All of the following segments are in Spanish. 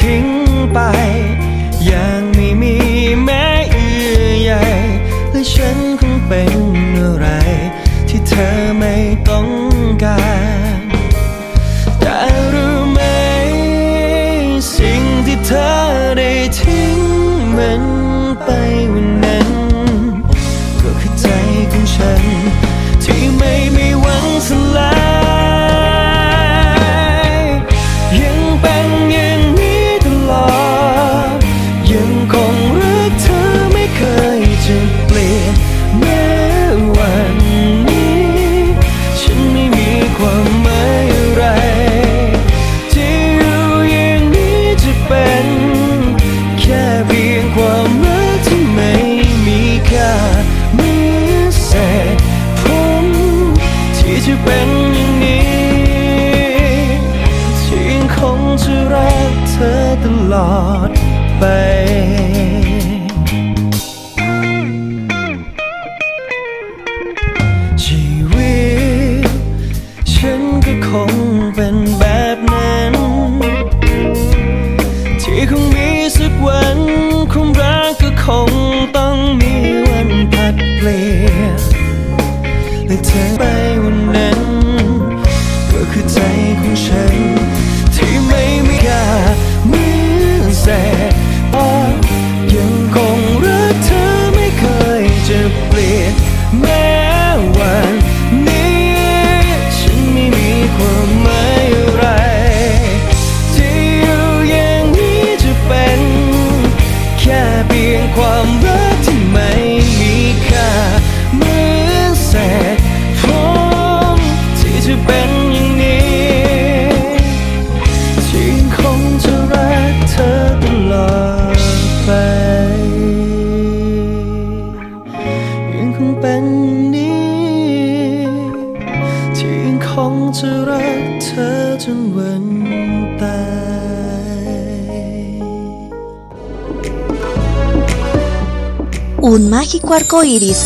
ทิ้งไป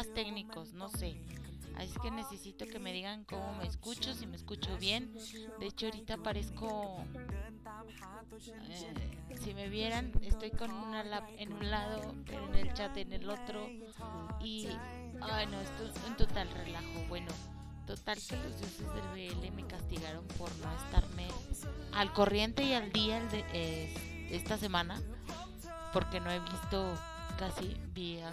más técnicos, no sé. Así que necesito que me digan cómo me escucho, si me escucho bien. De hecho, ahorita parezco... Eh, si me vieran, estoy con una lap en un lado, pero en el chat en el otro. Y... Ay, no, esto un total relajo. Bueno, total que los dioses del BL me castigaron por no estarme al corriente y al día de eh, esta semana. Porque no he visto casi día,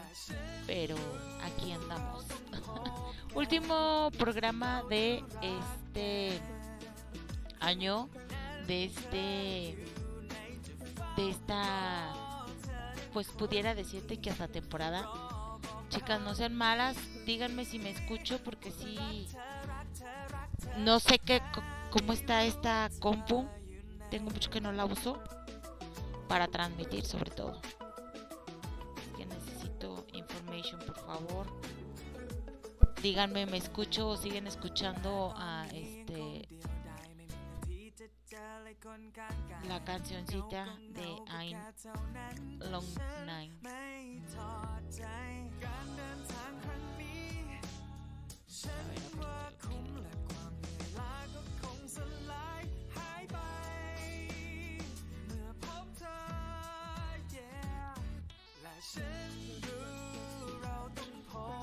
pero aquí andamos. Último programa de este año, de este, de esta, pues pudiera decirte que hasta temporada. Chicas, no sean malas, díganme si me escucho porque sí, no sé qué, cómo está esta compu, tengo mucho que no la uso para transmitir sobre todo. Information, por favor. Díganme, ¿me escucho o siguen escuchando a este la cancioncita de Ein Long Nine?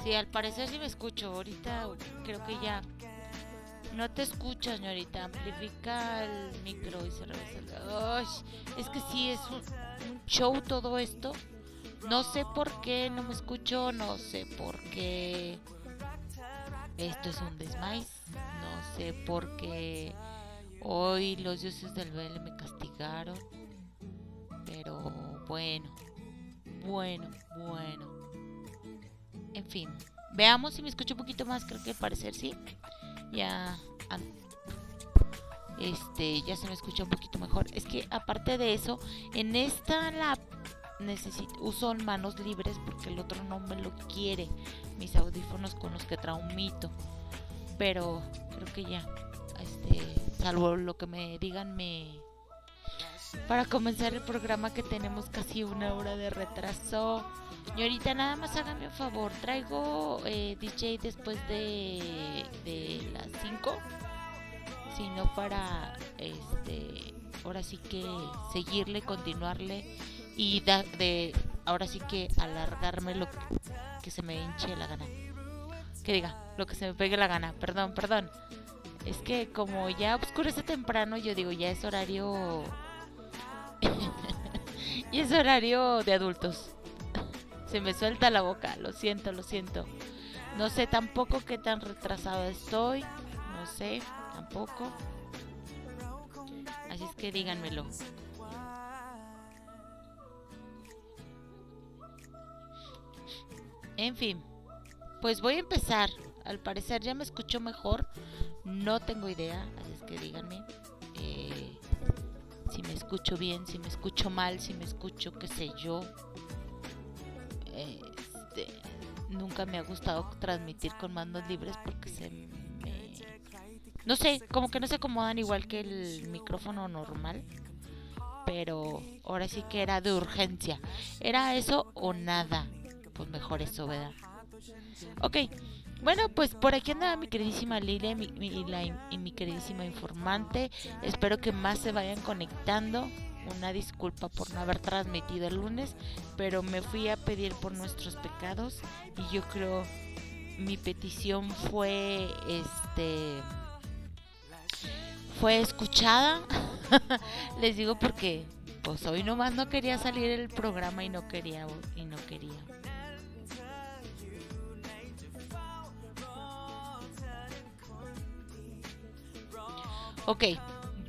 Sí, al parecer sí me escucho. Ahorita creo que ya. No te escucho, señorita. Amplifica el micro y se revisa. Ay, es que sí, es un, show todo esto. No sé por qué no me escucho, no sé por qué esto es un desmais, no sé por qué hoy los dioses del baile me castigaron, pero bueno, bueno, bueno. En fin, veamos si me escucho un poquito más, creo que al parecer sí. Ya este ya se me escucha un poquito mejor. Es que aparte de eso, en esta la necesito uso manos libres porque el otro no me lo quiere. Mis audífonos con los que mito Pero creo que ya este salvo lo que me digan me para comenzar el programa que tenemos casi una hora de retraso. Y nada más háganme un favor, traigo eh, DJ después de, de las 5, sino para este ahora sí que seguirle, continuarle y de ahora sí que alargarme lo que se me hinche la gana. Que diga, lo que se me pegue la gana. Perdón, perdón. Es que como ya oscurece temprano, yo digo, ya es horario... y es horario de adultos. Se me suelta la boca, lo siento, lo siento. No sé tampoco qué tan retrasado estoy. No sé, tampoco. Así es que díganmelo. En fin, pues voy a empezar. Al parecer ya me escucho mejor. No tengo idea, así es que díganme eh, si me escucho bien, si me escucho mal, si me escucho qué sé yo. Este, nunca me ha gustado transmitir con mandos libres porque se me... No sé, como que no se acomodan igual que el micrófono normal. Pero ahora sí que era de urgencia. ¿Era eso o nada? pues mejor eso, ¿verdad? Ok, bueno, pues por aquí anda mi queridísima Lilia y mi queridísima informante. Espero que más se vayan conectando. Una disculpa por no haber transmitido el lunes, pero me fui a pedir por nuestros pecados y yo creo mi petición fue este fue escuchada. Les digo porque pues hoy nomás no quería salir el programa y no quería y no quería. Ok,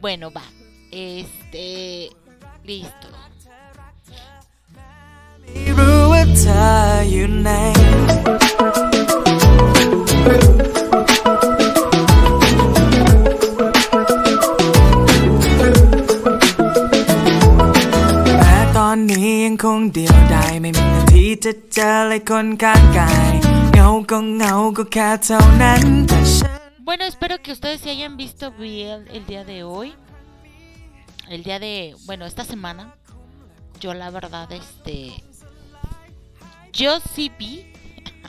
bueno, va. Este. Bueno, espero que ustedes se hayan visto bien el día de hoy. El día de, bueno, esta semana. Yo la verdad, este... Yo sí vi.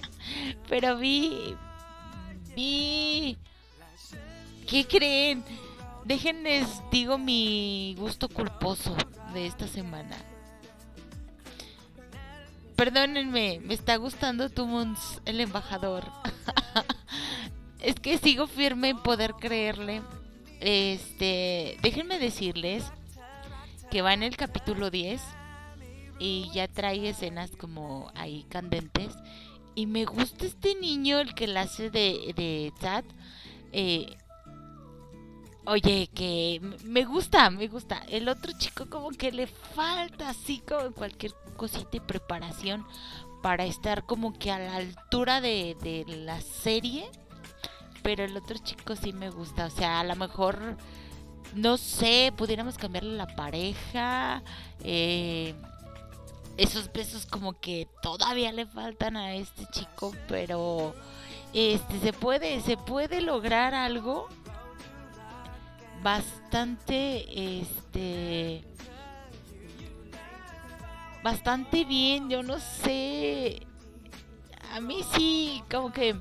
pero vi... Vi... ¿Qué creen? Déjenles, digo, mi gusto culposo de esta semana. Perdónenme, me está gustando Tumons, el embajador. es que sigo firme en poder creerle. Este, déjenme decirles que va en el capítulo 10 y ya trae escenas como ahí candentes. Y me gusta este niño, el que la hace de, de Tad. Eh, oye, que me gusta, me gusta. El otro chico como que le falta así como cualquier cosita y preparación para estar como que a la altura de, de la serie pero el otro chico sí me gusta. O sea, a lo mejor, no sé, pudiéramos cambiarle la pareja. Eh, esos besos como que todavía le faltan a este chico, pero este se puede, se puede lograr algo bastante, este, bastante bien. Yo no sé, a mí sí, como que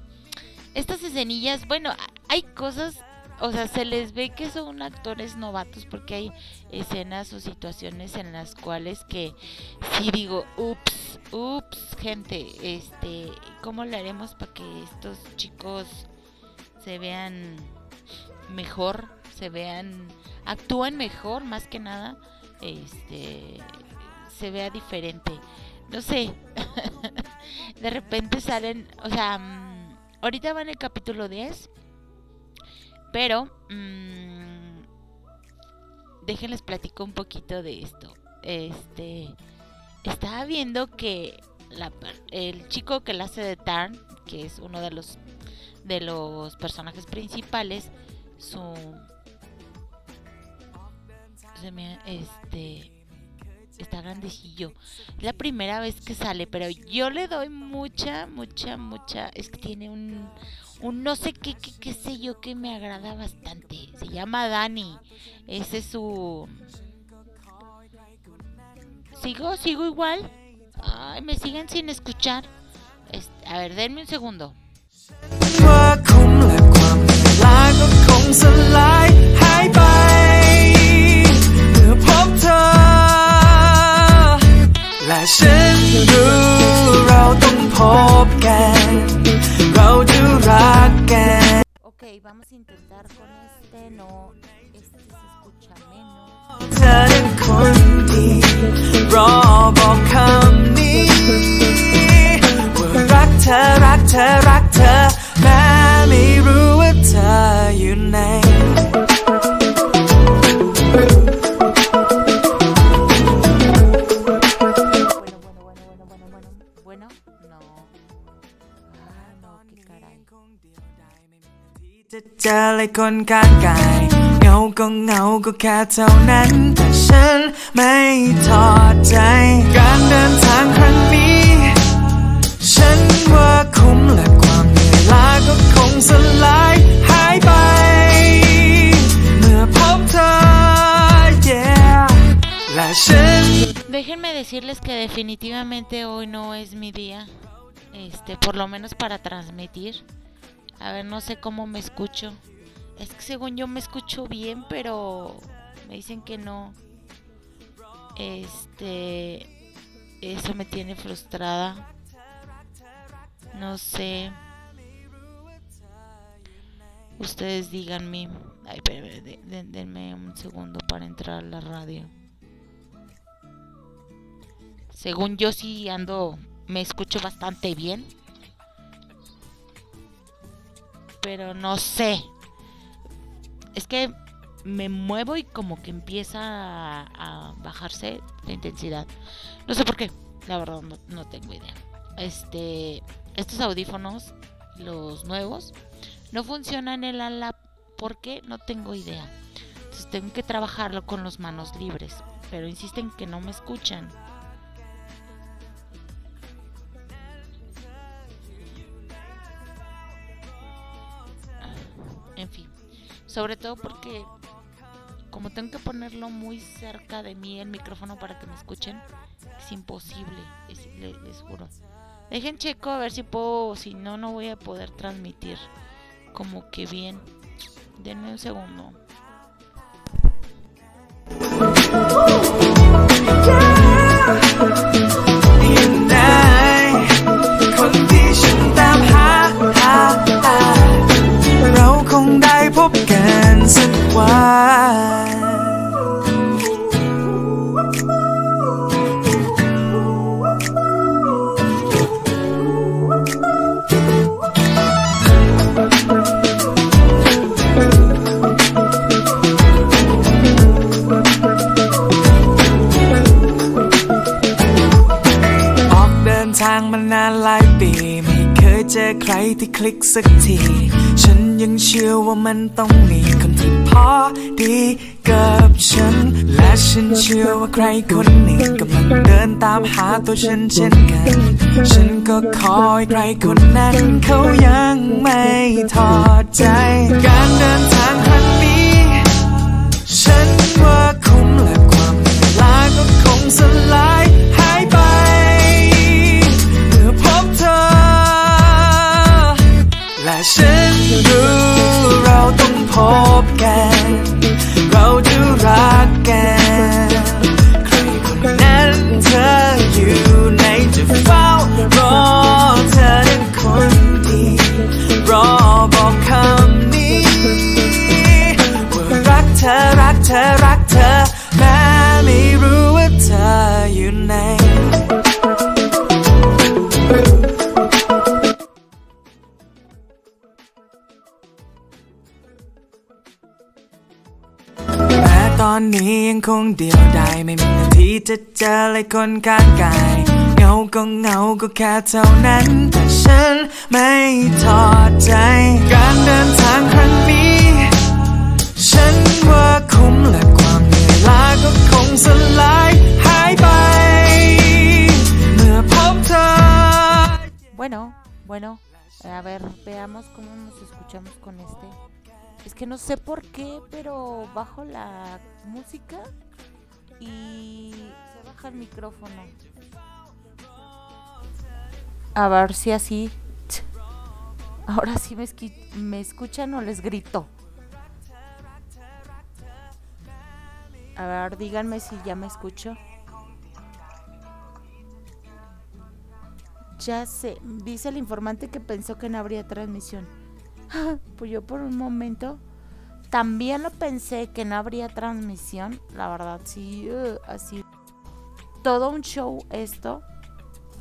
estas escenillas, bueno, hay cosas, o sea, se les ve que son actores novatos porque hay escenas o situaciones en las cuales que sí digo, ups, ups, gente, este, ¿cómo le haremos para que estos chicos se vean mejor, se vean, actúen mejor más que nada, este, se vea diferente. No sé, de repente salen, o sea, mm, ahorita va en el capítulo 10, pero mmm, déjenles platico un poquito de esto. Este, estaba viendo que el chico que la hace de Tarn, que es uno de los de los personajes principales, su este está grandecillo. Es la primera vez que sale, pero yo le doy mucha, mucha, mucha. Es que tiene un, un no sé qué, qué, qué sé yo que me agrada bastante. Se llama Dani. Ese es su. ¿Sigo? ¿Sigo igual? Ay, me siguen sin escuchar. Este, a ver, denme un segundo. ว่าคุ้มและความเหนื่อยล้าก็คงสลายหายไป เมื่อพบเธอ และฉันรู้เราต้องพบกัน เราจะรักกัน Ok, vamos a intentar con este. No, este se escucha menos. เธอเป็นคนดีรอบอกคำนี้ว่ารักเธอรักเธอรักเธอแม้ไม่รู้ว่าเธออยู่ไหน จะเจออะไรคนข้างกายเหงาก็เหงาก็แค่เท่านั้น แต่ฉันไม่ทอดใจ การเดินทางครั้งนี้ ฉันว่าคุ้มและความเหนื่อยล้าก็คงสลายหายไป เมื่อพบเธอ yeah และฉัน Déjenme decirles que definitivamente hoy no es mi día. Este, por lo menos para transmitir. A ver, no sé cómo me escucho. Es que según yo me escucho bien, pero me dicen que no. Este, eso me tiene frustrada. No sé. Ustedes díganme. Ay, espérame, de- de- denme un segundo para entrar a la radio. Según yo sí ando, me escucho bastante bien. Pero no sé. Es que me muevo y como que empieza a, bajarse la intensidad. No sé por qué. La verdad no, tengo idea. Este, estos audífonos, los nuevos, no funcionan en la lap. ¿Por qué? No tengo idea. Entonces tengo que trabajarlo con las manos libres. Pero insisten que no me escuchan. En fin, sobre todo porque como tengo que ponerlo muy cerca de mí el micrófono para que me escuchen, es imposible, es- le- les, juro. Dejen checo a ver si puedo, si no, no voy a poder transmitir como que bien. Denme un segundo. อ Once and why. ที่คลิกสักที ฉันยังเชื่อว่ามันต้องมีคนที่พอดีกับฉัน และฉันเชื่อว่าใครคนหนึ่งกำลังเดินตามหาตัวฉันเช่นกัน ฉันก็คอยใครคนนั้นเขายังไม่ทอดใจ การเดินทางครั้งนี้ ฉันว่าคุ้มและความเหนื่อยล้าก็คงสลาย ฉันรู้เราต้องพบ นนี้ยังคงเดียวดายไม่มีนาทีจะเจอเลยคนข้างกายเงาก็เงาก็แค่เท่านั้น แต่ฉันไม่ทอดใจ การเดินทางครั้งนี้ ฉันว่าคุ้มและความเหนื่อยล้าก็คงสลายหายไป เมื่อพบเธอ Bueno, bueno, a ver, veamos cómo nos escuchamos con este. Es que no sé por qué, pero bajo la música y se baja el micrófono. A ver si así. Ahora sí me, escuchan o les grito. A ver, díganme si ya me escucho. Ya sé, dice el informante que pensó que no habría transmisión. Pues yo por un momento también lo pensé que no habría transmisión. La verdad, sí, uh, así. Todo un show esto.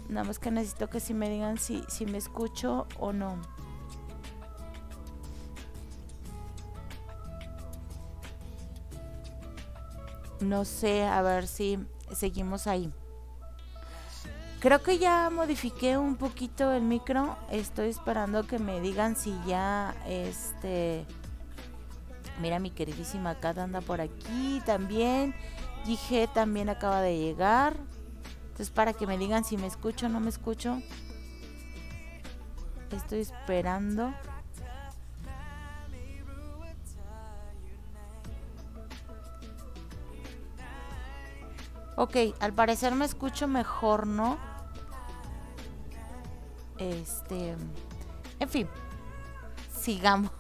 Nada más que necesito que si me digan si, si me escucho o no. No sé, a ver si seguimos ahí. Creo que ya modifiqué un poquito el micro. Estoy esperando que me digan si ya este. Mira, mi queridísima Kat anda por aquí también. G también acaba de llegar. Entonces, para que me digan si me escucho o no me escucho. Estoy esperando. Ok, al parecer me escucho mejor, ¿no? Este. En fin. Sigamos.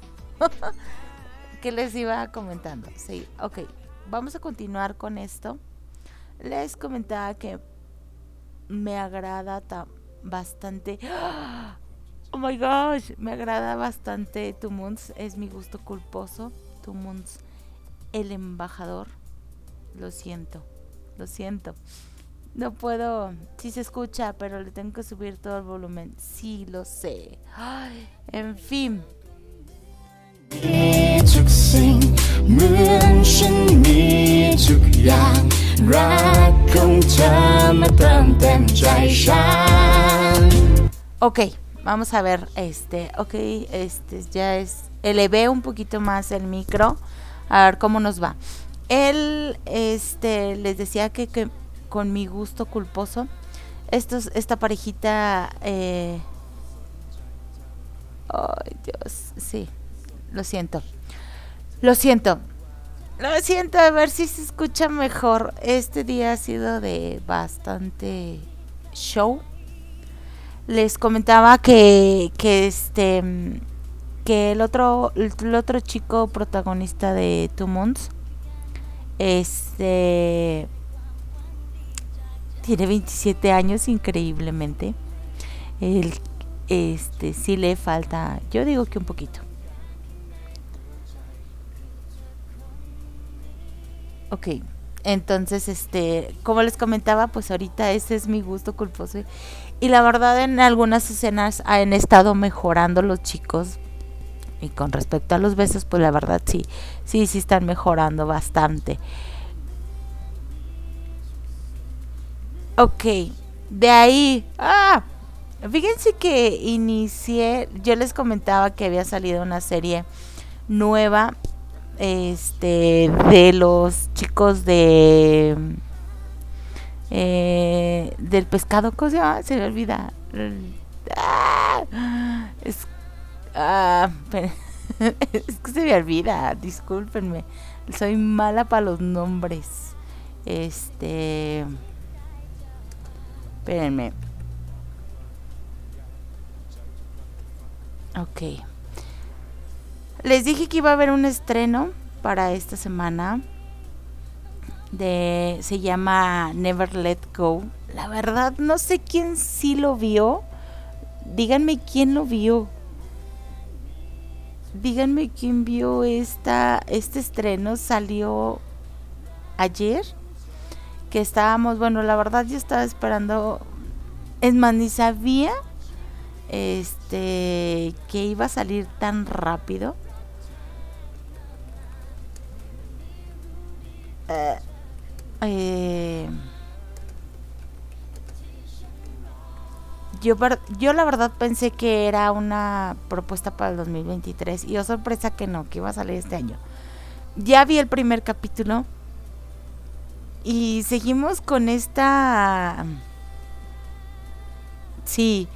¿Qué les iba comentando? Sí, ok. Vamos a continuar con esto. Les comentaba que me agrada ta- bastante. Oh my gosh, me agrada bastante Tu Moons. Es mi gusto culposo. Tu Moons, el embajador. Lo siento, lo siento. No puedo, sí se escucha, pero le tengo que subir todo el volumen. Sí, lo sé. En fin. Ok, vamos a ver, este, ok, este, ya es, elevé un poquito más el micro, a ver cómo nos va. Él, este, les decía que, que con mi gusto culposo, esta parejita, eh, Dios, sí, lo siento, lo siento, lo siento, a ver si se escucha mejor. Este día ha sido de bastante show les comentaba que, que este que el otro el otro chico protagonista de Two Months este tiene 27 años increíblemente el este sí le falta yo digo que un poquito ok entonces este como les comentaba pues ahorita ese es mi gusto culposo y la verdad en algunas escenas han estado mejorando los chicos. Y con respecto a los besos, pues la verdad sí, sí, sí están mejorando bastante. Ok, de ahí. Ah, fíjense que inicié, yo les comentaba que había salido una serie nueva este de los chicos de eh, del pescado, ¿cómo se llama? Se me olvida. Ah, es, ah, es que se me olvida, discúlpenme. Soy mala para los nombres. Este. Espérenme. Ok. Les dije que iba a haber un estreno para esta semana de se llama Never Let Go. La verdad no sé quién sí lo vio. Díganme quién lo vio. Díganme quién vio esta este estreno salió ayer que estábamos, bueno, la verdad yo estaba esperando es más ni sabía este que iba a salir tan rápido. eh, yo, yo la verdad pensé que era una propuesta para el 2023 y oh sorpresa que no, que iba a salir este año. Ya vi el primer capítulo y seguimos con esta... Sí,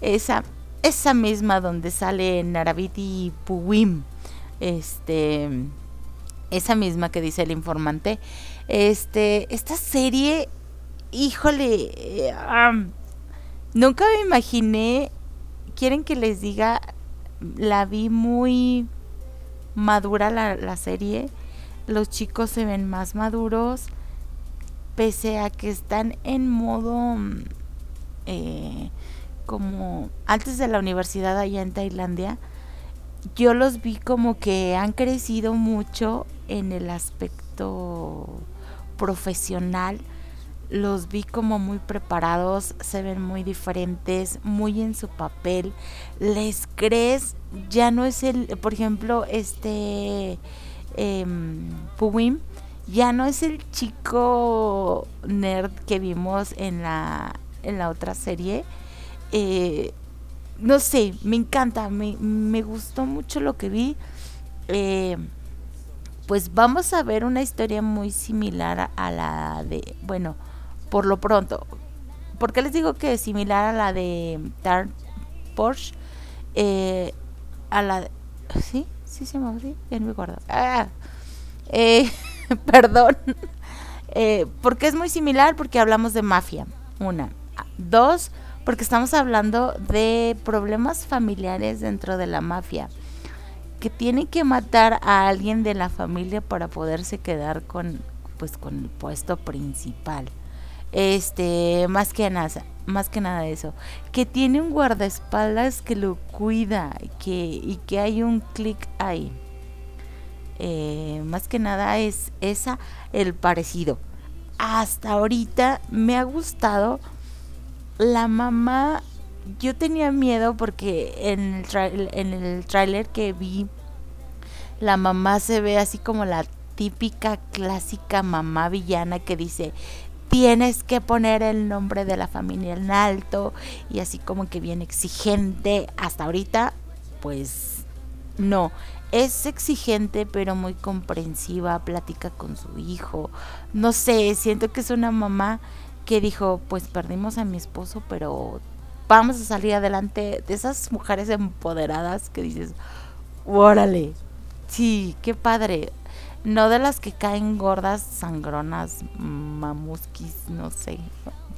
esa, esa misma donde sale Naraviti Puwim. Este esa misma que dice el informante. Este, esta serie, híjole, eh, nunca me imaginé, quieren que les diga, la vi muy madura la, la serie, los chicos se ven más maduros, pese a que están en modo eh, como antes de la universidad allá en Tailandia, yo los vi como que han crecido mucho en el aspecto profesional. Los vi como muy preparados, se ven muy diferentes, muy en su papel. Les crees, ya no es el, por ejemplo, este eh, ya no es el chico nerd que vimos en la, en la otra serie. Eh, no sé, me encanta, me, me, gustó mucho lo que vi. Eh, pues vamos a ver una historia muy similar a la de, bueno, por lo pronto, ¿por qué les digo que es similar a la de Dark Porsche? Eh, a la, ¿sí? ¿Sí se llama así? Ya no me acuerdo. Ah, eh, perdón. Eh, porque es muy similar porque hablamos de mafia, una. Dos, porque estamos hablando de problemas familiares dentro de la mafia que tiene que matar a alguien de la familia para poderse quedar con pues con el puesto principal. Este, más que nada, más que nada eso, que tiene un guardaespaldas que lo cuida, que y que hay un clic ahí. Eh, más que nada es esa el parecido. Hasta ahorita me ha gustado la mamá yo tenía miedo porque en el, en el tráiler que vi, la mamá se ve así como la típica clásica mamá villana que dice, tienes que poner el nombre de la familia en alto y así como que bien exigente. Hasta ahorita, pues no. Es exigente pero muy comprensiva, platica con su hijo. No sé, siento que es una mamá que dijo, pues perdimos a mi esposo, pero vamos a salir adelante de esas mujeres empoderadas que dices, órale, sí, qué padre. No de las que caen gordas, sangronas, mamusquis, no sé,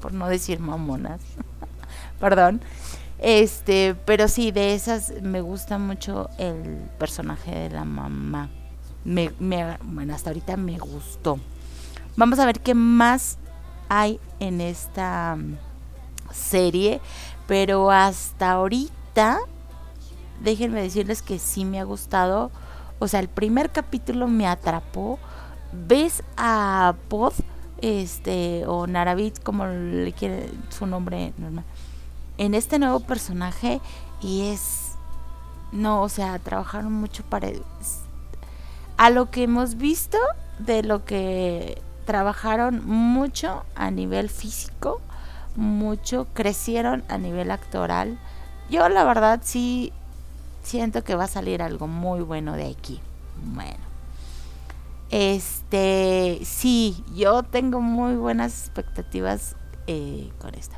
por no decir mamonas. Perdón. Este, pero sí, de esas me gusta mucho el personaje de la mamá. Me, me, bueno, hasta ahorita me gustó. Vamos a ver qué más hay en esta mm, serie. Pero hasta ahorita, déjenme decirles que sí me ha gustado. O sea, el primer capítulo me atrapó. Ves a Pod, este, o Naravit, como le quiere su nombre normal, en este nuevo personaje y es. No, o sea, trabajaron mucho para. A lo que hemos visto, de lo que trabajaron mucho a nivel físico mucho, crecieron a nivel actoral. Yo la verdad sí siento que va a salir algo muy bueno de aquí. Bueno. Este, sí, yo tengo muy buenas expectativas eh, con esta.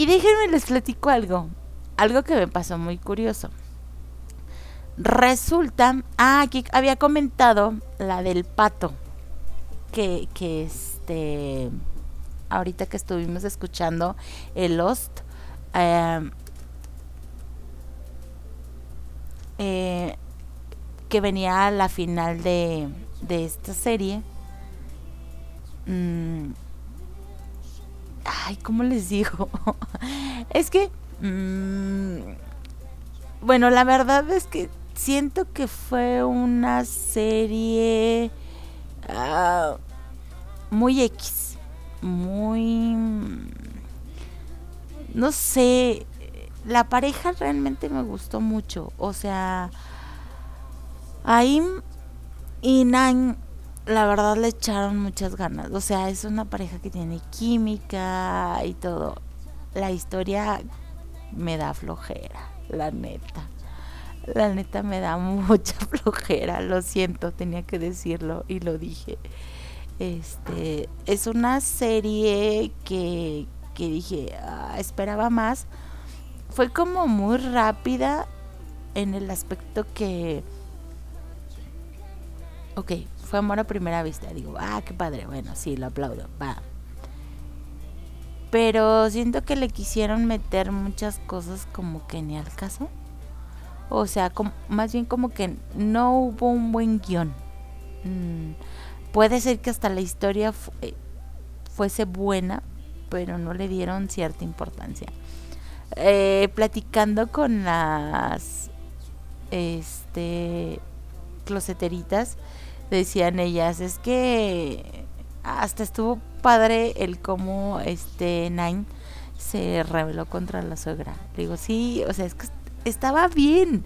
Y déjenme les platico algo, algo que me pasó muy curioso. Resulta, ah, aquí había comentado la del pato, que, que este, ahorita que estuvimos escuchando el Lost, em, eh, que venía a la final de, de esta serie. Mm, ay, ¿cómo les digo? es que... Mm, bueno, la verdad es que siento que fue una serie ah, muy X muy... No sé, la pareja realmente me gustó mucho. O sea, Aim y Nan la verdad le echaron muchas ganas. O sea, es una pareja que tiene química y todo. La historia me da flojera, la neta. La neta me da mucha flojera, lo siento, tenía que decirlo y lo dije. Este, es una serie que, que dije, ah, esperaba más. Fue como muy rápida en el aspecto que ok, fue amor a primera vista. Digo, ah, qué padre, bueno, sí, lo aplaudo, va. Pero siento que le quisieron meter muchas cosas como que ni al caso. O sea, como, más bien como que no hubo un buen guion. Mm, puede ser que hasta la historia eh, fuese buena, pero no le dieron cierta importancia. Eh, platicando con las este closeteritas, decían ellas, es que hasta estuvo padre el cómo este Nine se rebeló contra la suegra. digo, sí, o sea, es que estaba bien,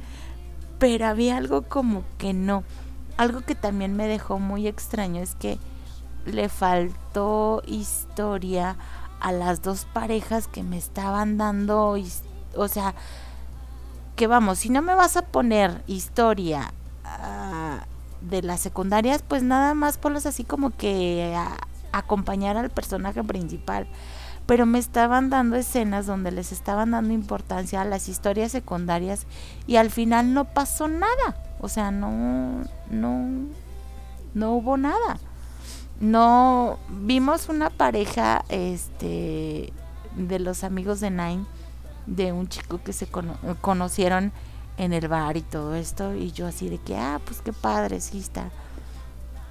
pero había algo como que no. Algo que también me dejó muy extraño es que le faltó historia a las dos parejas que me estaban dando, o sea, que vamos, si no me vas a poner historia de las secundarias, pues nada más ponlos así como que acompañar al personaje principal. Pero me estaban dando escenas donde les estaban dando importancia a las historias secundarias y al final no pasó nada. O sea, no, no, no hubo nada. No vimos una pareja, este, de los amigos de Nine, de un chico que se conocieron en el bar y todo esto y yo así de que ah pues qué padre sí está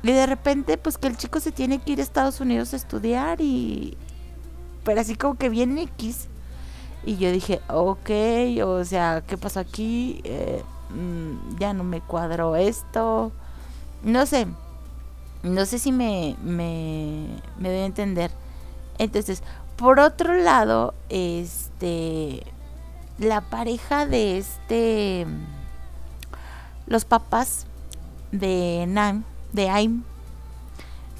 y de repente pues que el chico se tiene que ir a Estados Unidos a estudiar y pero así como que bien X y yo dije ok o sea qué pasó aquí eh, mm, ya no me cuadró esto no sé no sé si me me me doy a entender. Entonces por otro lado este la pareja de este los papás de Nan, de Aim,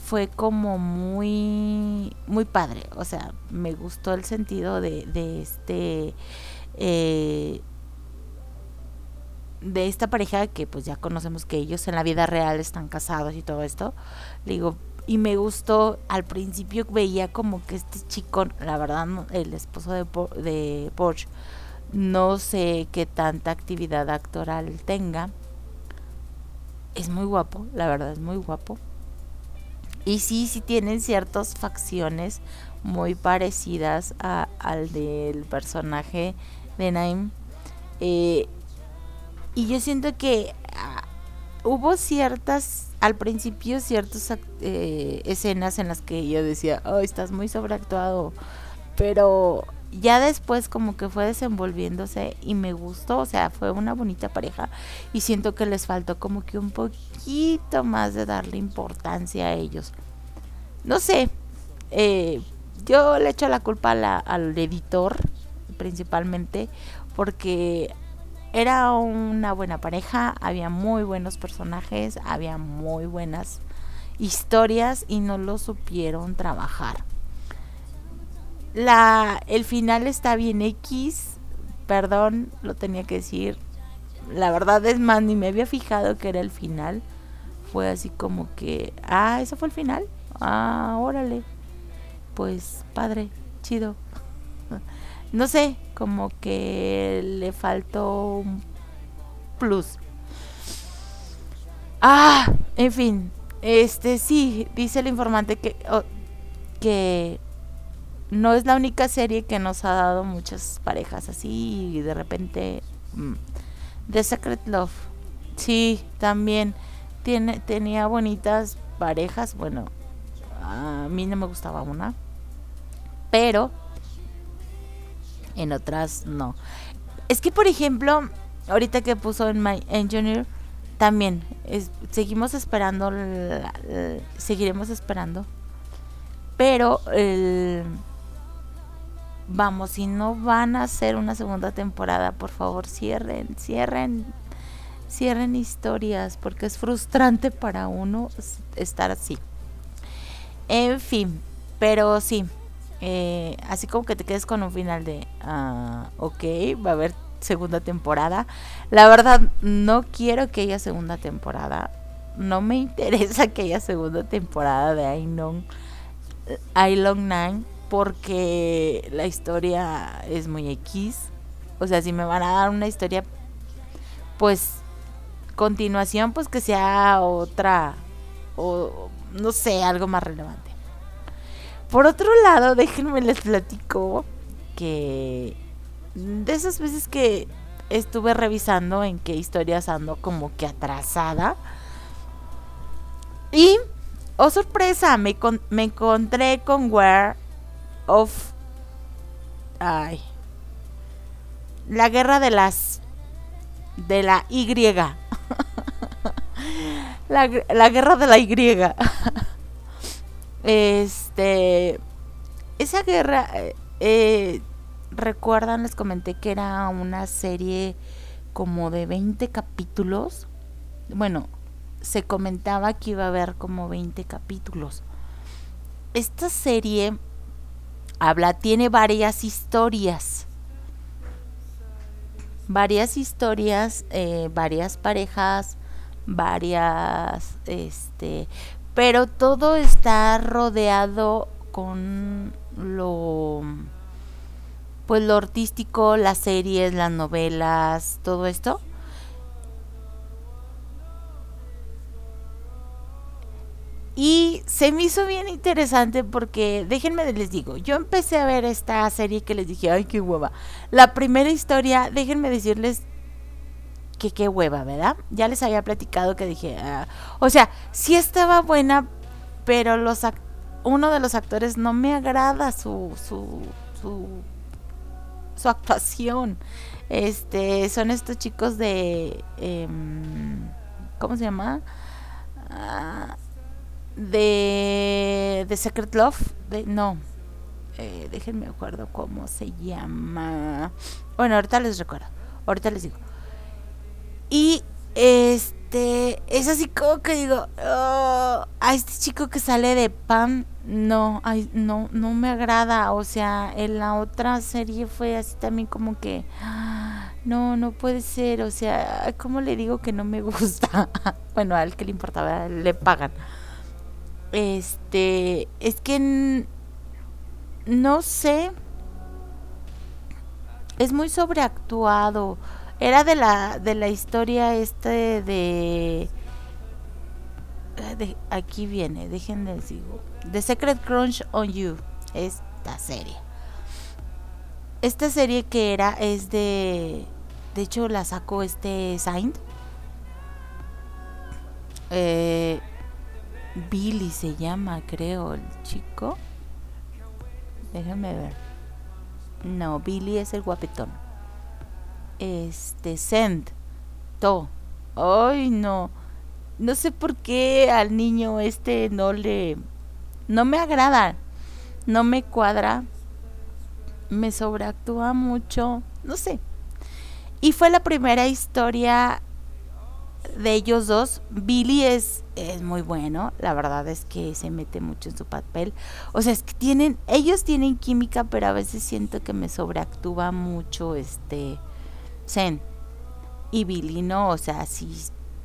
fue como muy muy padre. O sea, me gustó el sentido de, de este eh, de esta pareja que pues ya conocemos que ellos en la vida real están casados y todo esto. digo, y me gustó, al principio veía como que este chico, la verdad, el esposo de, de Porsche, no sé qué tanta actividad actoral tenga. Es muy guapo, la verdad es muy guapo. Y sí, sí tienen ciertas facciones muy parecidas a, al del personaje de Naim. Eh, y yo siento que ah, hubo ciertas, al principio, ciertas eh, escenas en las que yo decía, oh, estás muy sobreactuado. Pero ya después como que fue desenvolviéndose y me gustó, o sea, fue una bonita pareja y siento que les faltó como que un poquito más de darle importancia a ellos. No sé, eh, yo le echo la culpa al editor principalmente porque era una buena pareja, había muy buenos personajes, había muy buenas historias y no lo supieron trabajar. La, el final está bien X. Perdón, lo tenía que decir. La verdad es más, ni me había fijado que era el final. Fue así como que, ah, eso fue el final. Ah, órale. Pues padre, chido. No sé, como que le faltó un plus. Ah, en fin. Este sí, dice el informante que, oh, que no es la única serie que nos ha dado muchas parejas así y de repente mm, The Secret Love. Sí también tiene tenía bonitas parejas bueno a mí no me gustaba una pero en otras no. Es que por ejemplo ahorita que puso en My Engineer también seguimos esperando seguiremos esperando pero el vamos, si no van a hacer una segunda temporada, por favor cierren, cierren cierren historias porque es frustrante para uno estar así. En fin, pero sí, eh, así como que te quedes con un final de, ah, ok, va a haber segunda temporada. La verdad, no quiero que haya segunda temporada. No me interesa que haya segunda temporada de I Long, Long Nine porque la historia es muy X. O sea, si me van a dar una historia, pues continuación, pues que sea otra, o no sé, algo más relevante. Por otro lado, déjenme les platico que de esas veces que estuve revisando en qué historias ando como que atrasada. Y, oh sorpresa, me, me encontré con Where of... Ay. La guerra de las... De la Y. la, la guerra de la Y. este... Esa guerra... Eh, eh, recuerdan, les comenté que era una serie como de 20 capítulos. Bueno, se comentaba que iba a haber como 20 capítulos. Esta serie habla, tiene varias historias. Varias historias, eh, varias parejas, varias, este, pero todo está rodeado con lo pues lo artístico, las series, las novelas, todo esto. Y se me hizo bien interesante porque, déjenme les digo, yo empecé a ver esta serie que les dije, ay, qué hueva. La primera historia, déjenme decirles que qué hueva, ¿verdad? Ya les había platicado que dije, ah, o sea, sí estaba buena, pero los uno de los actores no me agrada su, su, su su actuación. Este, son estos chicos de, em, ¿cómo se llama? Ah, de, de Secret Love, de, no, eh, déjenme acuerdo cómo se llama. Bueno, ahorita les recuerdo, ahorita les digo. Y este, es así como que digo, oh, a este chico que sale de Pam, no, ay, no, no me agrada. O sea, en la otra serie fue así también como que, no, no puede ser. O sea, ¿cómo le digo que no me gusta? bueno, al que le importaba, le pagan. Este, es que no sé. Es muy sobreactuado. Era de la, de la historia este de, de aquí viene, déjenme digo. The Secret Crunch on You, esta serie. Esta serie que era es de de hecho la sacó este Saint. Eh, Billy se llama, creo, el chico. Déjenme ver. No, Billy es el guapetón. Este send. To. Ay no. No sé por qué al niño este no le no me agrada no me cuadra me sobreactúa mucho no sé. Y fue la primera historia de ellos dos. Billy es, es muy bueno, la verdad es que se mete mucho en su papel. O sea, es que tienen, ellos tienen química, pero a veces siento que me sobreactúa mucho este Zen y Billy, ¿no? O sea, sí,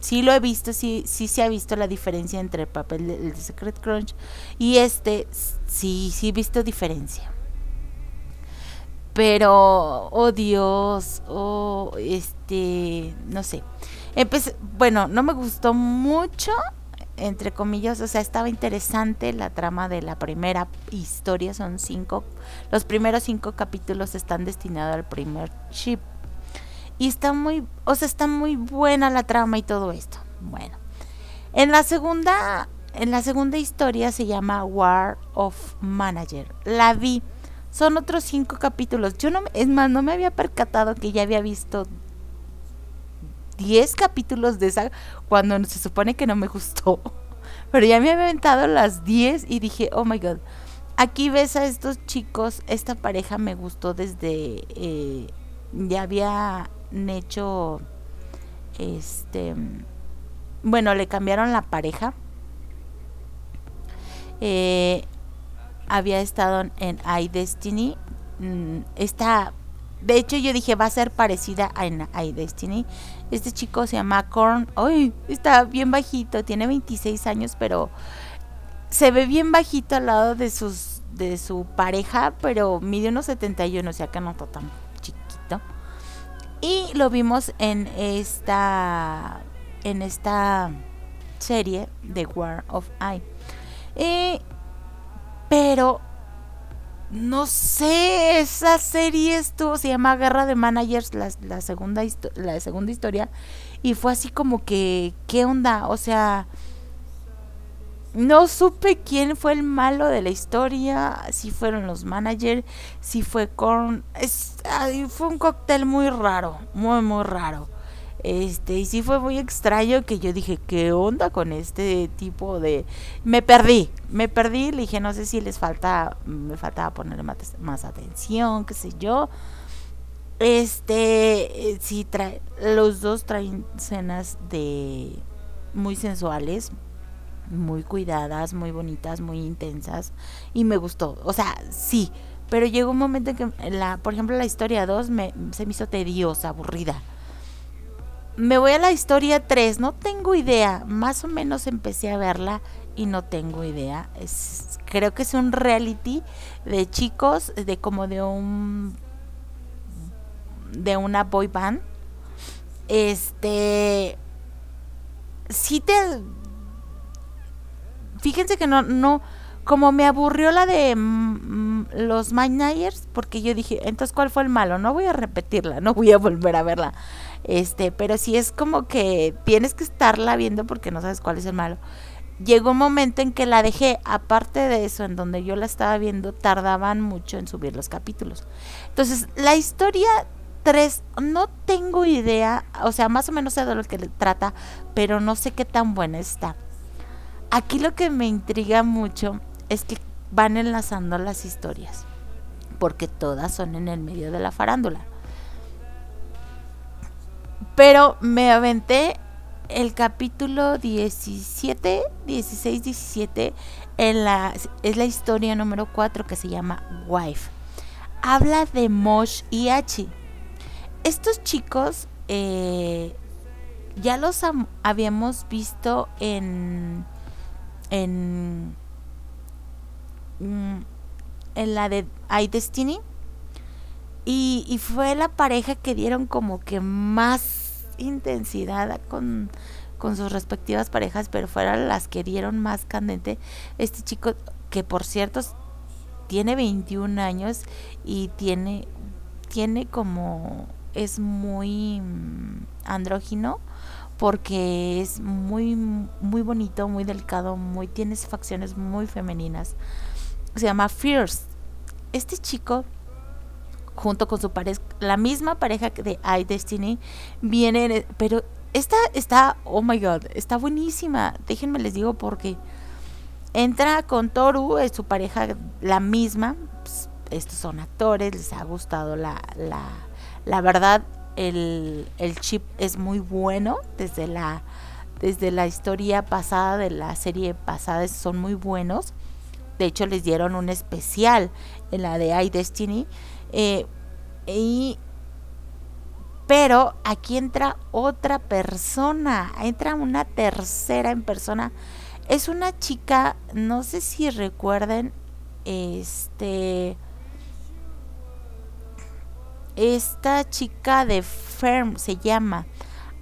sí lo he visto, sí, sí se ha visto la diferencia entre el papel de, Secret Crunch y este, sí, sí he visto diferencia. Pero, oh Dios, oh, este, no sé. Bueno, no me gustó mucho, entre comillas, o sea, estaba interesante la trama de la primera historia, son cinco, los primeros cinco capítulos están destinados al primer chip y está muy, o sea, está muy buena la trama y todo esto. Bueno. En la segunda, en la segunda historia se llama War of Manager. La vi. Son otros cinco capítulos. Yo no, es más, no me había percatado que ya había visto 10 capítulos de esa cuando se supone que no me gustó. Pero ya me había aventado las 10 y dije, oh my god. Aquí ves a estos chicos, esta pareja me gustó desde... Eh, ya había hecho Este, bueno, le cambiaron la pareja. Eh, había estado en iDestiny. Mm, esta, de hecho, yo dije va a ser parecida a iDestiny. Este chico se llama Korn. Ay, está bien bajito, tiene 26 años, pero se ve bien bajito al lado de sus de su pareja, pero mide unos 71, o sea que no está tan chiquito. Y lo vimos en esta en esta serie de War of Eye. Eh, pero no sé, esa serie estuvo, se llama Guerra de Managers, la, la segunda, la segunda historia, y fue así como que, ¿qué onda? O sea, no supe quién fue el malo de la historia, si fueron los managers, si fue con... Es, fue un cóctel muy raro, muy, muy raro. Este, y sí fue muy extraño que yo dije, ¿qué onda con este tipo de...? Me perdí, me perdí, le dije, no sé si les falta, me faltaba ponerle más, más atención, qué sé yo. Este, eh, sí, trae, los dos traen escenas de muy sensuales, muy cuidadas, muy bonitas, muy intensas y me gustó. O sea, sí, pero llegó un momento en que, la, por ejemplo, la historia 2 me, se me hizo tediosa, aburrida. Me voy a la historia 3, no tengo idea. Más o menos empecé a verla y no tengo idea. Creo que es un reality de chicos, de como de un de una boy band. Este sí te fíjense que no, no, como me aburrió la de mm, mm, los Mindnayers, porque yo dije, entonces ¿cuál fue el malo? No voy a repetirla, no voy a volver a verla. Este, pero sí es como que tienes que estarla viendo porque no sabes cuál es el malo. Llegó un momento en que la dejé, aparte de eso, en donde yo la estaba viendo, tardaban mucho en subir los capítulos. Entonces, la historia 3, no tengo idea, o sea, más o menos sé de lo que trata, pero no sé qué tan buena está. Aquí lo que me intriga mucho es que van enlazando las historias, porque todas son en el medio de la farándula. Pero me aventé el capítulo 17, 16, 17, en la, es la historia número 4 que se llama Wife. Habla de Mosh y Hachi. Estos chicos eh, ya los habíamos visto en en, mm, en la de iDestiny. Y, y fue la pareja que dieron como que más intensidad con, con sus respectivas parejas, pero fueron las que dieron más candente. Este chico, que por cierto tiene 21 años y tiene, tiene como, es muy mm, andrógino porque es muy muy bonito, muy delicado, muy tiene facciones muy femeninas. Se llama Fierce. Este chico junto con su pareja, la misma pareja de iDestiny viene, pero esta está, oh my god, está buenísima. Déjenme les digo porque entra con Toru, es su pareja la misma. Pues, estos son actores, les ha gustado la la la verdad el, chip es muy bueno desde la desde la historia pasada de la serie pasada son muy buenos de hecho les dieron un especial en la de iDestiny eh, y pero aquí entra otra persona entra una tercera en persona es una chica no sé si recuerden este esta chica de Ferm se llama.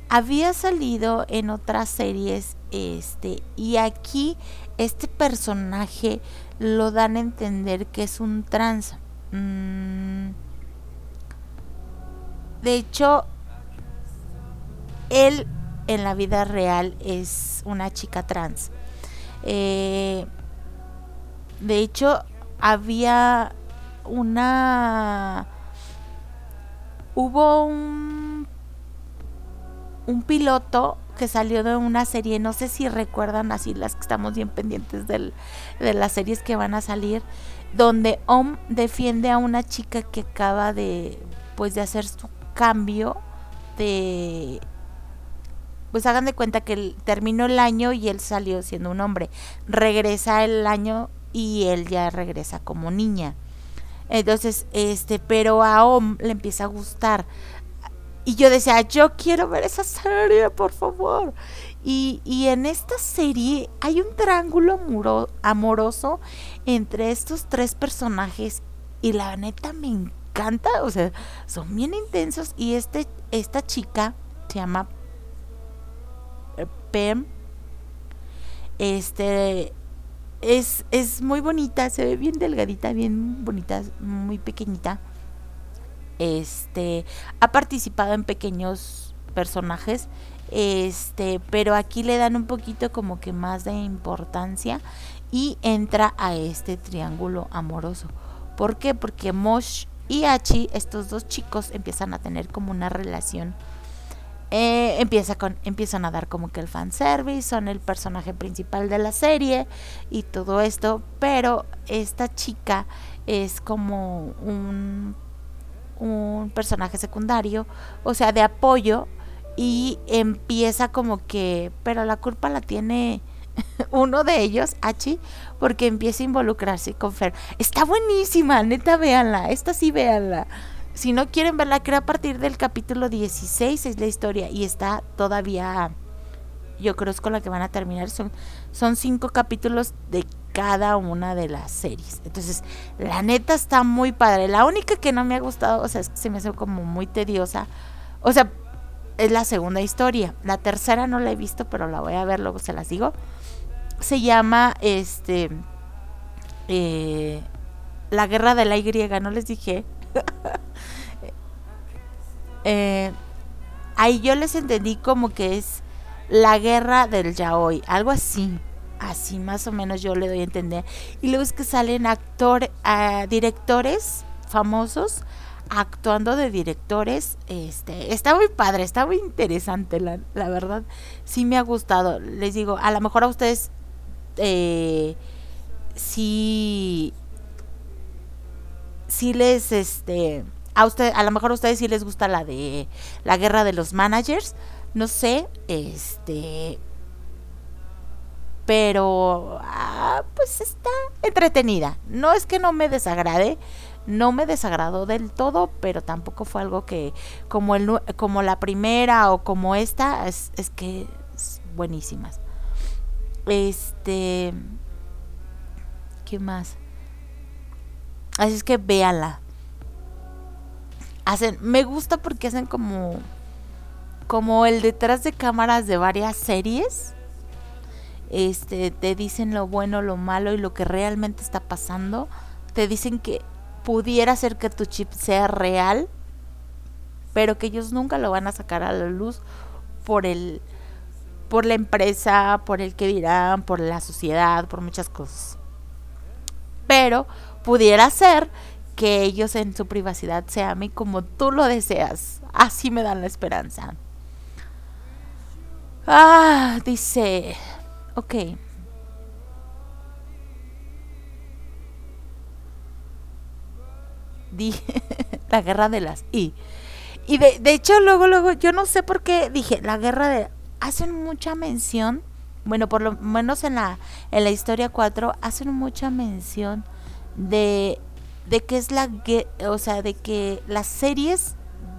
Había salido en otras series este y aquí este personaje lo dan a entender que es un trans. Mm. De hecho, él en la vida real es una chica trans. Eh, de hecho, había una hubo un, un piloto que salió de una serie, no sé si recuerdan así las que estamos bien pendientes de las series que van a salir, donde Om defiende a una chica que acaba de pues de hacer su cambio de pues hagan de cuenta que terminó el año y él salió siendo un hombre. Regresa el año y él ya regresa como niña. Entonces, este, pero a Om le empieza a gustar. Y yo decía, yo quiero ver esa serie, por favor. Y, y en esta serie hay un triángulo amoro- amoroso entre estos tres personajes. Y la neta me encanta. O sea, son bien intensos. Y este, esta chica se llama eh, Pam. Este es, es muy bonita, se ve bien delgadita, bien bonita, muy pequeñita. Este ha participado en pequeños personajes. Este, pero aquí le dan un poquito como que más de importancia y entra a este triángulo amoroso. ¿Por qué? Porque Mosh y Hachi, estos dos chicos, empiezan a tener como una relación eh, empieza con, empiezan a dar como que el fanservice, son el personaje principal de la serie y todo esto, pero esta chica es como un, un personaje secundario, o sea, de apoyo y empieza como que, pero la culpa la tiene uno de ellos, Hachi, porque empieza a involucrarse con Fer. Está buenísima, neta, véanla, esta sí véanla si no quieren verla, creo a partir del capítulo 16 es la historia y está todavía, yo creo es con la que van a terminar. Son, son cinco capítulos de cada una de las series. Entonces, la neta está muy padre. La única que no me ha gustado, o sea, es que se me hace como muy tediosa. O sea, es la segunda historia. La tercera no la he visto, pero la voy a ver, luego se las digo. Se llama, este, eh, La Guerra de la Y, no les dije. eh, ahí yo les entendí como que es la guerra del yaoi, algo así, así más o menos yo le doy a entender. Y luego es que salen actores, uh, directores famosos actuando de directores, este, está muy padre, está muy interesante, la, la verdad, sí me ha gustado. Les digo, a lo mejor a ustedes eh, sí si les este a usted a lo mejor a ustedes sí les gusta la de la guerra de los managers no sé este pero ah, pues está entretenida no es que no me desagrade no me desagradó del todo pero tampoco fue algo que como el como la primera o como esta es, es que es buenísimas este qué más Así es que véala. Hacen, me gusta porque hacen como como el detrás de cámaras de varias series. Este, te dicen lo bueno, lo malo y lo que realmente está pasando. Te dicen que pudiera ser que tu chip sea real, pero que ellos nunca lo van a sacar a la luz por el por la empresa, por el que dirán, por la sociedad, por muchas cosas. Pero pudiera ser que ellos en su privacidad se amen como tú lo deseas. Así me dan la esperanza. Ah, dice, ok. Di la guerra de las I. Y de, de hecho, luego, luego, yo no sé por qué dije, la guerra de... Hacen mucha mención, bueno, por lo menos en la, en la historia 4, hacen mucha mención de, de que es la o sea de que las series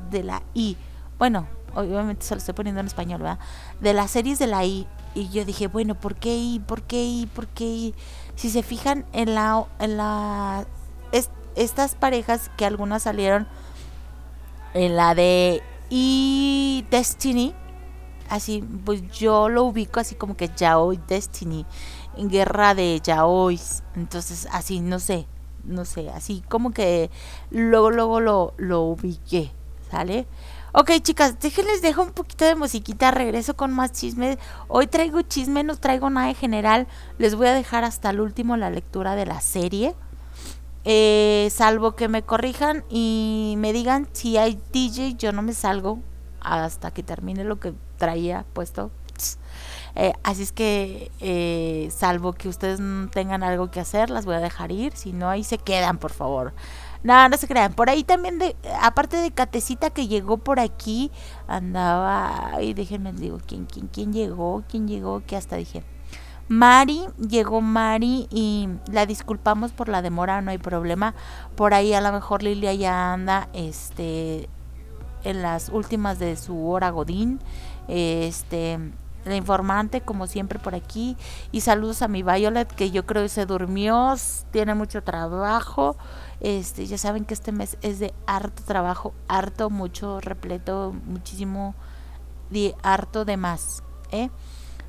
de la I bueno obviamente se lo estoy poniendo en español ¿verdad? de las series de la I y yo dije bueno por qué I por qué I por qué I si se fijan en la en la estas parejas que algunas salieron en la de I Destiny así pues yo lo ubico así como que Yaoi Destiny en guerra de yaois. Entonces, así, no sé, no sé, así como que luego, luego lo, lo ubiqué, ¿sale? Ok, chicas, déjenles dejo un poquito de musiquita, regreso con más chisme. Hoy traigo chisme, no traigo nada en general. Les voy a dejar hasta el último la lectura de la serie. Eh, salvo que me corrijan y me digan si hay DJ, yo no me salgo hasta que termine lo que traía puesto. Eh, así es que, eh, salvo que ustedes tengan algo que hacer, las voy a dejar ir. Si no, ahí se quedan, por favor. No, no se crean. Por ahí también, de, aparte de Catecita que llegó por aquí, andaba. Ay, déjenme, digo, ¿quién, quién, quién llegó? ¿Quién llegó? Que hasta dije, Mari, llegó Mari y la disculpamos por la demora, no hay problema. Por ahí a lo mejor Lilia ya anda este, en las últimas de su hora Godín. Este, la informante, como siempre, por aquí. Y saludos a mi Violet, que yo creo que se durmió, tiene mucho trabajo. Este, ya saben que este mes es de harto trabajo, harto, mucho, repleto, muchísimo, de harto de más. ¿eh?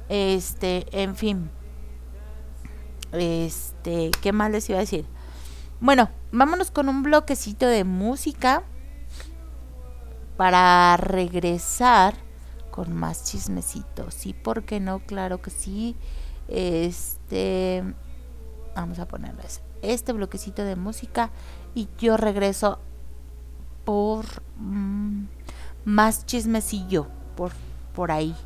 Este, en fin. Este, ¿qué más les iba a decir? Bueno, vámonos con un bloquecito de música para regresar con más chismecitos. Sí, ¿por qué no? Claro que sí. Este, vamos a ponerles este bloquecito de música y yo regreso por mmm, más chismecillo por por ahí.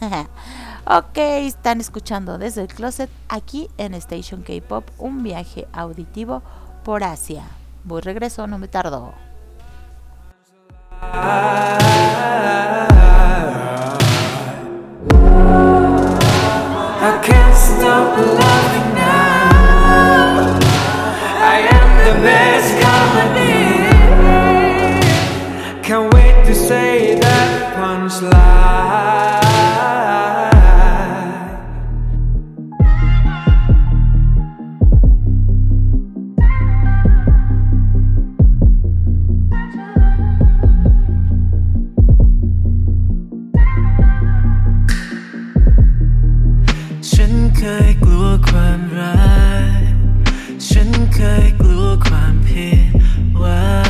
ok, están escuchando desde el closet aquí en Station K-Pop, un viaje auditivo por Asia. Voy regreso, no me tardo. Can't wait to say that punchline. Wow.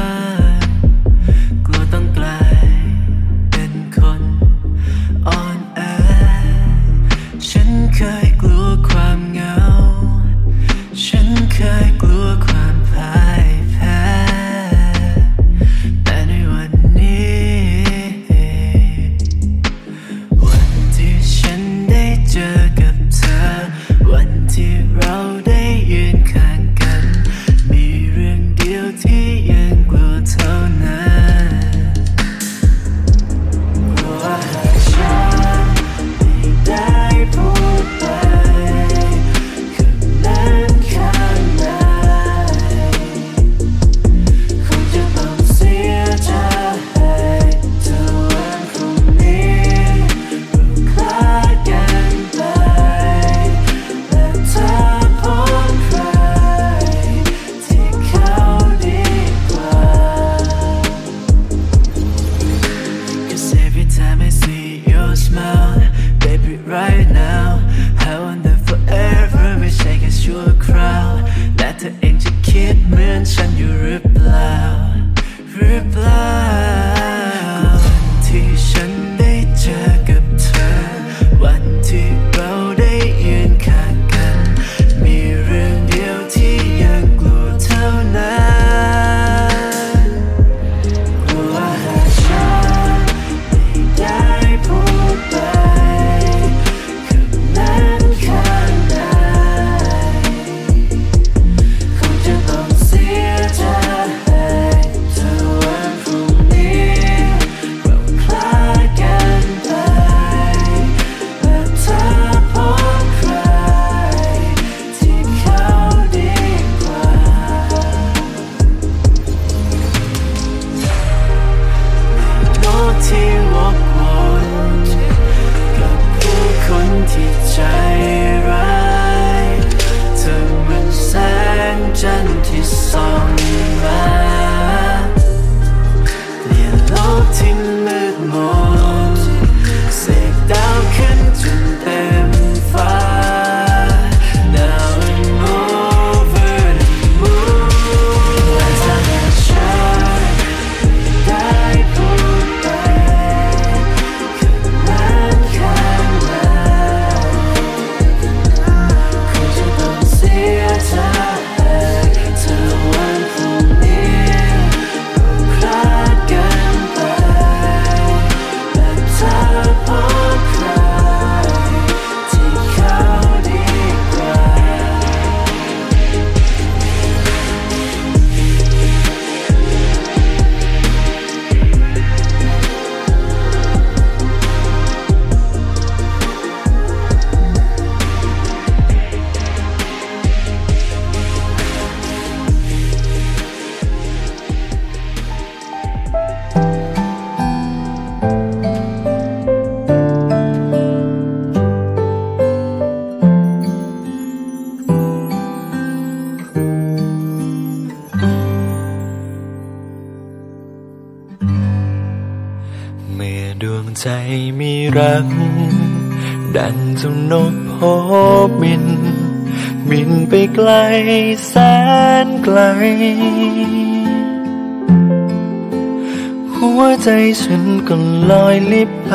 หัวใจฉันก็ลอยลิบไป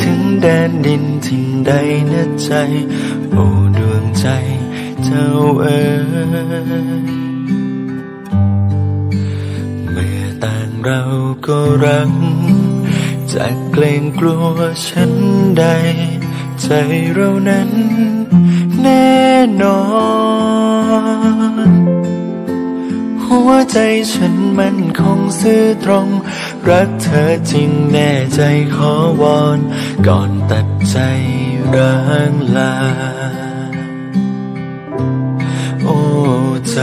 ถึงแดนดินทิ้งใดนะใจ โอ้ดวงใจเจ้าเอ๋เมื่อต่งเราก็รักจากเกรงกลัวฉันใด ใจเรานั้นแน่นอน หัวใจฉันมันคงซื่อตรง รักเธอจริงแน่ใจขอวอน ก่อนตัดใจร้างลา โอใจ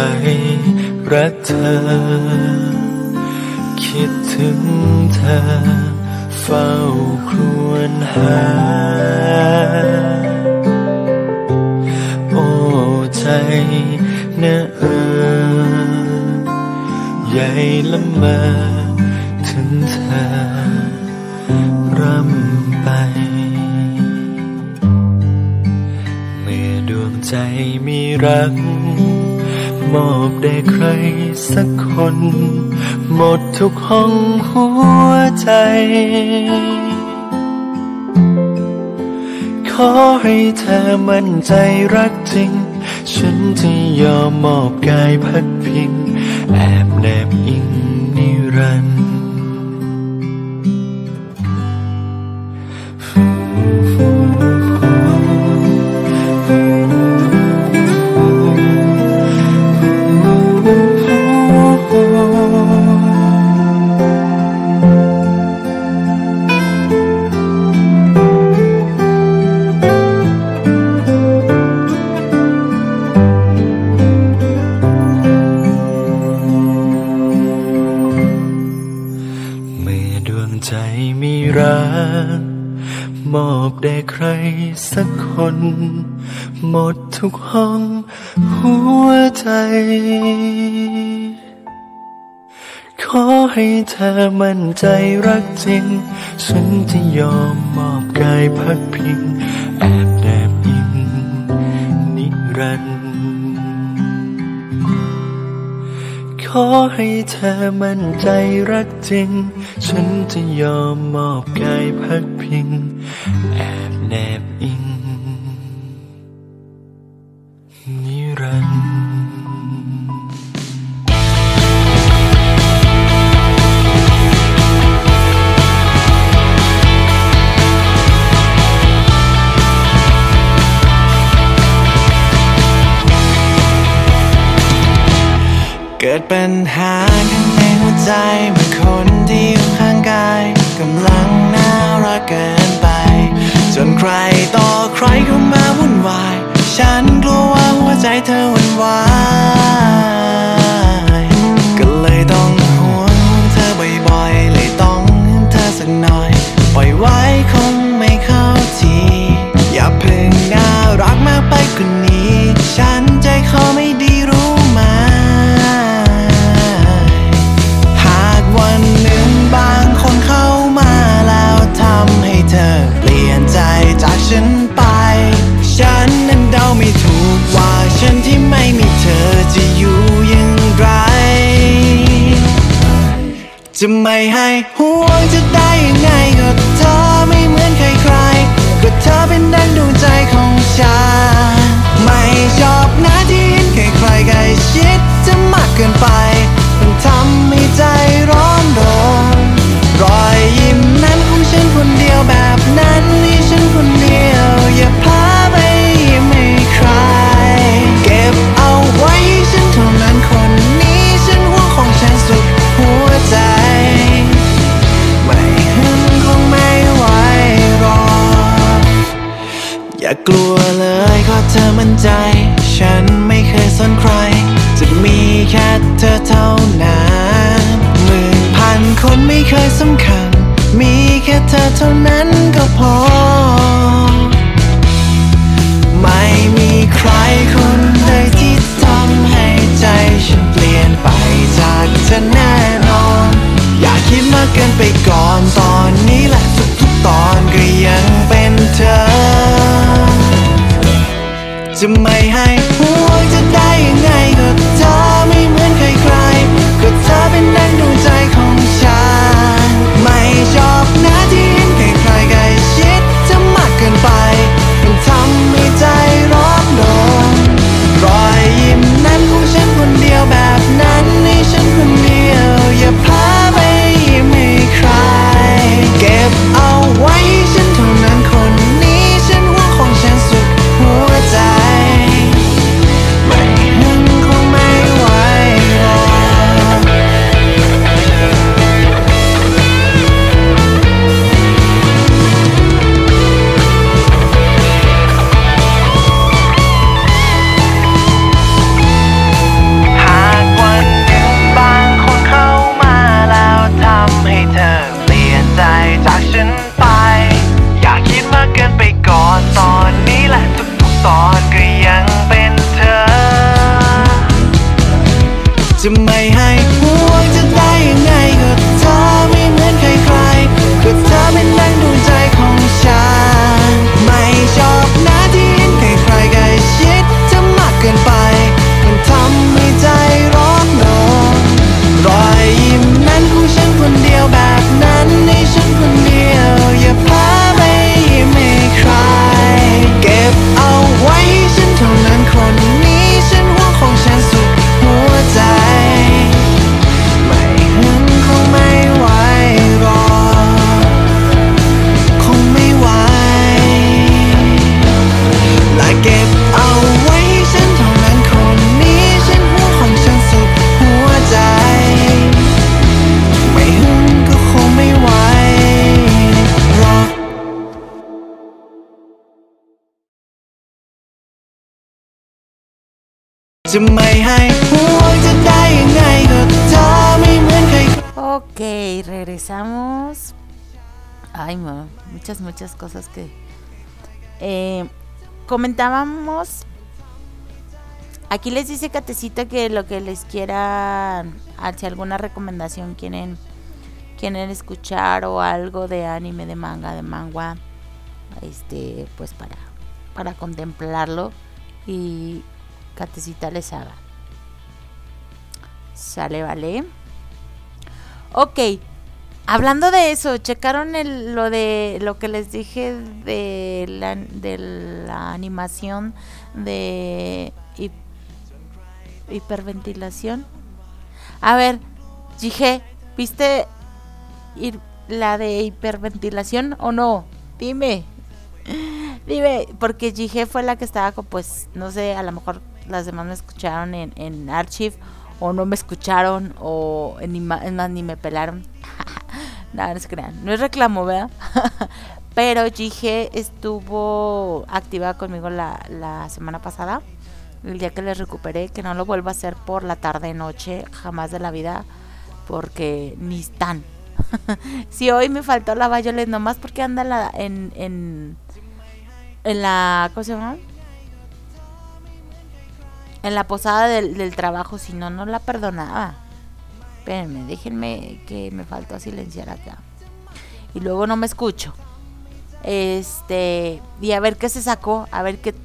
รักเธอ คิดถึงเธอ เฝ้าครวญหา ละเมอถึงเธอร่ำไปเมื่อดวงใจมีรัก มอบได้ใครสักคน หมดทุกห้องหัวใจ ขอให้เธอมั่นใจรักจริง ฉันจะยอมมอบกายพักพิง ใครสักคน หมดทุกห้องหัวใจ ขอให้เธอมั่นใจรักจริง ฉันจะยอมมอบกายพักพิง แอบแนบอิงนิรันด์ขอให้เธอมั่นใจรักจริง ฉันจะยอมมอบกายพักพิง ก่อนตอนนี้และทุกทุกตอนก็ยังเป็นเธอ จะไม่ให้ Ay, muchas, muchas cosas que eh, comentábamos. Aquí les dice Catecita que lo que les quiera, si alguna recomendación quieren, quieren escuchar o algo de anime, de manga, de manga, este, pues para, para contemplarlo y Catecita les haga. Sale, vale. Ok, hablando de eso, checaron el, lo de lo que les dije de la, de la animación de hi- hiperventilación. A ver, dije, ¿viste ir- la de hiperventilación o no? Dime. Dime, porque Jige fue la que estaba, con, pues, no sé, a lo mejor las demás me escucharon en, en Archive o no me escucharon o es más ni me pelaron. No es reclamo, ¿verdad? Pero Jige estuvo activa conmigo la, la semana pasada. El día que les recuperé, que no lo vuelvo a hacer por la tarde noche, jamás de la vida, porque ni están. si hoy me faltó la Violet nomás porque anda en, en, en la, ¿cómo se llama? En la posada del, del trabajo, si no, no la perdonaba. Espérenme, déjenme que me faltó silenciar acá. Y luego no me escucho. Este, y a ver qué se sacó, a ver qué,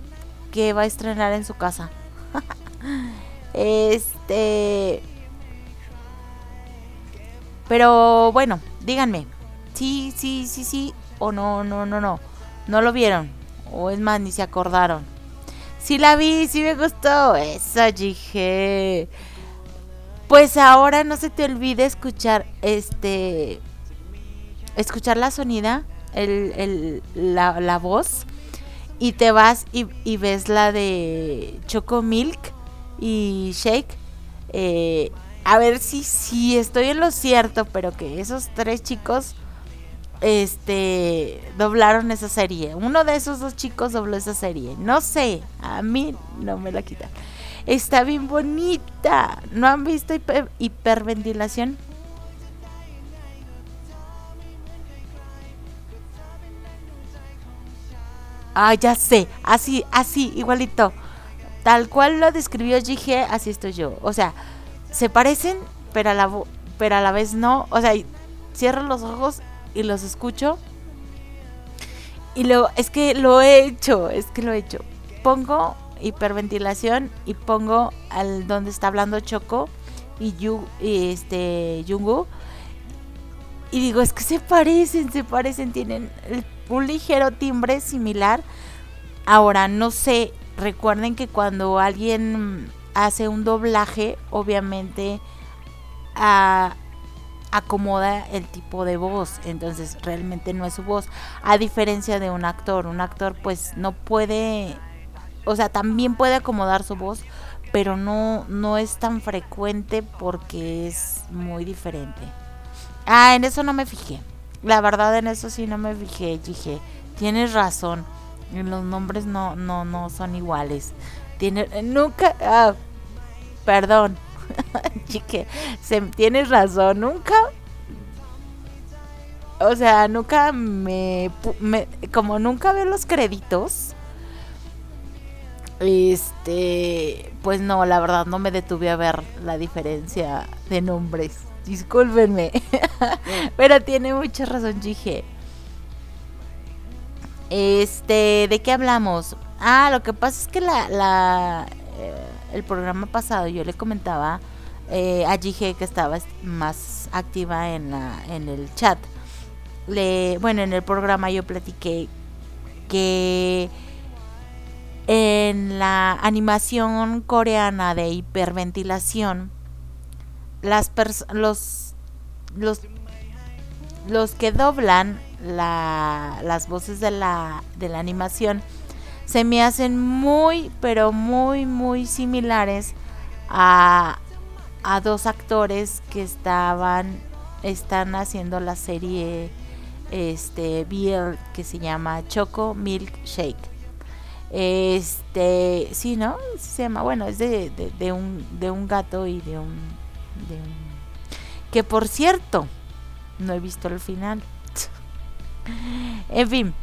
qué va a estrenar en su casa. este, pero bueno, díganme, sí, sí, sí, sí, o no, no, no, no, no lo vieron, o es más, ni se acordaron. Sí la vi, sí me gustó, esa dije. Pues ahora no se te olvide escuchar este, escuchar la sonida, el, el- la, la voz, y te vas y, ves la de Choco Milk y Shake. eh, a ver si, si estoy en lo cierto, pero que esos tres chicos este doblaron esa serie. Uno de esos dos chicos dobló esa serie. No sé, a mí no me la quitan. Está bien bonita. ¿No han visto hiper- hiperventilación? Ah, ya sé. Así, así, igualito. Tal cual lo describió G, así estoy yo. O sea, se parecen, pero a la, pero a la vez no. O sea, cierro los ojos y los escucho. Y luego, es que lo he hecho, es que lo he hecho. Pongo hiperventilación y pongo al donde está hablando Choco y, Yu, y este Jungu y digo, es que se parecen, se parecen, tienen un ligero timbre similar. Ahora, no sé, recuerden que cuando alguien hace un doblaje, obviamente ah, acomoda el tipo de voz, entonces realmente no es su voz, a diferencia de un actor, un actor pues no puede, o sea, también puede acomodar su voz, pero no, no es tan frecuente porque es muy diferente. Ah, en eso no me fijé. La verdad en eso sí no me fijé. Dije, tienes razón. Los nombres no, no, no son iguales. Nunca, ah, perdón. Chique, se, tienes razón. Nunca, o sea, nunca me, me, como nunca veo los créditos. Este, pues no, la verdad no me detuve a ver la diferencia de nombres. Discúlpenme. Pero tiene mucha razón, dije. Este, ¿de qué hablamos? Ah, lo que pasa es que la, la eh, el programa pasado yo le comentaba eh, a que estaba est- más activa en la, en el chat. Le, bueno, en el programa yo platiqué que en la animación coreana de hiperventilación las los los los que doblan la- las voces de la de la animación se me hacen muy pero muy muy similares a a dos actores que estaban están haciendo la serie este BL que se llama Choco Milkshake este, sí, ¿no? Se llama, bueno, es de, de, de un, de un gato y de un, de un... Que por cierto, no he visto el final. en fin.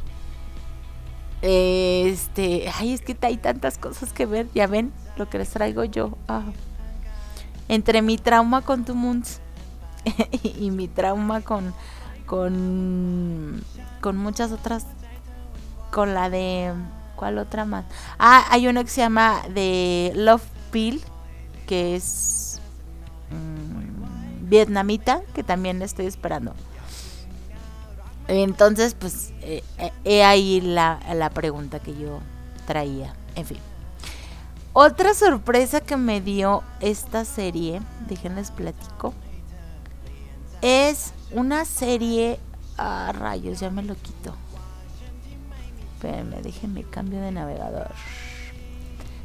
Este, ay, es que hay tantas cosas que ver, ya ven lo que les traigo yo. Ah. Entre mi trauma con tu Moons y mi trauma con con con muchas otras con la de ¿cuál otra más? Ah, hay una que se llama de Love Pill que es mm, vietnamita que también estoy esperando. Entonces, pues, eh, eh, he ahí la, la pregunta que yo traía. En fin. Otra sorpresa que me dio esta serie, déjenles platico, es una serie... Ah, rayos, ya me lo quito. Espérenme, déjenme cambio de navegador.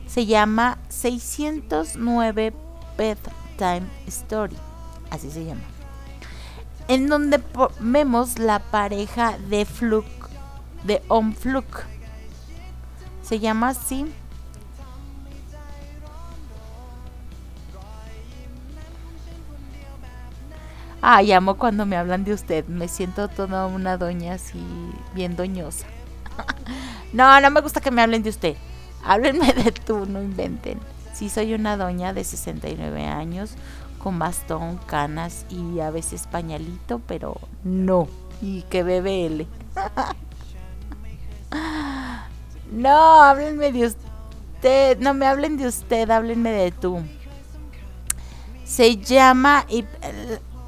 Se llama 609 Bedtime Story. Así se llama. En donde vemos la pareja de Fluke, de On Fluke. Se llama así. Ay, amo cuando me hablan de usted. Me siento toda una doña así, bien doñosa. no, no me gusta que me hablen de usted. Háblenme de tú, no inventen. Sí, soy una doña de 69 años, con bastón, canas y a veces pañalito, pero no. Y que bebe L. no, háblenme de usted. No me hablen de usted, háblenme de tú. Se llama. y-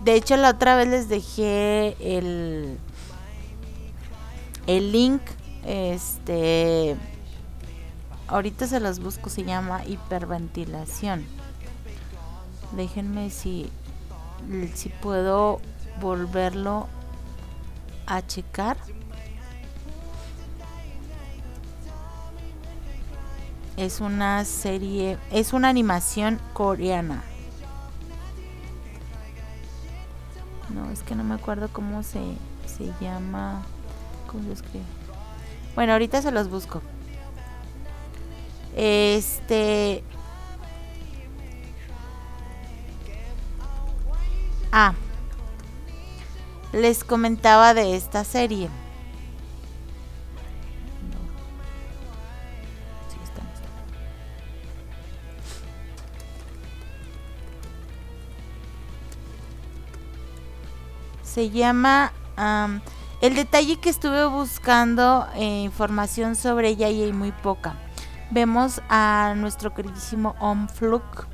De hecho, la otra vez les dejé el. El link. Este. Ahorita se los busco. Se llama hiperventilación. Déjenme si. Si puedo volverlo a checar. Es una serie. Es una animación coreana. No, es que no me acuerdo cómo se, se llama. ¿Cómo se escribe? Bueno, ahorita se los busco. Este. Ah. Les comentaba de esta serie. Se llama... am, el detalle que estuve buscando eh, información sobre ella y hay muy poca. vemos a nuestro queridísimo Om Fluk,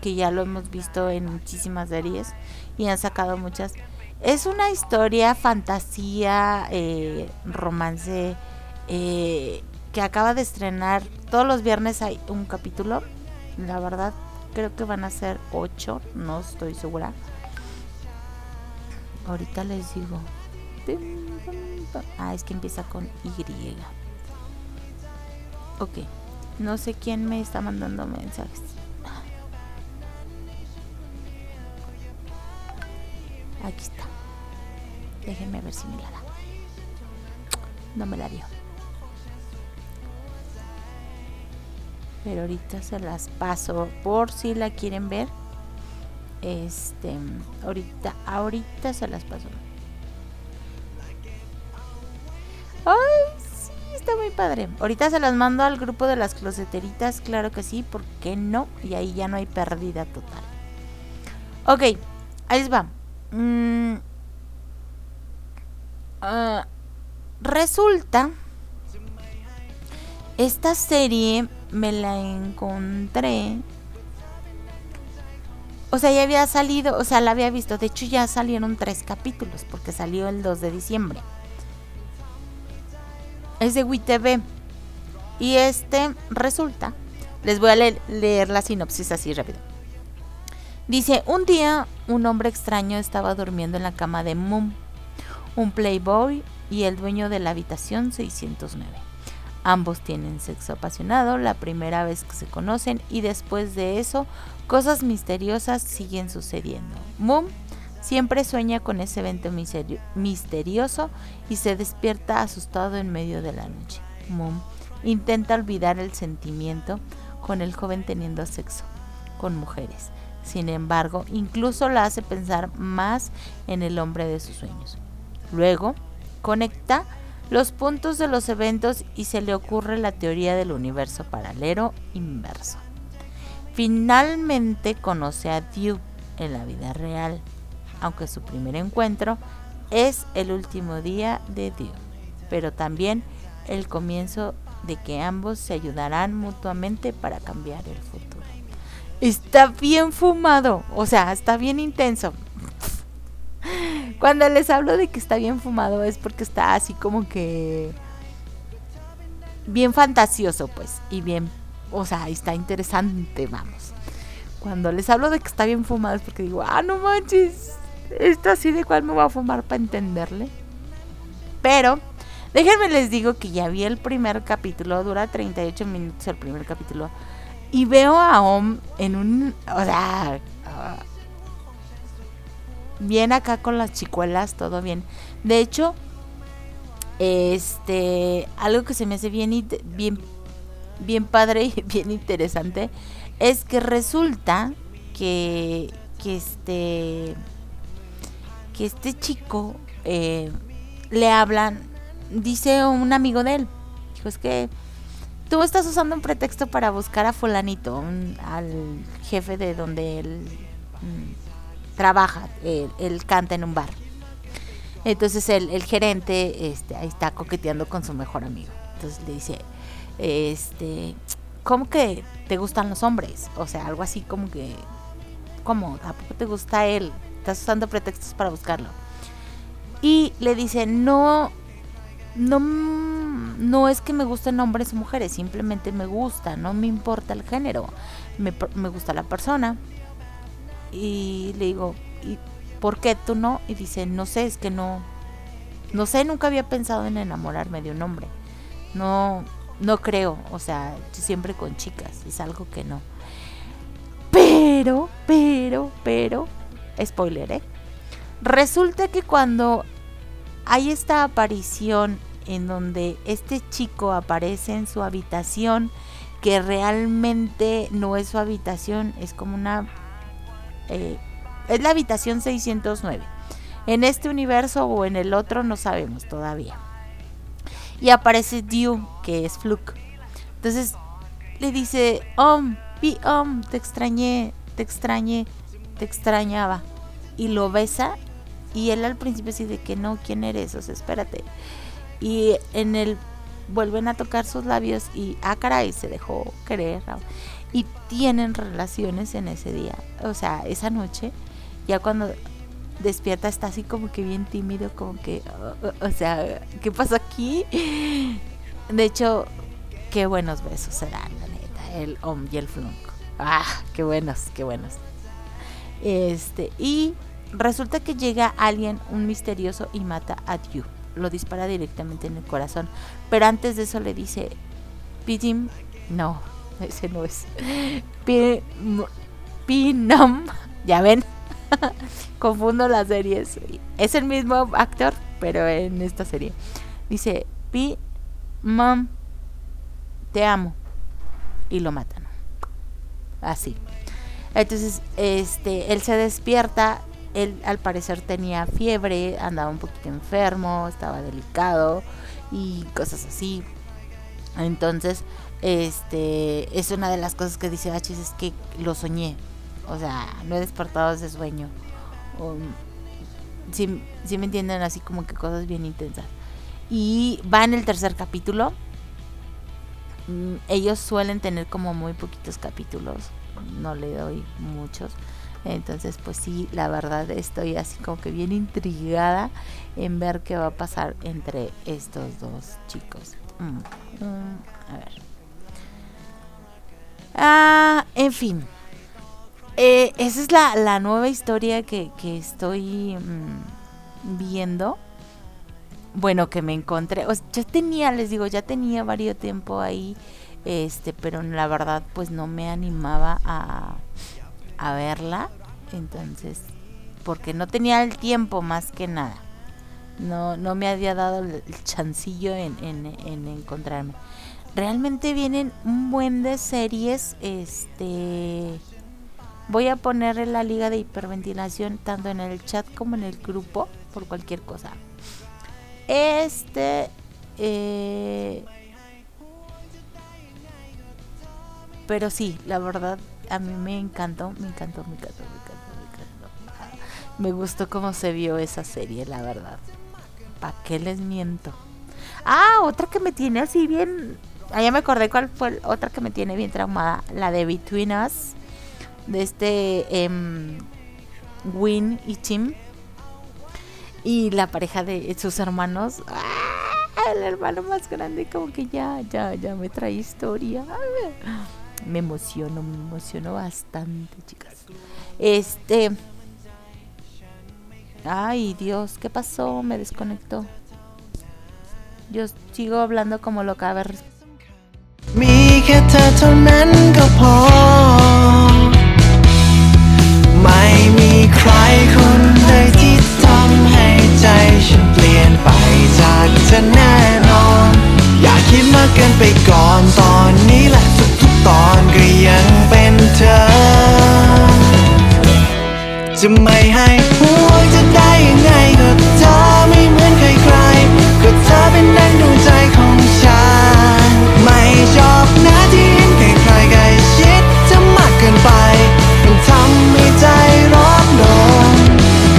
que ya lo hemos visto en muchísimas series y han sacado muchas. Es una historia, fantasía, eh, romance eh, que acaba de estrenar. Todos los viernes hay un capítulo. La verdad, creo que van a ser ocho, no estoy segura. Ahorita les digo. Ah, es que empieza con Y. Ok. No sé quién me está mandando mensajes. Aquí está. Déjenme ver si me la da. No me la dio. Pero ahorita se las paso por si la quieren ver. Este, ahorita, ahorita se las paso. Muy padre. Ahorita se las mando al grupo de las closeteritas, claro que sí, ¿por qué no? Y ahí ya no hay pérdida total. Ok, ahí va. Mm, ah, resulta, esta serie me la encontré. O sea, ya había salido, o sea, la había visto. De hecho, ya salieron tres capítulos porque salió el 2 de diciembre. Es de WITV. Y este resulta, les voy a leer, la sinopsis así rápido. Dice, un día un hombre extraño estaba durmiendo en la cama de Moon, un playboy y el dueño de la habitación 609. Ambos tienen sexo apasionado la primera vez que se conocen y después de eso cosas misteriosas siguen sucediendo. Moon siempre sueña con ese evento misterioso y se despierta asustado en medio de la noche. Moon intenta olvidar el sentimiento con el joven teniendo sexo con mujeres sin embargo, incluso la hace pensar más en el hombre de sus sueños. Luego, conecta los puntos de los eventos y se le ocurre la teoría del universo paralelo inverso. Finalmente conoce a Dew en la vida real, aunque su primer encuentro es el último día de Dew, pero también el comienzo de que ambos se ayudarán mutuamente para cambiar el futuro. Está bien fumado, o sea, está bien intenso. Cuando les hablo de que está bien fumado es porque está así como que bien fantasioso, pues, y bien, o sea, está interesante, vamos. Cuando les hablo de que está bien fumado es porque digo, ah, no manches, esto así de cuál me voy a fumar para entenderle. Pero, déjenme les digo que ya vi el primer capítulo, dura 38 minutos el primer capítulo. Y veo a Om en un. O sea. bien acá con las chicuelas, todo bien. De hecho, este. Algo que se me hace bien, bien, bien padre y bien interesante. Es que resulta que. Que este. Que este chico. Eh, le hablan. Dice un amigo de él. Dijo, es que tú estás usando un pretexto para buscar a fulanito, al jefe de donde él mm, trabaja, él, canta en un bar. Entonces el, gerente este, ahí está coqueteando con su mejor amigo. Entonces le dice, este, ¿cómo que te gustan los hombres? O sea, algo así como que, ¿cómo? ¿Tampoco te gusta él? Estás usando pretextos para buscarlo. Y le dice, no, no no es que me gusten hombres o mujeres, simplemente me gusta, no me importa el género, me, gusta la persona. Y le digo, ¿y por qué tú no? Y dice, no sé, es que no, no sé, nunca había pensado en enamorarme de un hombre. No, no creo, o sea, siempre con chicas, es algo que no. Pero, pero, pero, spoiler, ¿eh? Resulta que cuando hay esta aparición en donde este chico aparece en su habitación que realmente no es su habitación, es como una... Eh, es la habitación 609. En este universo o en el otro no sabemos todavía. Y aparece Dew, que es Fluke. Entonces le dice, Om, vi Om, te extrañé, te extrañé, extrañaba. Y lo besa y él al principio dice que no, ¿quién eres? O sea, espérate. Y en el vuelven a tocar sus labios y, ah, caray, se dejó querer. Y tienen relaciones en ese día, o sea, esa noche, ya cuando despierta está así como que bien tímido, como que, o, o sea, ¿qué pasa aquí? De hecho, qué buenos besos se dan, la neta, el Om y el Flunk. Ah, qué buenos, qué buenos. Este, y resulta que llega alguien, un misterioso, y mata a Yu. Lo dispara directamente en el corazón. Pero antes de eso le dice, Pidim, no, ese no es. Pi- m- Pinam, ya ven, confundo las series. Es el mismo actor, pero en esta serie. Dice, Pi, mam, te amo. Y lo matan. Así. Entonces, este, él se despierta. Él al parecer tenía fiebre, andaba un poquito enfermo, estaba delicado y cosas así. Entonces, este, es una de las cosas que dice Hachis es que lo soñé. O sea, no he despertado de ese sueño. Si, si me entienden así como que cosas bien intensas. Y va en el tercer capítulo. Mm, Ellos suelen tener como muy poquitos capítulos. No le doy muchos. Entonces, pues sí, la verdad estoy así como que bien intrigada en ver qué va a pasar entre estos dos chicos. Mm, mm, a ver. Ah, en fin. Eh, esa es la, la nueva historia que, que estoy mm, viendo. Bueno, que me encontré. O ya tenía, les digo, ya tenía varios tiempo ahí. Este, pero la verdad, pues no me animaba a, a verla. Entonces, porque no tenía el tiempo más que nada. No, no me había dado el chancillo en, en, en encontrarme. Realmente vienen un buen de series. Este. Voy a poner la liga de hiperventilación tanto en el chat como en el grupo por cualquier cosa. Este. eh, pero sí, la verdad, a mí me encantó, me encantó, me encantó, me encantó, me encantó. Me gustó cómo se vio esa serie, la verdad. ¿Para qué les miento? Ah, otra que me tiene así bien. Ah, ya me acordé cuál fue otra que me tiene bien traumada. La de Between Us. De este em, Win y Tim. Y la pareja de sus hermanos. ¡Ah! El hermano más grande, como que ya, ya, ya me trae historia Ah, Me emociono, me emociono bastante, chicas. Este. Ay, Dios, ¿qué pasó? Me desconectó. Yo sigo hablando como loca. A ver, มีแค่เธอเท่านั้นก็พอ ไม่มีใครคนใดที่ทำให้ใจฉันเปลี่ยนไปจากเธอแน่นอน อย่าคิดมากเกินไปก่อนตอนนี้และทุกๆ ตอนก็ยังเป็นเธอ จะไม่ให้ห่วงจะได้ยังไงก็เธอไม่เหมือนใครๆก็เธอเป็นดังดวงใจของฉัน ไม่ชอบนะที่เห็นใครๆใกล้ชิดเธอมากเกินไปมันทำให้ใจร้อนรน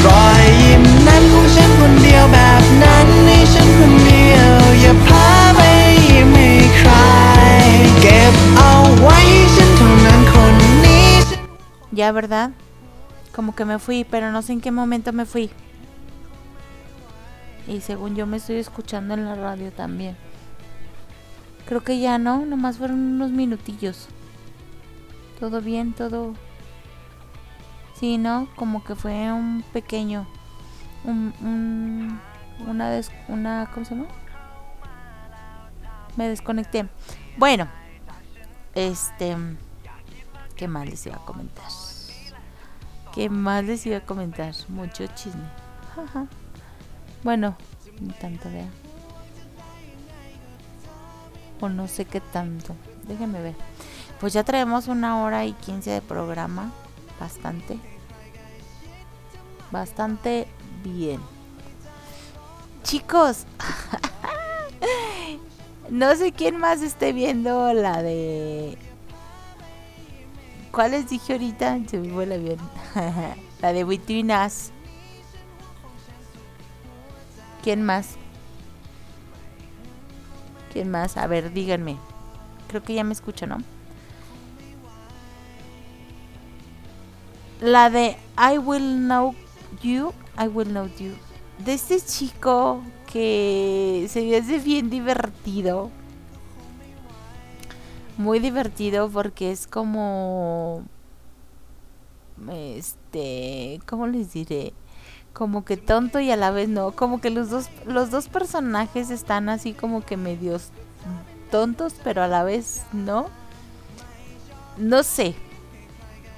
รอยยิ้มนั้นของฉันคนเดียวแบบนั้นให้ฉันคนเดียวอย่าพาไปยิ้มให้ใครเก็บ ya, ¿verdad? Como que me fui, pero no sé en qué momento me fui. Y según yo me estoy escuchando en la radio también. Creo que ya no, nomás fueron unos minutillos. Todo bien, todo. Sí, ¿no? Como que fue un pequeño. Un, un- una, des- una. ¿Cómo se llama? Me desconecté. Bueno, este. ¿Qué más les iba a comentar? ¿Qué más les iba a comentar? Mucho chisme. Bueno, ni tanto vea. O no sé qué tanto. Déjenme ver. Pues ya traemos una hora y quince de programa. Bastante. Bastante bien. Chicos. no sé quién más esté viendo la de ¿Cuál les dije ahorita? Se me fue el la de Between Us. ¿Quién más? ¿Quién más? A ver, díganme. Creo que ya me escucho, ¿no? La de I Will Know You, I Will Know You. De este chico que se ve hace bien divertido. Muy divertido porque es como... Este... ¿Cómo les diré? Como que tonto y a la vez no. Como que los dos, los dos personajes están así como que medios tontos, pero a la vez no. No sé.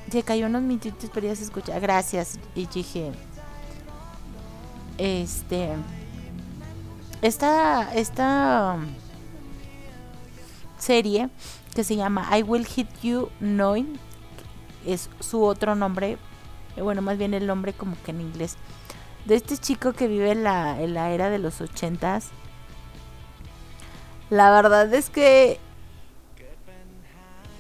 Se cayó unos minutitos, pero ya se escucha. Gracias, Ichige. Este. Esta. Esta. serie que se llama I Will Hit You Knowing. Es su otro nombre. eh, Bueno, más bien el nombre como que en inglés. De este chico que vive en la, en la era de los ochentas. La verdad es que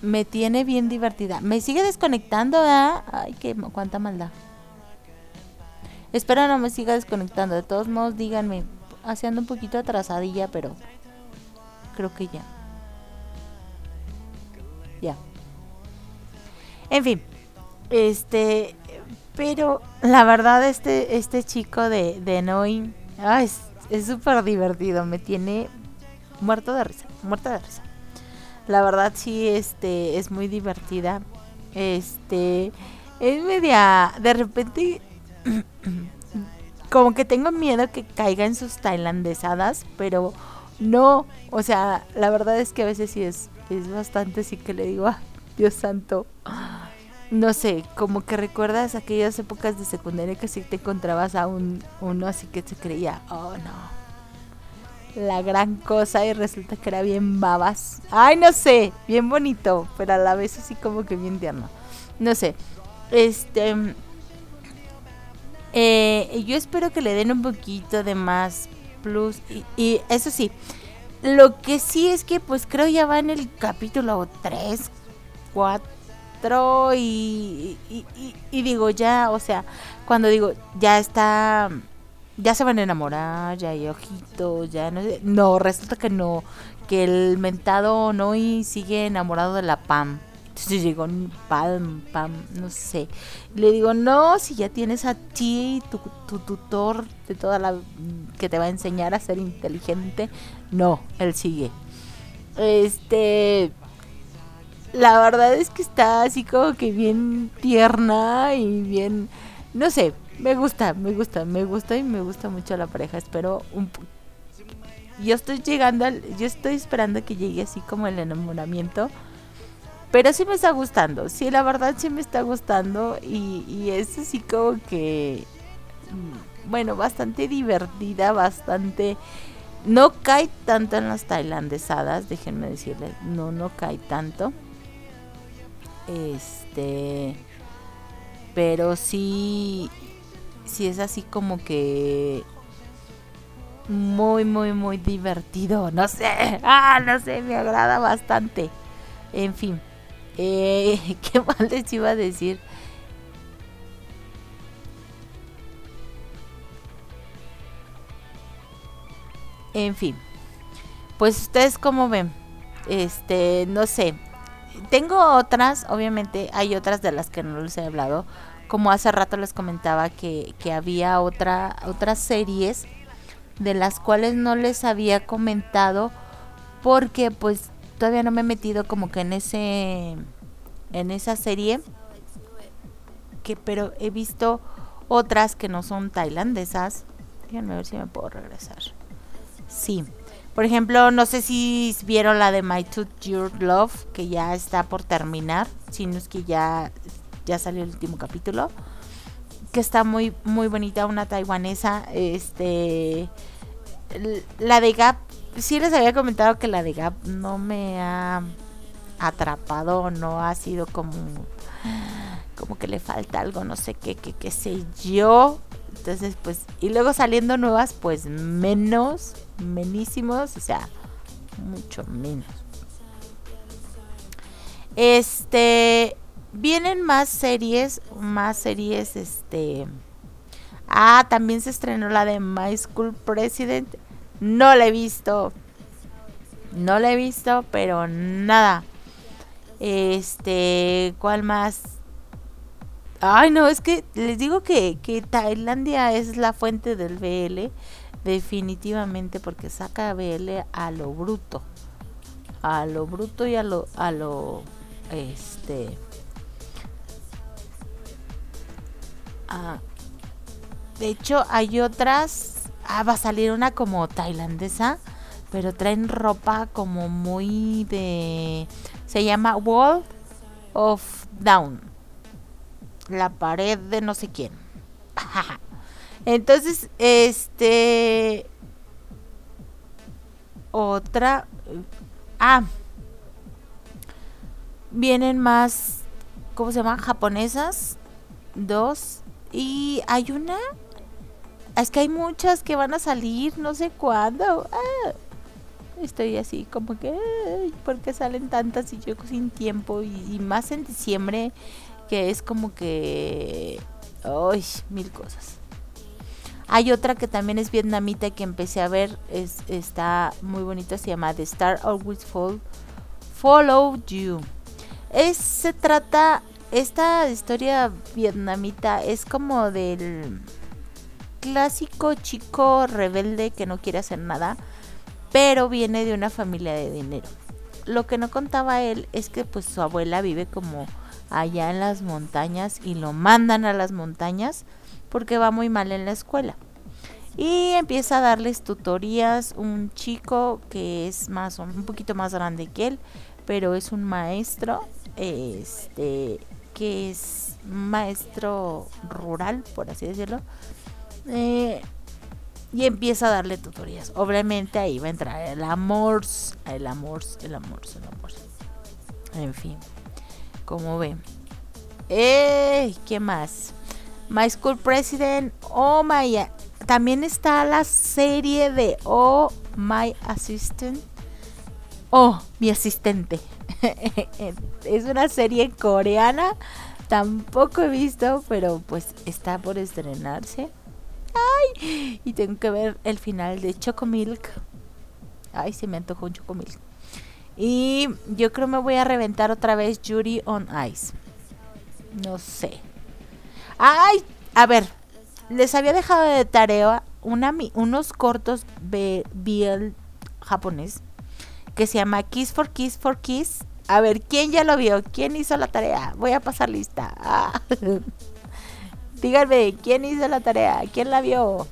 me tiene bien divertida. Me sigue desconectando, ¿verdad? Ay, qué cuánta maldad. Espero no me siga desconectando. De todos modos, díganme. Haciendo un poquito atrasadilla, pero creo que ya. Ya. En fin. Este. Pero la verdad, este, este chico de, de es- es súper divertido. Me tiene muerto de risa. Muerto de risa. La verdad sí, este, es muy divertida. Este, es media, de repente, como que tengo miedo que caiga en sus tailandesadas, pero no, o sea, la verdad es que a veces sí es, es bastante así que le digo, "Ah, Dios santo, no sé, como que recuerdas aquellas épocas de secundaria que sí te encontrabas a un, uno así que se creía, oh no la gran cosa y resulta que era bien babas. Ay, no sé, bien bonito, pero a la vez así como que bien tierno. No sé. Este eh, yo espero que le den un poquito de más plus y, y eso sí. Lo que sí es que pues creo ya va en el capítulo 3, 4 y, y, y- digo ya, o sea, cuando digo ya está ya se van a enamorar, ya hay ojitos, ya no sé. No, resulta que no, que el mentado no y sigue enamorado de la Pam. Entonces digo, Pam, Pam, no sé. Le digo, no, si ya tienes a ti, tu, tu tutor de toda la. que te va a enseñar a ser inteligente. No, él sigue. Este. La verdad es que está así como que bien tierna y bien. No sé, me gusta, me gusta, me gusta y me gusta mucho la pareja. Espero un Yo estoy llegando al. Yo estoy esperando que llegue así como el enamoramiento. Pero sí me está gustando. Sí, la verdad sí me está gustando. Y, y es así como que. mm, Bueno, bastante divertida, bastante. No cae tanto en las tailandesadas, déjenme decirles. No, no cae tanto. Este. Pero sí. Sí es así como que. Muy, muy, muy divertido. No sé. Ah, no sé, me agrada bastante. En fin. Eh, ¿Qué más les iba a decir? En fin. Pues ustedes como ven. Este, no sé. Tengo otras, obviamente hay otras de las que no les he hablado. Como hace rato les comentaba que, que había otra, otras series de las cuales no les había comentado porque pues todavía no me he metido como que en ese en esa serie que pero he visto otras que no son tailandesas déjenme ver si me puedo regresar sí. Por ejemplo no sé si vieron la de My Tooth Your Love que ya está por terminar si no es que ya ya salió el último capítulo que está muy muy bonita una taiwanesa este la de Gap sí les había comentado que la de Gap no me ha atrapado no ha sido como como que le falta algo no sé qué qué qué sé yo. Entonces pues y luego saliendo nuevas pues menos menísimos o sea mucho menos este vienen más series más series este ah también se estrenó la de My School President no la he visto No la he visto, pero nada. Este, ¿cuál más? Ay, no, es que les digo que, que Tailandia es la fuente del BL, definitivamente, porque saca BL a lo bruto. A lo bruto y a lo, a lo, este, de hecho, hay otras. Ah, va a salir una como tailandesa. Pero traen ropa como muy de. Se llama Wall of Down. La pared de no sé quién. Entonces, este. Otra. Ah. Vienen más. ¿Cómo se llama? Japonesas. Dos. Y hay una. Es que hay muchas que van a salir, no sé cuándo. Ah, estoy así como que, ¿por qué salen tantas y yo sin tiempo? Y, y más en diciembre, que es como que, ay, mil cosas. Hay otra que también es vietnamita que empecé a ver, es, está muy bonita, se llama The Star Always Fall, Follow You. Es, se trata, esta historia vietnamita es como del clásico chico rebelde que no quiere hacer nada, pero viene de una familia de dinero. Lo que no contaba él es que pues su abuela vive como allá en las montañas y lo mandan a las montañas porque va muy mal en la escuela. Y empieza a darles tutorías un chico que es más un poquito más grande que él, pero es un maestro este que es maestro rural, por así decirlo, eh, y empieza a darle tutorías. Obviamente ahí va a entrar el amor, el amor, el amor, el amor. En fin, como ven. ¡Eh! ¿Qué más? My School President. Oh my. También está la serie de Oh My Assistant. Oh, mi asistente. es una serie coreana. Tampoco he visto, pero pues está por estrenarse. Ay, y tengo que ver el final de Chocomilk. Ay, se me antojó un Chocomilk. Y yo creo me voy a reventar otra vez Judy on Ice. No sé. Ay, a ver. Les había dejado de tarea una, unos cortos BL japonés que se llama Kiss for Kiss for Kiss. A ver, ¿quién ya lo vio? ¿Quién hizo la tarea? Voy a pasar lista. Ah. Díganme, ¿quién hizo la tarea? ¿Quién la vio?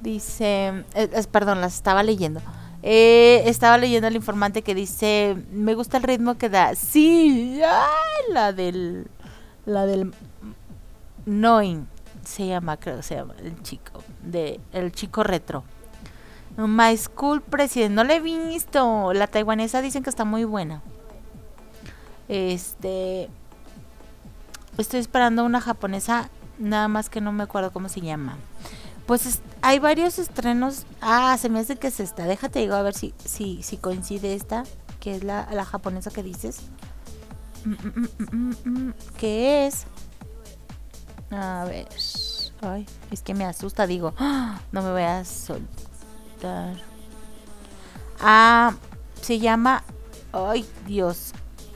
Dice, eh, perdón, las estaba leyendo. Eh, estaba leyendo al informante que dice, me gusta el ritmo que da. Sí, la del, la del Knowing se llama, creo se llama, el chico, de el chico retro. My School President, no le he visto. La taiwanesa dicen que está muy buena. Este. Estoy esperando una japonesa, nada más que no me acuerdo cómo se llama. Pues hay varios estrenos. Ah, se me hace que es esta. Déjate digo a ver si, si, si coincide esta, que es la, la japonesa que dices. Mm, mm, mm, ¿Qué es? A ver. Ay, es que me asusta, digo. ¡Ah! No me voy a soltar. Ah, se llama. Ay, Dios.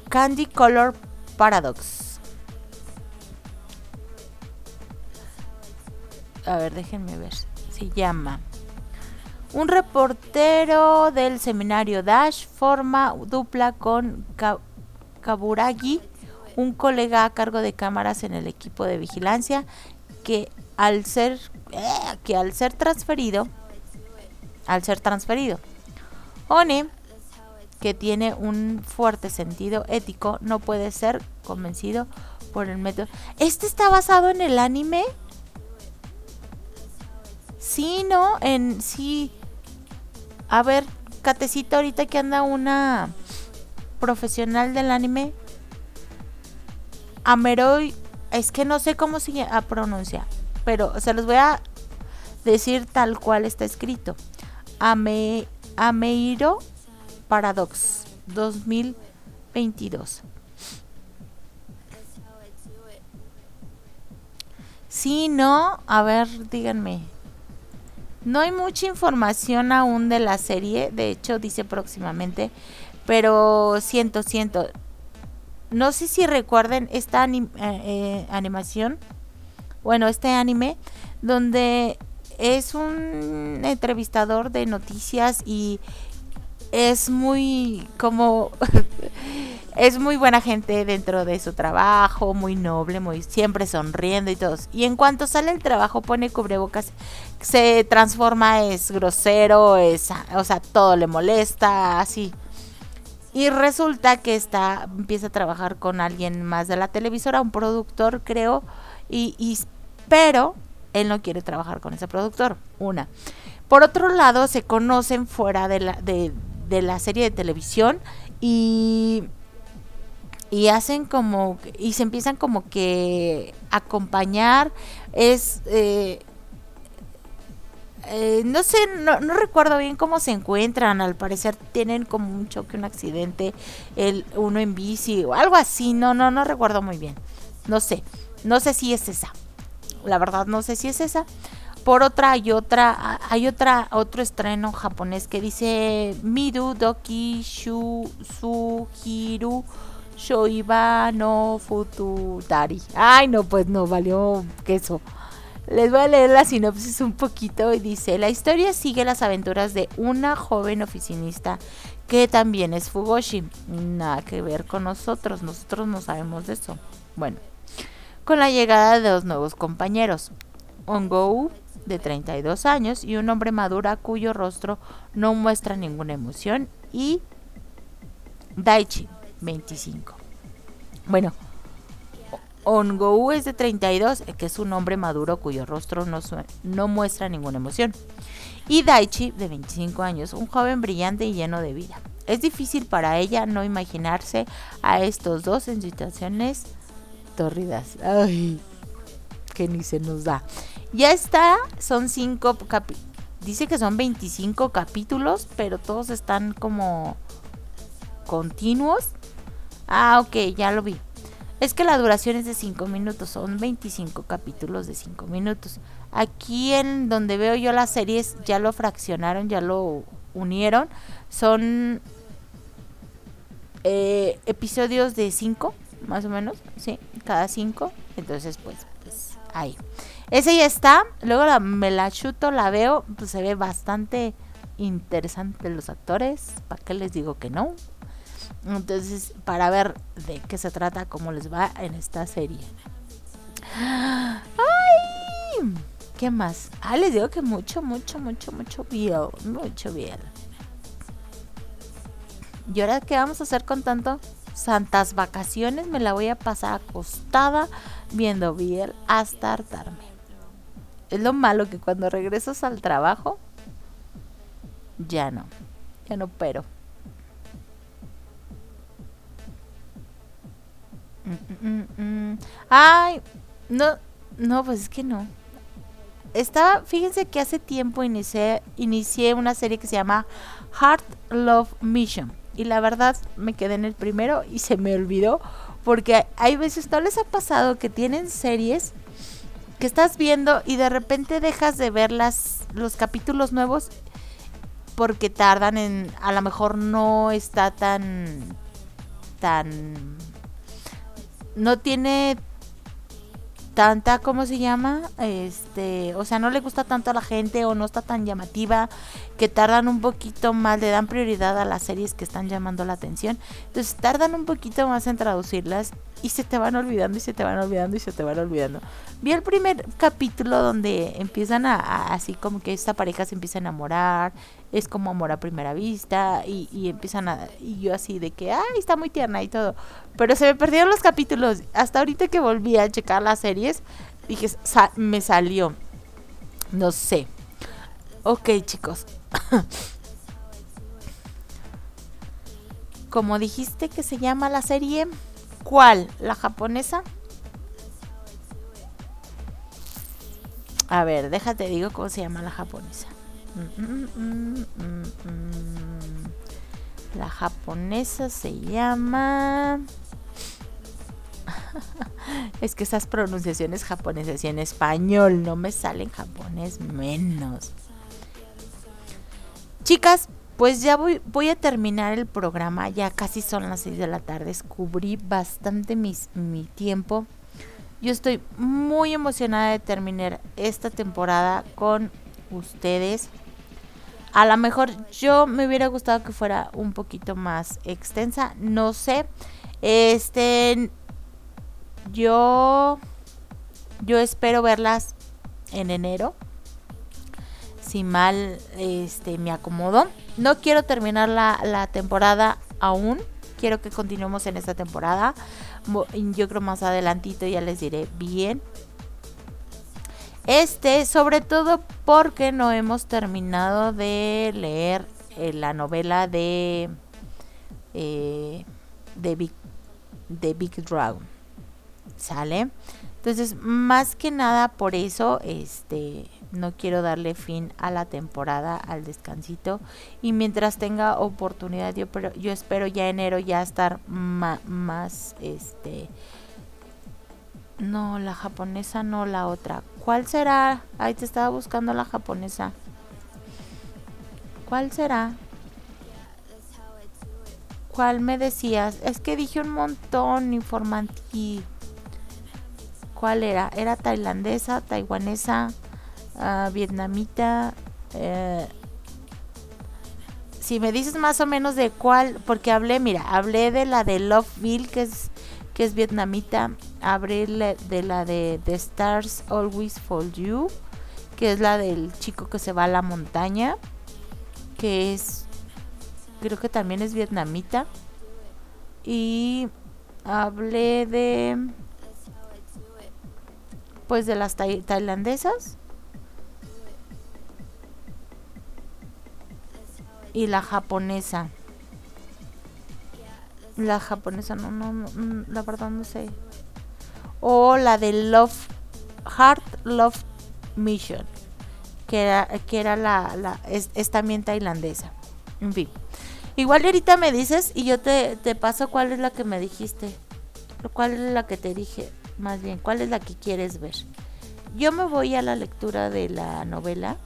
Candy Color Paradox. A ver, déjenme ver. Se llama. Un reportero del seminario Dash forma dupla con Kaburagi un colega a cargo de cámaras en el equipo de vigilancia que al ser eh, que al ser transferido al ser transferido One que tiene un fuerte sentido ético no puede ser convencido por el método este está basado en el anime sí no en sí a ver catecito ahorita que anda una profesional del anime Ameroy, es que no sé cómo se pronuncia, pero se los voy a decir tal cual está escrito. Ame, Ameiro Paradox 2000 22. Sí, no, a ver, díganme. No hay mucha información aún de la serie, de hecho dice próximamente, pero siento, siento. No sé si recuerden esta eh, eh, animación, bueno, este anime, donde es un entrevistador de noticias y es muy como es muy buena gente dentro de su trabajo, muy noble, muy siempre sonriendo y todos. Y en cuanto sale el trabajo pone cubrebocas, se transforma, es grosero, es, o sea, todo le molesta, así. Y resulta que está empieza a trabajar con alguien más de la televisora, un productor, creo, y, y pero él no quiere trabajar con ese productor. Una. Por otro lado, se conocen fuera de la, de, de la serie de televisión y y hacen como y se empiezan como que acompañar es eh, eh, no sé no, no recuerdo bien cómo se encuentran al parecer tienen como un choque un accidente el uno en bici o algo así no no no recuerdo muy bien no sé no sé si es esa la verdad no sé si es esa. Por otra hay otra hay otra otro estreno japonés que dice Miru Doki Shu Suhiru Shoiba no Futudari. Ay, no, pues no, valió queso. Les voy a leer la sinopsis un poquito y dice, la historia sigue las aventuras de una joven oficinista que también es Fugoshi. Nada que ver con nosotros, nosotros no sabemos de eso. Bueno, con la llegada de dos nuevos compañeros, Ongou, de 32 años, y un hombre madura cuyo rostro no muestra ninguna emoción, y Daichi, 25. Bueno, Ongou es de 32, que es un hombre maduro cuyo rostro no, no, muestra ninguna emoción. Y Daichi, de 25 años, un joven brillante y lleno de vida. Es difícil para ella no imaginarse a estos dos en situaciones torridas. Ay, que ni se nos da. Ya está, son cinco capítulos. Dice que son 25 capítulos, pero todos están como continuos. Ah, ok, ya lo vi. Es que la duración es de 5 minutos, son 25 capítulos de 5 minutos. Aquí en donde veo yo las series ya lo fraccionaron, ya lo unieron. Son eh, episodios de 5, más o menos, sí, cada 5. Entonces, pues, pues, ahí. Ese ya está. Luego la, me la chuto, la veo, pues se ve bastante interesante los actores. ¿Para qué les digo que no? Entonces, para ver de qué se trata, cómo les va en esta serie. ¡Ay! ¿Qué más? Ah, les digo que mucho, mucho, mucho, mucho bien. Mucho bien. ¿Y ahora qué vamos a hacer con tanto? Santas vacaciones me la voy a pasar acostada viendo bien hasta hartarme. Es lo malo que cuando regresas al trabajo, ya no. Ya no, pero. Mm, mm, mm. Ay, no, no, pues es que no. Estaba, fíjense que hace tiempo inicié, inicié una serie que se llama Heart Love Mission. Y la verdad me quedé en el primero y se me olvidó. Porque hay veces, ¿no les ha pasado que tienen series que estás viendo y de repente dejas de ver las, los capítulos nuevos porque tardan en, a lo mejor no está tan, tan no tiene tanta, ¿cómo se llama? Este, o sea, no le gusta tanto a la gente o no está tan llamativa, que tardan un poquito más, le dan prioridad a las series que están llamando la atención. Entonces, tardan un poquito más en traducirlas y se te van olvidando y se te van olvidando y se te van olvidando. Vi el primer capítulo donde empiezan a, a así como que esta pareja se empieza a enamorar, es como amor a primera vista y, y, empiezan a y yo así de que ay está muy tierna y todo pero se me perdieron los capítulos. Hasta ahorita que volví a checar las series dije sa me salió no sé. Ok chicos. Como dijiste que se llama la serie ¿cuál? la japonesa a ver déjate digo cómo se llama la japonesa la japonesa se llama... es que esas pronunciaciones japonesas y en español no me salen japonés menos. Chicas, pues ya voy, voy a terminar el programa, ya casi son las 6 de la tarde, descubrí bastante mis, mi tiempo. Yo estoy muy emocionada de terminar esta temporada con ustedes. A lo mejor yo me hubiera gustado que fuera un poquito más extensa, no sé. Este yo yo espero verlas en enero. Si mal este me acomodo. No quiero terminar la, la temporada aún. Quiero que continuemos en esta temporada. Yo creo más adelantito ya les diré bien. Este, sobre todo porque no hemos terminado de leer eh, la novela de eh, de Big de Big Dragon. ¿Sale? Entonces, más que nada por eso, este, no quiero darle fin a la temporada, al descansito. Y mientras tenga oportunidad, yo, pero, yo espero ya enero ya estar más, este... No, la japonesa no, la otra. ¿Cuál será? Ahí te estaba buscando la japonesa. ¿Cuál será? ¿Cuál me decías? Es que dije un montón informativo. ¿Cuál era? ¿Era tailandesa, taiwanesa, uh, vietnamita? Eh, si me dices más o menos de cuál, porque hablé, mira, hablé de la de Loveville, que es, que es vietnamita, hablé de la de The Stars Always For You, que es la del chico que se va a la montaña, que es, creo que también es vietnamita. Y hablé de, pues de las tailandesas y la japonesa. La japonesa, no, no, no, la verdad no sé. O la de Love, Heart Love Mission, que era, que era la, la es, es, también tailandesa. En fin. Igual ahorita me dices y yo te, te paso cuál es la que me dijiste. ¿Cuál es la que te dije? Más bien, ¿cuál es la que quieres ver? Yo me voy a la lectura de la novela.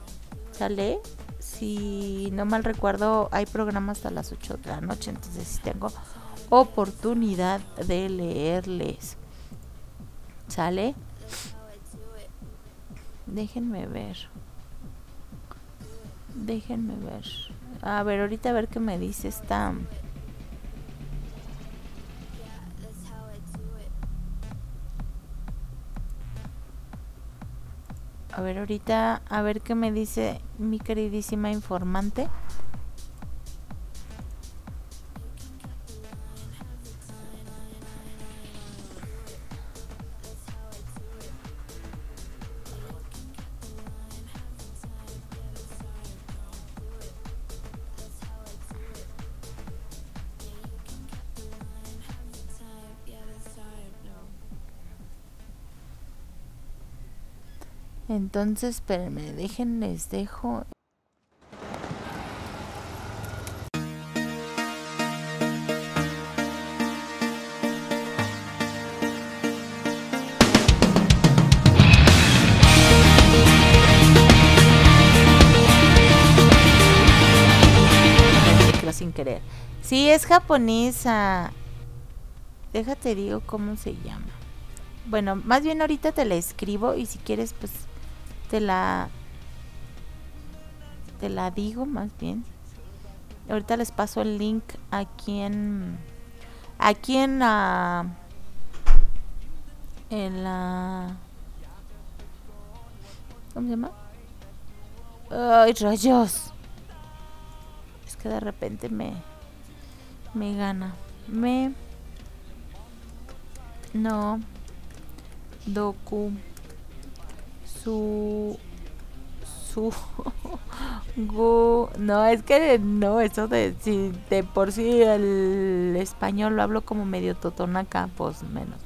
¿Sale? si no mal recuerdo, hay programas hasta las 8 de la noche, entonces si tengo oportunidad de leerles. ¿Sale? Déjenme ver. Déjenme ver. A ver, ahorita a ver qué me dice esta... A ver, ahorita, a ver qué me dice mi queridísima informante. Entonces, espérenme, dejen, les dejo. sin querer. Sí, es japonesa. Déjate digo cómo se llama. Bueno, más bien ahorita te la escribo y si quieres pues te la te la digo más bien. Ahorita les paso el link aquí en aquí en la en la ¿cómo se llama? ay rayos. Es que de repente me me gana. Me no docu su su no es que no eso de si de por sí el español lo hablo como medio totonaca pues menos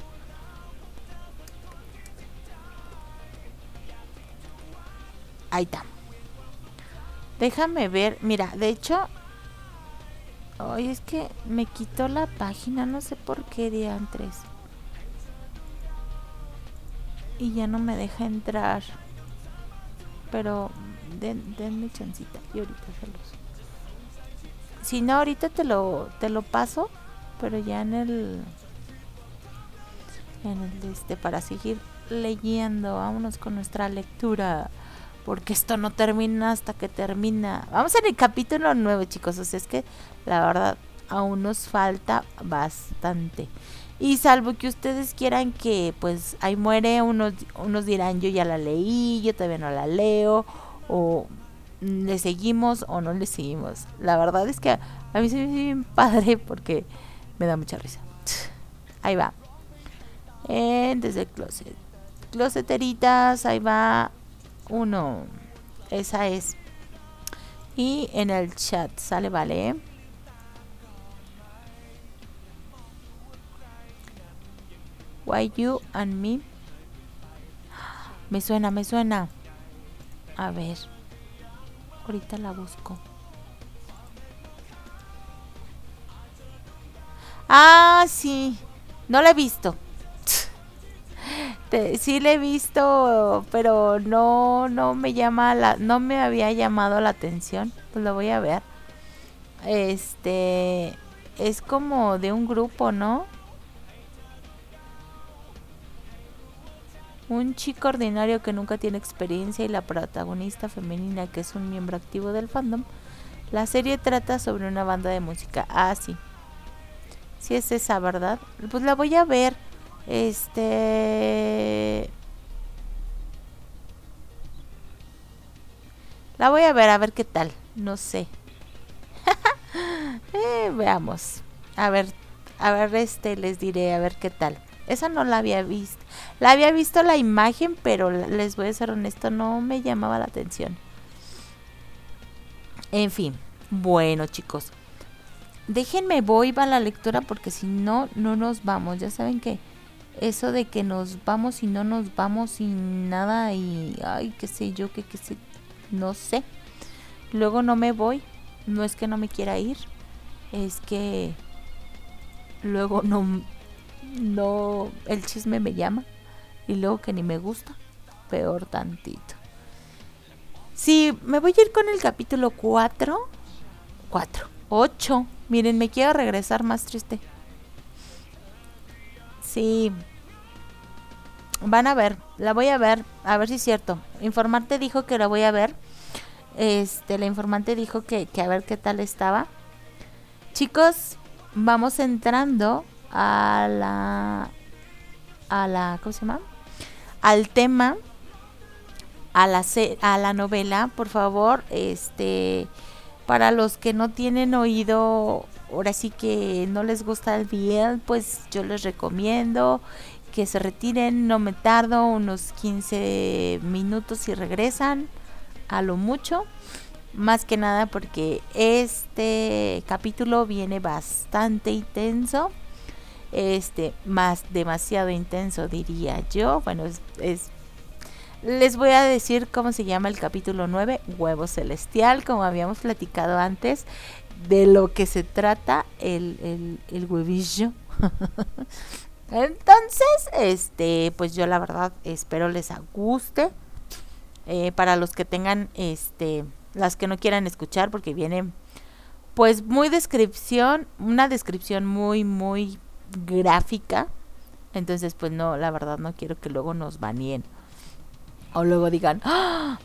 ahí está déjame ver mira de hecho Ay, es que me quitó la página, no sé por qué diantres. Y ya no me deja entrar. Pero den, denme chancita y ahorita se los. Si no, ahorita te lo, te lo paso, pero ya en el. En el este, para seguir leyendo. Vámonos con nuestra lectura. Porque esto no termina hasta que termina. Vamos en el capítulo 9, chicos. O sea, es que la verdad aún nos falta bastante. Y salvo que ustedes quieran que pues ahí muere, unos, unos dirán yo ya la leí, yo todavía no la leo, o le seguimos o no le seguimos. La verdad es que a mí se me hace padre porque me da mucha risa. Ahí va. Eh, desde el closet. Closeteritas, ahí va uno. Esa es. Y en el chat sale, vale. Why you and me? Me suena, me suena. A ver. Ahorita la busco. Ah, sí. No la he visto. Sí la he visto, pero no no me llama la no me había llamado la atención. Pues lo voy a ver. Este es como de un grupo, ¿no? Un chico ordinario que nunca tiene experiencia y la protagonista femenina que es un miembro activo del fandom. La serie trata sobre una banda de música. Ah, sí. Sí es esa, ¿verdad? Pues la voy a ver. Este... La voy a ver, a ver qué tal. No sé. Eh, veamos. A ver, a ver, este, les diré, a ver qué tal. Esa no la había visto. La había visto la imagen, pero les voy a ser honesto, no me llamaba la atención. En fin, bueno chicos. Déjenme, voy a la lectura porque si no, no nos vamos. Ya saben que eso de que nos vamos y no nos vamos sin nada y, ay, qué sé yo, que qué sé, no sé. Luego no me voy. No es que no me quiera ir. Es que luego no, no, el chisme me llama. Y luego que ni me gusta. Peor tantito. Sí, me voy a ir con el capítulo 4. 4. 8. Miren, me quiero regresar más triste. Sí. Van a ver, la voy a ver, a ver si es cierto. Informante dijo que la voy a ver. Este, la informante dijo que, que a ver qué tal estaba. Chicos, vamos entrando a la a la ¿cómo se llama? Al tema a la a la novela, por favor, este para los que no tienen oído, ahora sí que no les gusta el bien, pues yo les recomiendo que se retiren, no me tardo, unos 15 minutos y regresan a lo mucho. Más que nada porque este capítulo viene bastante intenso. Este, más demasiado intenso diría yo. Bueno, es, es- les voy a decir cómo se llama el capítulo 9, Huevo Celestial, como habíamos platicado antes, de lo que se trata el, el, el huevillo. Entonces, este, pues yo la verdad espero les guste. Eh, para los que tengan, este, las que no quieran escuchar, porque viene, pues muy descripción, una descripción muy, muy gráfica. Entonces, pues no, la verdad no quiero que luego nos baneen. O luego digan, ¡Ah!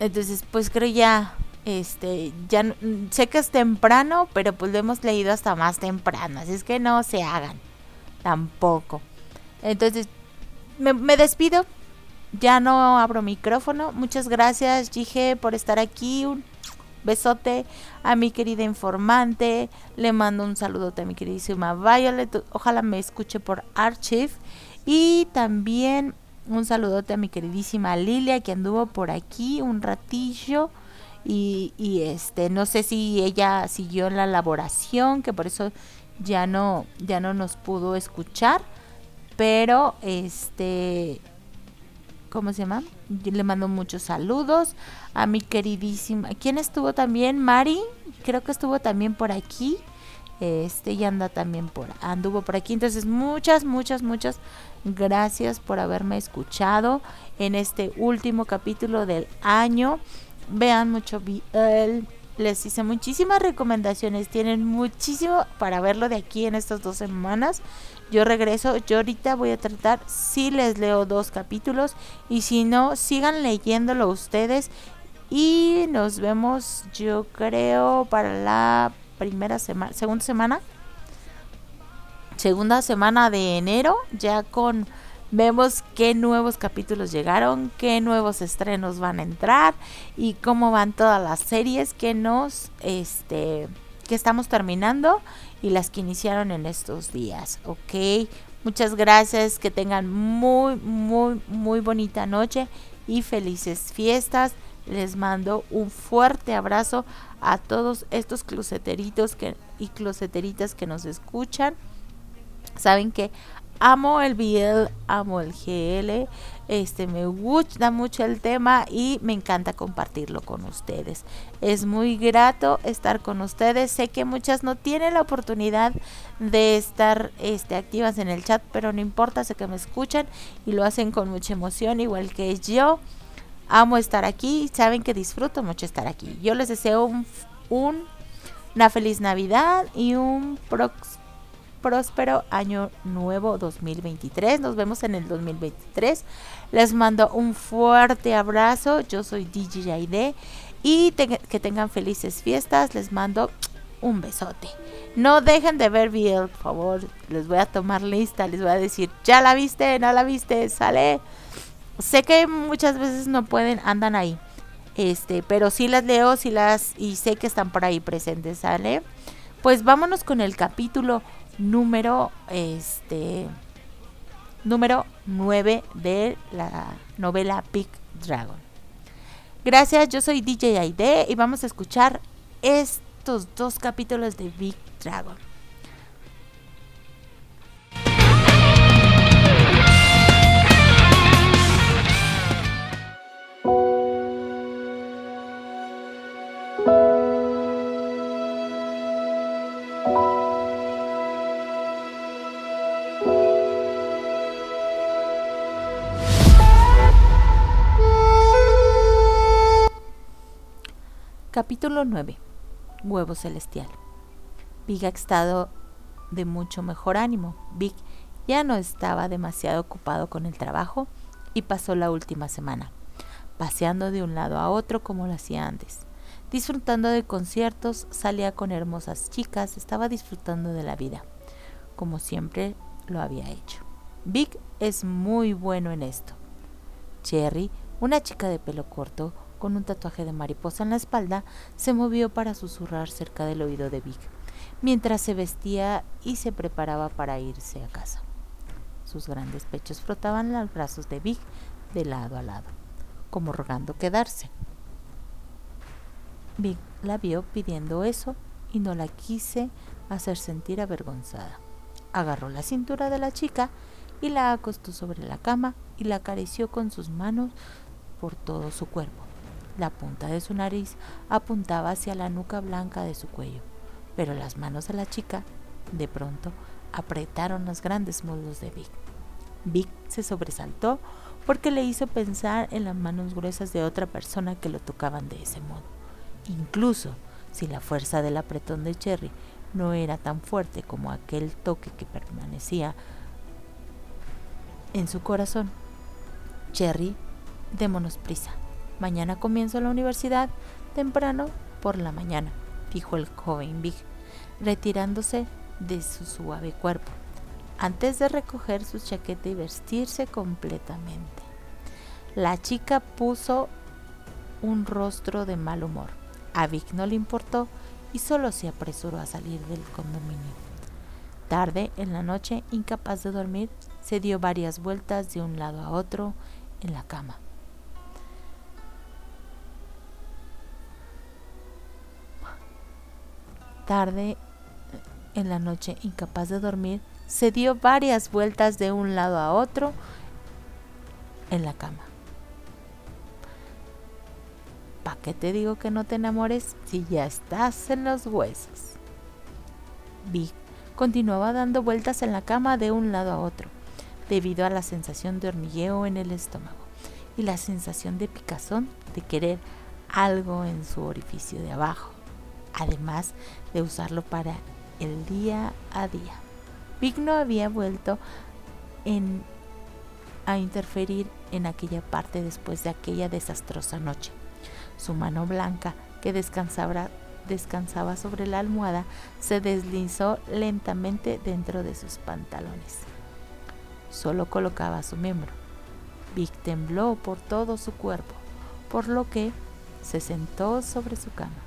Entonces, pues creo ya, este, ya sé que es temprano, pero pues lo hemos leído hasta más temprano. Así es que no se hagan, tampoco. Entonces, me, me despido. Ya no abro micrófono. Muchas gracias, Gige, por estar aquí. Un besote a mi querida informante. Le mando un saludote a mi queridísima Violet. Ojalá me escuche por Archive. Y también un saludote a mi queridísima Lilia que anduvo por aquí un ratillo. Y, y este, no sé si ella siguió en la elaboración, que por eso ya no, ya no nos pudo escuchar. Pero este ¿cómo se llama? Le mando muchos saludos a mi queridísima. ¿Quién estuvo también? Mari, creo que estuvo también por aquí. Este y anda también por anduvo por aquí. Entonces, muchas, muchas, muchas gracias por haberme escuchado en este último capítulo del año. Vean mucho BL. Les hice muchísimas recomendaciones. Tienen muchísimo para verlo de aquí en estas dos semanas. Yo regreso. Yo ahorita voy a tratar si les leo dos capítulos. Y si no, sigan leyéndolo ustedes. Y nos vemos, yo creo, para la primera semana, segunda semana. Segunda semana de enero. Ya con vemos qué nuevos capítulos llegaron, qué nuevos estrenos van a entrar y cómo van todas las series que nos este que estamos terminando y las que iniciaron en estos días, ¿ok? Muchas gracias, que tengan muy, muy, muy bonita noche y felices fiestas. Les mando un fuerte abrazo a todos estos closeteritos que, y closeteritas que nos escuchan. Saben que amo el BL, amo el GL, este me gusta mucho el tema y me encanta compartirlo con ustedes. Es muy grato estar con ustedes. Sé que muchas no tienen la oportunidad de estar este, activas en el chat, pero no importa, sé que me escuchan y lo hacen con mucha emoción, igual que yo. Amo estar aquí, saben que disfruto mucho estar aquí. Yo les deseo un, un una feliz Navidad y un próximo próspero año nuevo 2023. Nos vemos en el 2023. Les mando un fuerte abrazo. Yo soy DJ Aide y que tengan felices fiestas. Les mando un besote. No dejen de ver BL, por favor. Les voy a tomar lista. Les voy a decir, ¿ya la viste? ¿No la viste? ¿Sale? Sé que muchas veces no pueden, andan ahí. Este, pero sí las leo, sí las y sé que están por ahí presentes, ¿sale? Pues vámonos con el capítulo número este número 9 de la novela Big Dragon. Gracias, yo soy DJ Aide y vamos a escuchar estos dos capítulos de Big Dragon. Capítulo 9. Huevo celestial. Big ha estado de mucho mejor ánimo. Big ya no estaba demasiado ocupado con el trabajo y pasó la última semana, paseando de un lado a otro como lo hacía antes. Disfrutando de conciertos, salía con hermosas chicas, estaba disfrutando de la vida, como siempre lo había hecho. Big es muy bueno en esto. Cherry, una chica de pelo corto, con un tatuaje de mariposa en la espalda, se movió para susurrar cerca del oído de Vic, mientras se vestía y se preparaba para irse a casa. Sus grandes pechos frotaban los brazos de Vic de lado a lado, como rogando quedarse. Vic la vio pidiendo eso y no la quise hacer sentir avergonzada. Agarró la cintura de la chica y la acostó sobre la cama y la acarició con sus manos por todo su cuerpo. La punta de su nariz apuntaba hacia la nuca blanca de su cuello, pero las manos de la chica, de pronto, apretaron los grandes muslos de Vic. Vic se sobresaltó porque le hizo pensar en las manos gruesas de otra persona que lo tocaban de ese modo. Incluso si la fuerza del apretón de Cherry no era tan fuerte como aquel toque que permanecía en su corazón. Cherry, démonos prisa. Mañana comienzo la universidad temprano por la mañana, dijo el joven Big, retirándose de su suave cuerpo, antes de recoger su chaqueta y vestirse completamente. La chica puso un rostro de mal humor. A Vic no le importó y solo se apresuró a salir del condominio. Tarde en la noche, incapaz de dormir, se dio varias vueltas de un lado a otro en la cama. Tarde en la noche, incapaz de dormir, se dio varias vueltas de un lado a otro en la cama. ¿Para qué te digo que no te enamores si ya estás en los huesos? Big continuaba dando vueltas en la cama de un lado a otro, debido a la sensación de hormigueo en el estómago y la sensación de picazón de querer algo en su orificio de abajo, además de usarlo para el día a día. Big no había vuelto a interferir en aquella parte después de aquella desastrosa noche. Su mano blanca, que descansaba, descansaba sobre la almohada, se deslizó lentamente dentro de sus pantalones. Solo colocaba su miembro. Big tembló por todo su cuerpo, por lo que se sentó sobre su cama.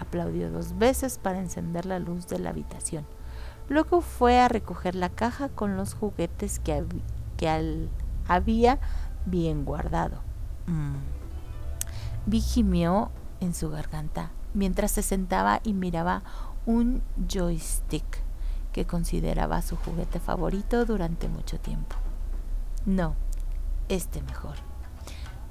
Aplaudió dos veces para encender la luz de la habitación. Luego fue a recoger la caja con los juguetes que, había bien guardado. Mm. En su garganta mientras se sentaba y miraba un joystick que consideraba su juguete favorito durante mucho tiempo. No, este mejor.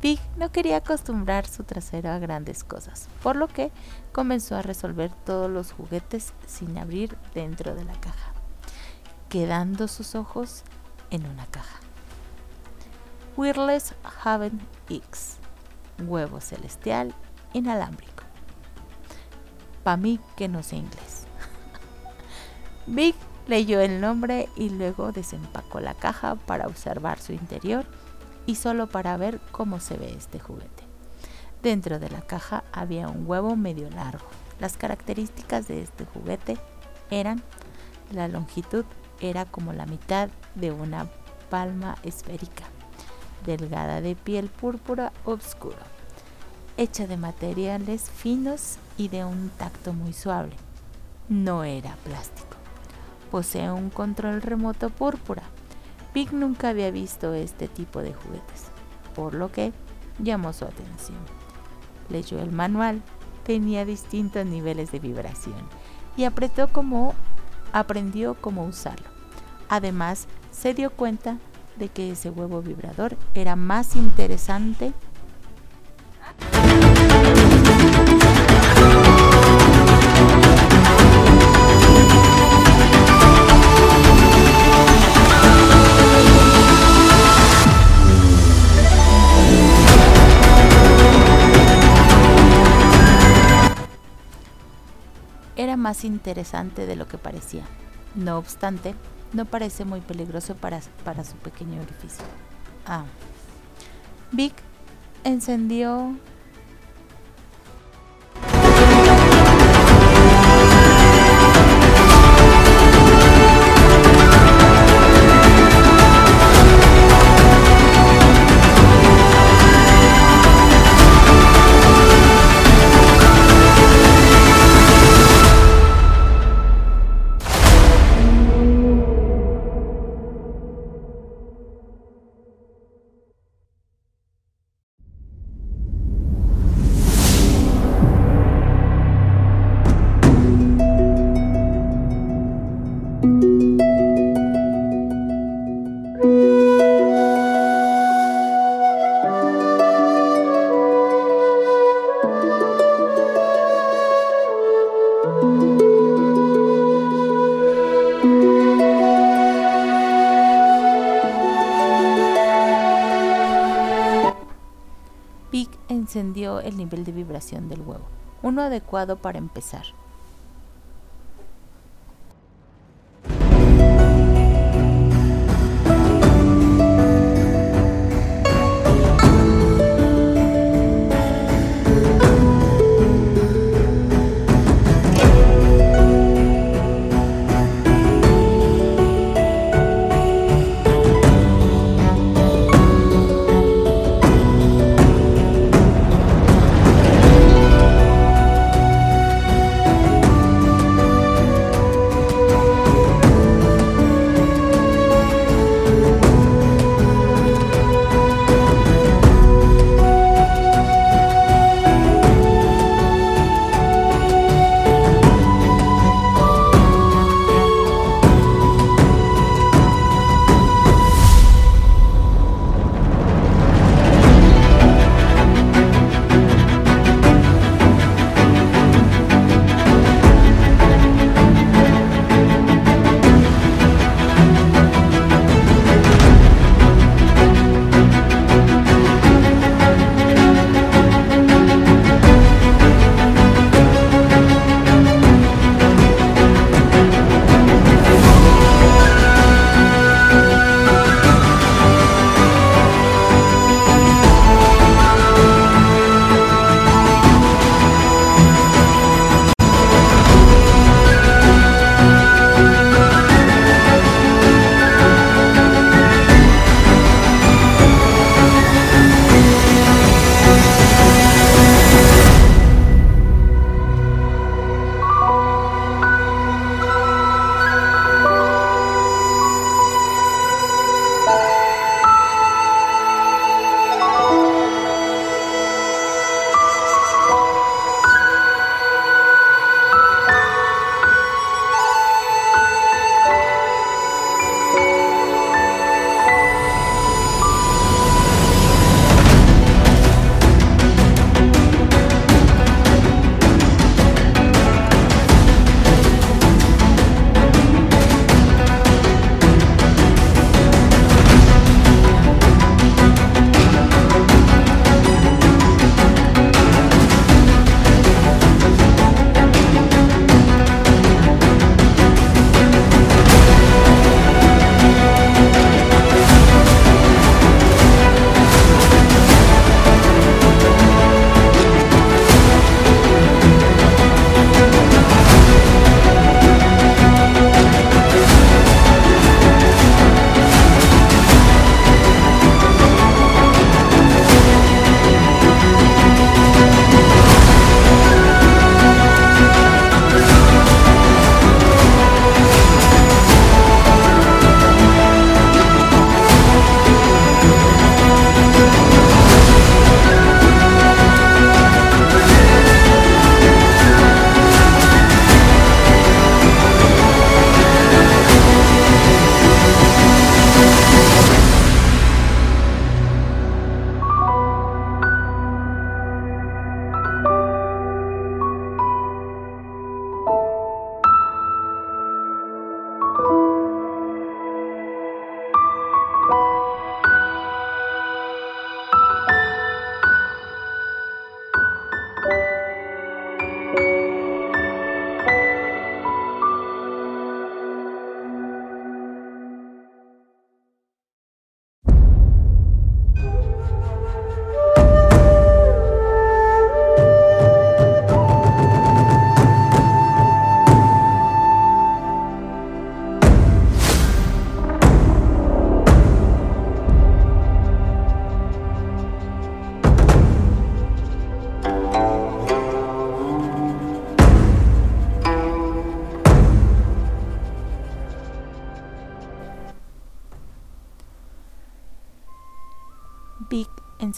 Big no quería acostumbrar su trasero a grandes cosas, por lo que comenzó a resolver todos los juguetes sin abrir dentro de la caja, quedando sus ojos en una caja. Wireless Haven X, huevo celestial inalámbrico. Pa' mí que no sé inglés. Big leyó el nombre y luego desempacó la caja para observar su interior y solo para ver cómo se ve este juguete. Dentro de la caja había un huevo medio largo. Las características de este juguete eran la longitud era como la mitad de una palma esférica, delgada de piel púrpura oscuro, hecha de materiales finos y de un tacto muy suave. No era plástico. Posee un control remoto púrpura Big nunca había visto este tipo de juguetes, por lo que llamó su atención. Leyó el manual, tenía distintos niveles de vibración y apretó como aprendió cómo usarlo. Además, se dio cuenta de que ese huevo vibrador era más interesante más interesante de lo que parecía. No obstante, no parece muy peligroso para, para su pequeño orificio. Ah. Vic encendió el nivel de vibración del huevo, uno adecuado para empezar.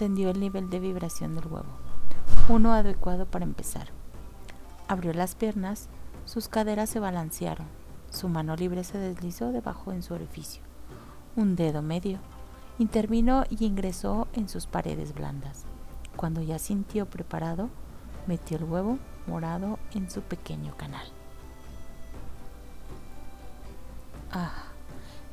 Encendió el nivel de vibración del huevo, uno adecuado para empezar. Abrió las piernas, sus caderas se balancearon, su mano libre se deslizó debajo en su orificio. Un dedo medio intervino y ingresó en sus paredes blandas. Cuando ya sintió preparado, metió el huevo morado en su pequeño canal. Ah,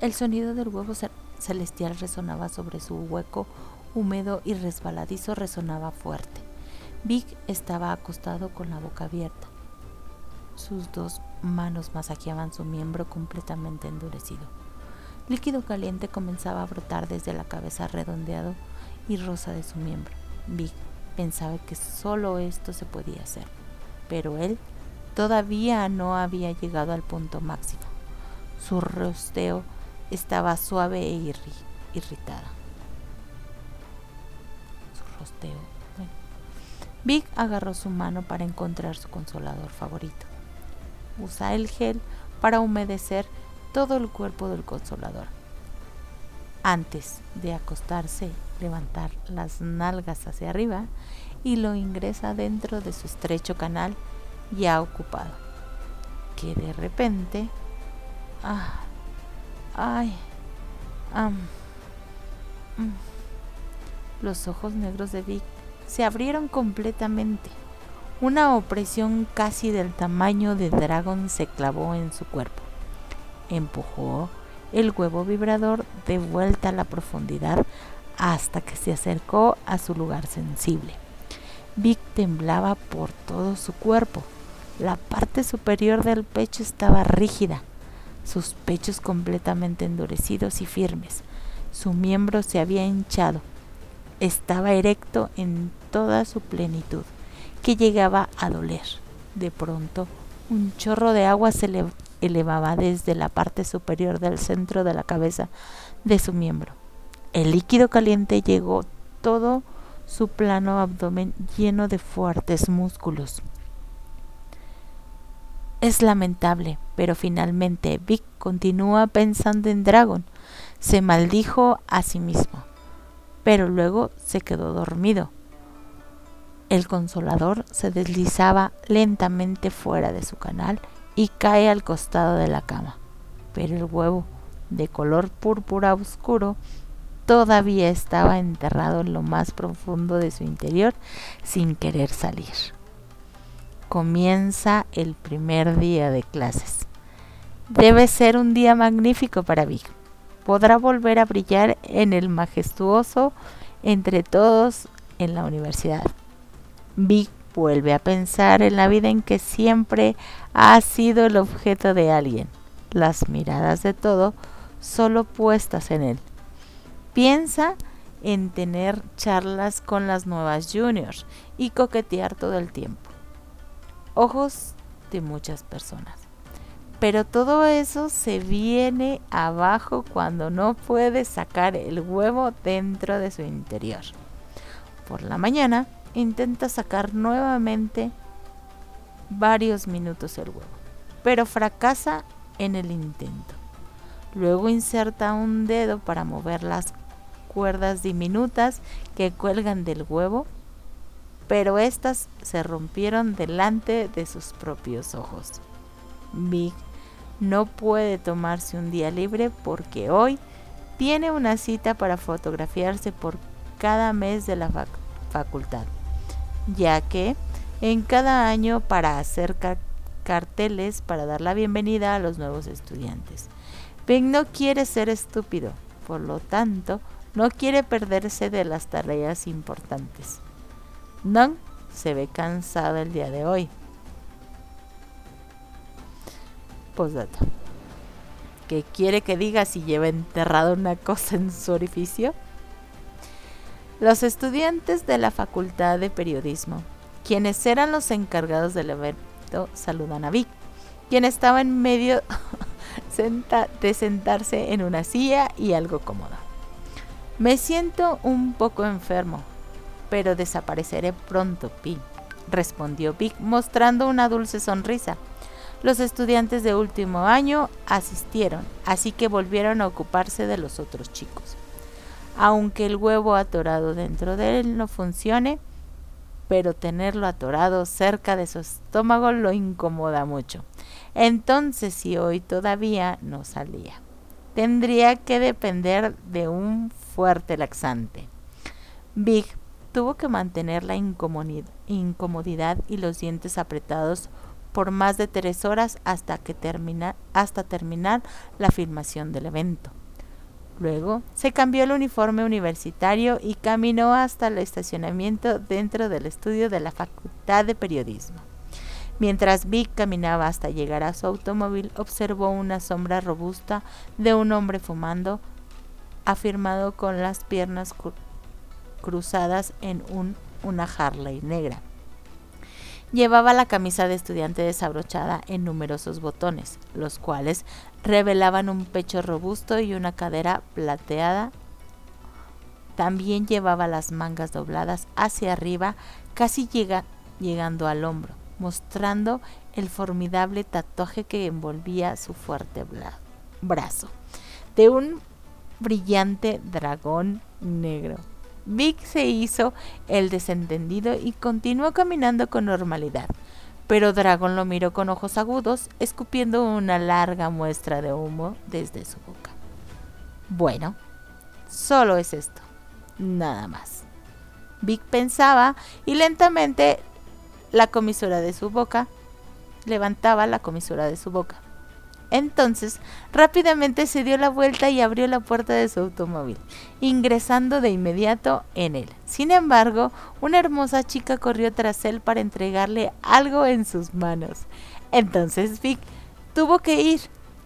el sonido del huevo celestial resonaba sobre su hueco húmedo y resbaladizo resonaba fuerte. Vic estaba acostado con la boca abierta. Sus dos manos masajeaban su miembro completamente endurecido. Líquido caliente comenzaba a brotar desde la cabeza redondeado y rosa de su miembro. Vic pensaba que solo esto se podía hacer, pero él todavía no había llegado al punto máximo. Su rosteo estaba suave e irritada. Vic agarró su mano para encontrar su consolador favorito. Usa el gel para humedecer todo el cuerpo del consolador. Antes de acostarse, levantar las nalgas hacia arriba y lo ingresa dentro de su estrecho canal ya ocupado. Que de repente Ah, ay, mm. Los ojos negros de Vic se abrieron completamente. Una opresión casi del tamaño de dragón se clavó en su cuerpo. Empujó el huevo vibrador de vuelta a la profundidad hasta que se acercó a su lugar sensible. Vic temblaba por todo su cuerpo. La parte superior del pecho estaba rígida sus pechos completamente endurecidos y firmes. Su miembro se había hinchado. Estaba erecto en toda su plenitud, que llegaba a doler. De pronto, un chorro de agua se le elevaba desde la parte superior del centro de la cabeza de su miembro. El líquido caliente llegó todo su plano abdomen lleno de fuertes músculos. Es lamentable, pero finalmente Vic continúa pensando en Dragon. Se maldijo a sí mismo, pero luego se quedó dormido. El consolador se deslizaba lentamente fuera de su canal y cae al costado de la cama, pero el huevo, de color púrpura oscuro, todavía estaba enterrado en lo más profundo de su interior sin querer salir comienza el primer día de clases. Debe ser un día magnífico para Vic. Podrá volver a brillar en el majestuoso entre todos en la universidad. Vic vuelve a pensar en la vida en que siempre ha sido el objeto de alguien, las miradas de todo solo puestas en él. Piensa en tener charlas con las nuevas juniors y coquetear todo el tiempo ojos de muchas personas. Pero todo eso se viene abajo cuando no puede sacar el huevo dentro de su interior. Por la mañana intenta sacar nuevamente varios minutos el huevo, pero fracasa en el intento. Luego inserta un dedo para mover las cuerdas diminutas que cuelgan del huevo pero éstas se rompieron delante de sus propios ojos. No puede tomarse un día libre porque hoy tiene una cita para fotografiarse por cada mes de la facultad, ya que en cada año para hacer carteles para dar la bienvenida a los nuevos estudiantes. Big no quiere ser estúpido, por lo tanto, no quiere perderse de las tareas importantes. Non se ve cansado el día de hoy. Postdata. ¿Qué quiere que diga si lleva enterrado una cosa en su orificio? Los estudiantes de la Facultad de Periodismo, quienes eran los encargados del evento, saludan a Vic, quien estaba en medio de sentarse en una silla y algo cómodo. Me siento un poco enfermo, pero desapareceré pronto, Pi, respondió Vic mostrando una dulce sonrisa. Los estudiantes de último año asistieron, así que volvieron a ocuparse de los otros chicos. aunque el huevo atorado dentro de él no funcione, pero tenerlo atorado cerca de su estómago lo incomoda mucho. Entonces, si hoy todavía no salía, tendría que depender de un fuerte laxante. Big tuvo que mantener la incomodidad y los dientes apretados por más de tres horas hasta, que hasta terminar la filmación del evento. Luego se cambió el uniforme universitario y caminó hasta el estacionamiento dentro del estudio de la Facultad de Periodismo. Mientras Vic caminaba hasta llegar a su automóvil, observó una sombra robusta de un hombre fumando, afirmado con las piernas cruzadas en un, una Harley negra. Llevaba la camisa de estudiante desabrochada en numerosos botones, los cuales revelaban un pecho robusto y una cadera plateada. También llevaba las mangas dobladas hacia arriba, casi llegando al hombro, mostrando el formidable tatuaje que envolvía su fuerte brazo, de un brillante dragón negro. Vic se hizo el desentendido y continuó caminando con normalidad. Pero Dragon lo miró con ojos agudos, escupiendo una larga muestra de humo desde su boca. Bueno, solo es esto, nada más. Vic pensaba y lentamente la comisura de su boca levantaba la comisura de su boca. Entonces, rápidamente se dio la vuelta y abrió la puerta de su automóvil, ingresando de inmediato en él. Sin embargo, una hermosa chica corrió tras él para entregarle algo en sus manos. Entonces Vic tuvo que ir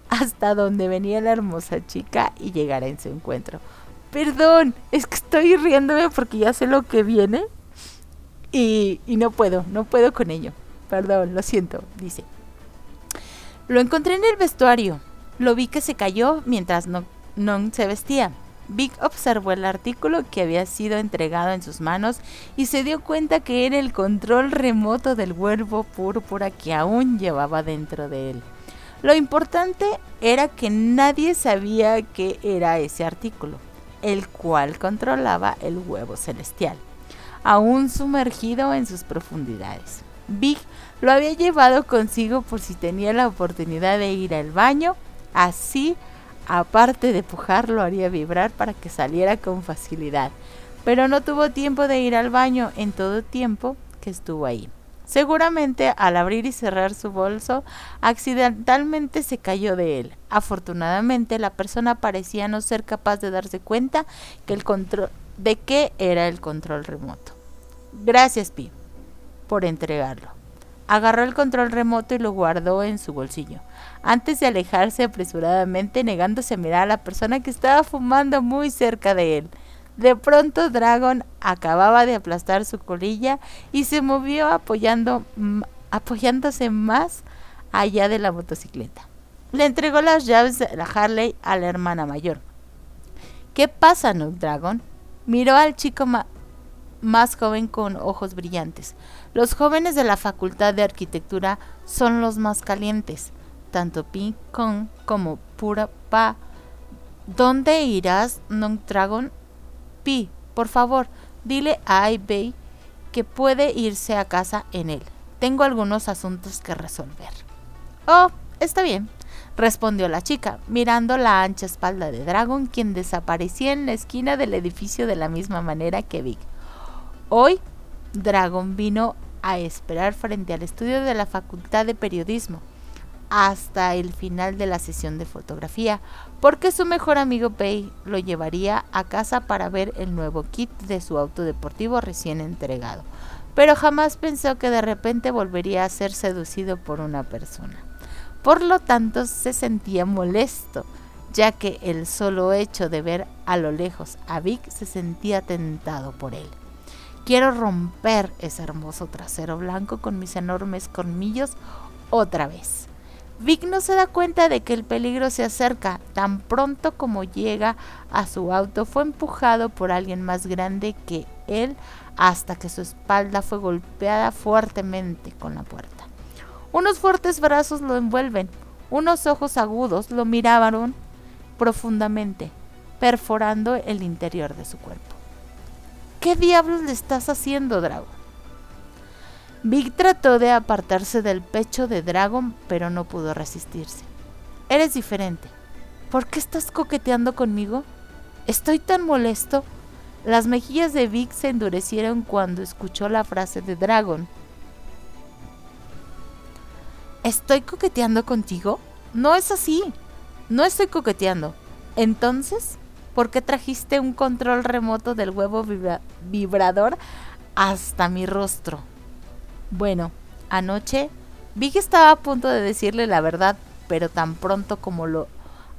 hasta donde venía la hermosa chica y llegar en su encuentro. Perdón, es que estoy riéndome porque ya sé lo que viene y, y no puedo, no puedo con ello. Perdón, lo siento, dice. Lo encontré en el vestuario. Lo vi que se cayó mientras no, se vestía. Vic observó el artículo que había sido entregado en sus manos y se dio cuenta que era el control remoto del huevo púrpura que aún llevaba dentro de él. Lo importante era que nadie sabía qué era ese artículo, el cual controlaba el huevo celestial, aún sumergido en sus profundidades. Big lo había llevado consigo por si tenía la oportunidad de ir al baño, así, aparte de pujar, lo haría vibrar para que saliera con facilidad. Pero no tuvo tiempo de ir al baño en todo tiempo que estuvo ahí. Seguramente al abrir y cerrar su bolso, accidentalmente se cayó de él. Afortunadamente, la persona parecía no ser capaz de darse cuenta control de qué era el control remoto. Gracias, Pi por entregarlo. Agarró el control remoto y lo guardó en su bolsillo, antes de alejarse apresuradamente negándose a mirar a la persona que estaba fumando muy cerca de él. De pronto Dragon acababa de aplastar su colilla y se movió apoyándose más allá de la motocicleta. Le entregó las llaves de la Harley a la hermana mayor. ¿Qué pasa, Nook Dragon? Miró al chico más joven con ojos brillantes. Los jóvenes de la Facultad de Arquitectura son los más calientes, tanto Pi Kong como Pura Pa. ¿Dónde irás, Non Dragon? Pi, por favor, dile a Ai que puede irse a casa en él. Tengo algunos asuntos que resolver. Oh, está bien, respondió la chica, mirando la ancha espalda de Dragon, quien desaparecía en la esquina del edificio de la misma manera que Vic. Hoy Dragon vino a esperar frente al estudio de la Facultad de Periodismo hasta el final de la sesión de fotografía, porque su mejor amigo Pei lo llevaría a casa para ver el nuevo kit de su auto deportivo recién entregado, pero jamás pensó que de repente volvería a ser seducido por una persona. Por lo tanto, se sentía molesto, ya que el solo hecho de ver a lo lejos a Vic se sentía tentado por él. Quiero romper ese hermoso trasero blanco con mis enormes colmillos otra vez. Vic no se da cuenta de que el peligro se acerca. Tan pronto como llega a su auto, fue empujado por alguien más grande que él hasta que su espalda fue golpeada fuertemente con la puerta. Unos fuertes brazos lo envuelven, unos ojos agudos lo miraron profundamente. perforando el interior de su cuerpo. ¿Qué diablos le estás haciendo, Dragon? Big trató de apartarse del pecho de Dragon, pero no pudo resistirse. Eres diferente. ¿Por qué estás coqueteando conmigo? Estoy tan molesto. Las mejillas de Vic se endurecieron cuando escuchó la frase de Dragon. ¿Estoy coqueteando contigo? No es así. No estoy coqueteando. Entonces, ¿por qué trajiste un control remoto del huevo vibra- vibrador hasta mi rostro? Bueno, anoche Vic estaba a punto de decirle la verdad, pero tan pronto como lo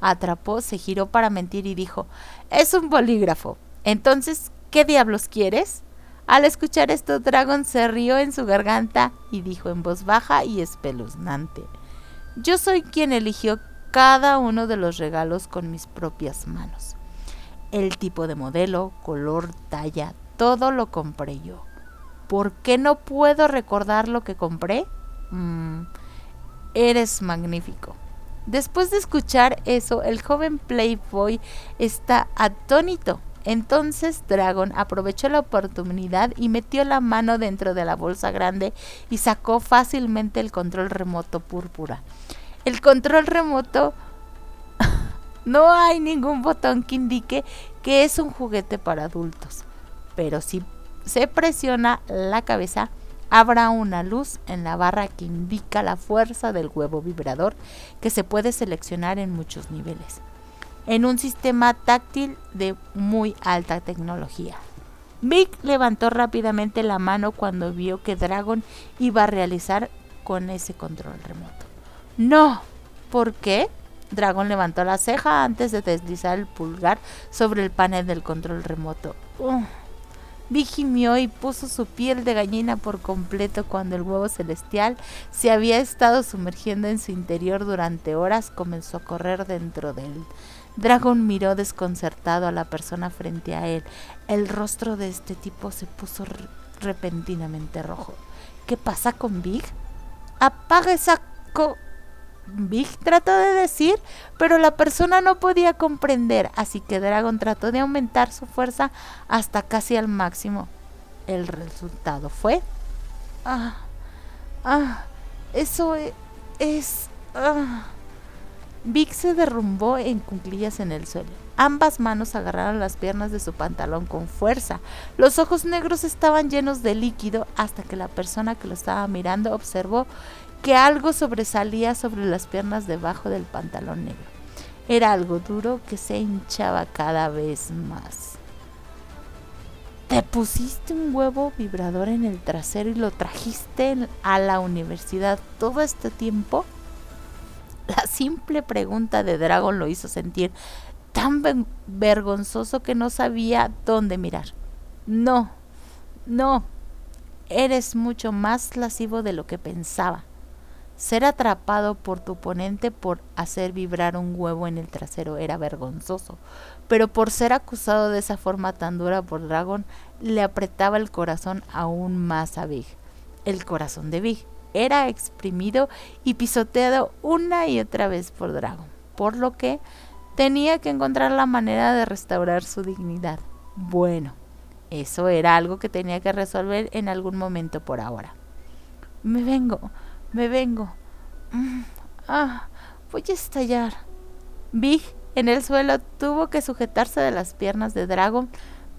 atrapó, se giró para mentir y dijo, es un bolígrafo. Entonces, ¿qué diablos quieres? Al escuchar esto, Dragon se rió en su garganta y dijo en voz baja y espeluznante, yo soy quien eligió cada uno de los regalos con mis propias manos. El tipo de modelo, color, talla, todo lo compré yo. ¿Por qué no puedo recordar lo que compré? Mm, eres magnífico. Después de escuchar eso, el joven Playboy está atónito. Entonces Dragon aprovechó la oportunidad y metió la mano dentro de la bolsa grande y sacó fácilmente el control remoto púrpura. El control remoto no hay ningún botón que indique que es un juguete para adultos, pero si se presiona la cabeza, habrá una luz en la barra que indica la fuerza del huevo vibrador que se puede seleccionar en muchos niveles, en un sistema táctil de muy alta tecnología. Vic levantó rápidamente la mano cuando vio que Dragon iba a realizar con ese control remoto. No, ¿por qué? Dragon levantó la ceja antes de deslizar el pulgar sobre el panel del control remoto. Uh. Vic gimió y puso su piel de gallina por completo cuando el huevo celestial se había estado sumergiendo en su interior durante horas comenzó a correr dentro de él. Dragon miró desconcertado a la persona frente a él. El rostro de este tipo se puso re- repentinamente rojo. ¿Qué pasa con Big? Apaga esa co... Big trató de decir, pero la persona no podía comprender, así que Dragon trató de aumentar su fuerza hasta casi al máximo. El resultado fue... Ah, ah, eso e- es... ah. Vic se derrumbó en cuclillas en el suelo. Ambas manos agarraron las piernas de su pantalón con fuerza. Los ojos negros estaban llenos de líquido hasta que la persona que lo estaba mirando observó que algo sobresalía sobre las piernas debajo del pantalón negro. Era algo duro que se hinchaba cada vez más. ¿Te pusiste un huevo vibrador en el trasero y lo trajiste a la universidad todo este tiempo? La simple pregunta de Dragon lo hizo sentir tan vergonzoso que no sabía dónde mirar. No, no, eres mucho más lascivo de lo que pensaba. Ser atrapado por tu oponente por hacer vibrar un huevo en el trasero era vergonzoso, pero por ser acusado de esa forma tan dura por Dragon, le apretaba el corazón aún más a Big. El corazón de Big era exprimido y pisoteado una y otra vez por Dragon, por lo que tenía que encontrar la manera de restaurar su dignidad. Bueno, eso era algo que tenía que resolver en algún momento por ahora. Me vengo, me vengo. Mm, ah, voy a estallar. Big en el suelo tuvo que sujetarse de las piernas de Dragon,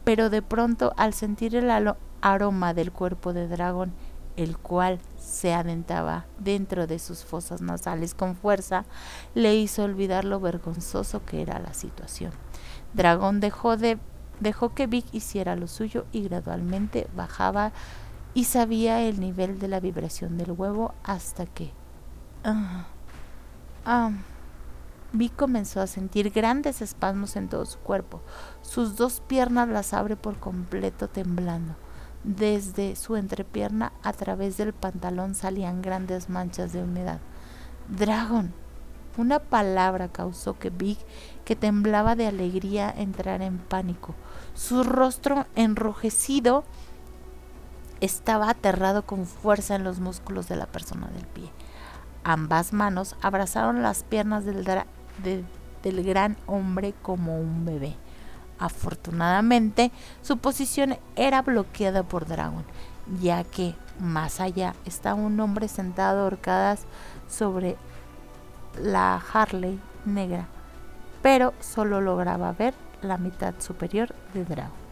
pero de pronto al sentir el aroma del cuerpo de Dragon, el cual se adentraba dentro de sus fosas nasales con fuerza, le hizo olvidar lo vergonzoso que era la situación. Dragón dejó de dejó que Vic hiciera lo suyo y gradualmente bajaba y sabía el nivel de la vibración del huevo hasta que ah, ah, Vic comenzó a sentir grandes espasmos en todo su cuerpo. Sus dos piernas las abre por completo temblando. Desde su entrepierna a través del pantalón salían grandes manchas de humedad. Dragon. Una palabra causó que Big, que temblaba de alegría, entrara en pánico. Su rostro enrojecido estaba aterrado con fuerza en los músculos de la persona del pie. Ambas manos abrazaron las piernas del, del gran hombre como un bebé. Afortunadamente, su posición era bloqueada por Dragon, ya que más allá estaba un hombre sentado ahorcadas sobre la Harley negra, pero solo lograba ver la mitad superior de Dragon.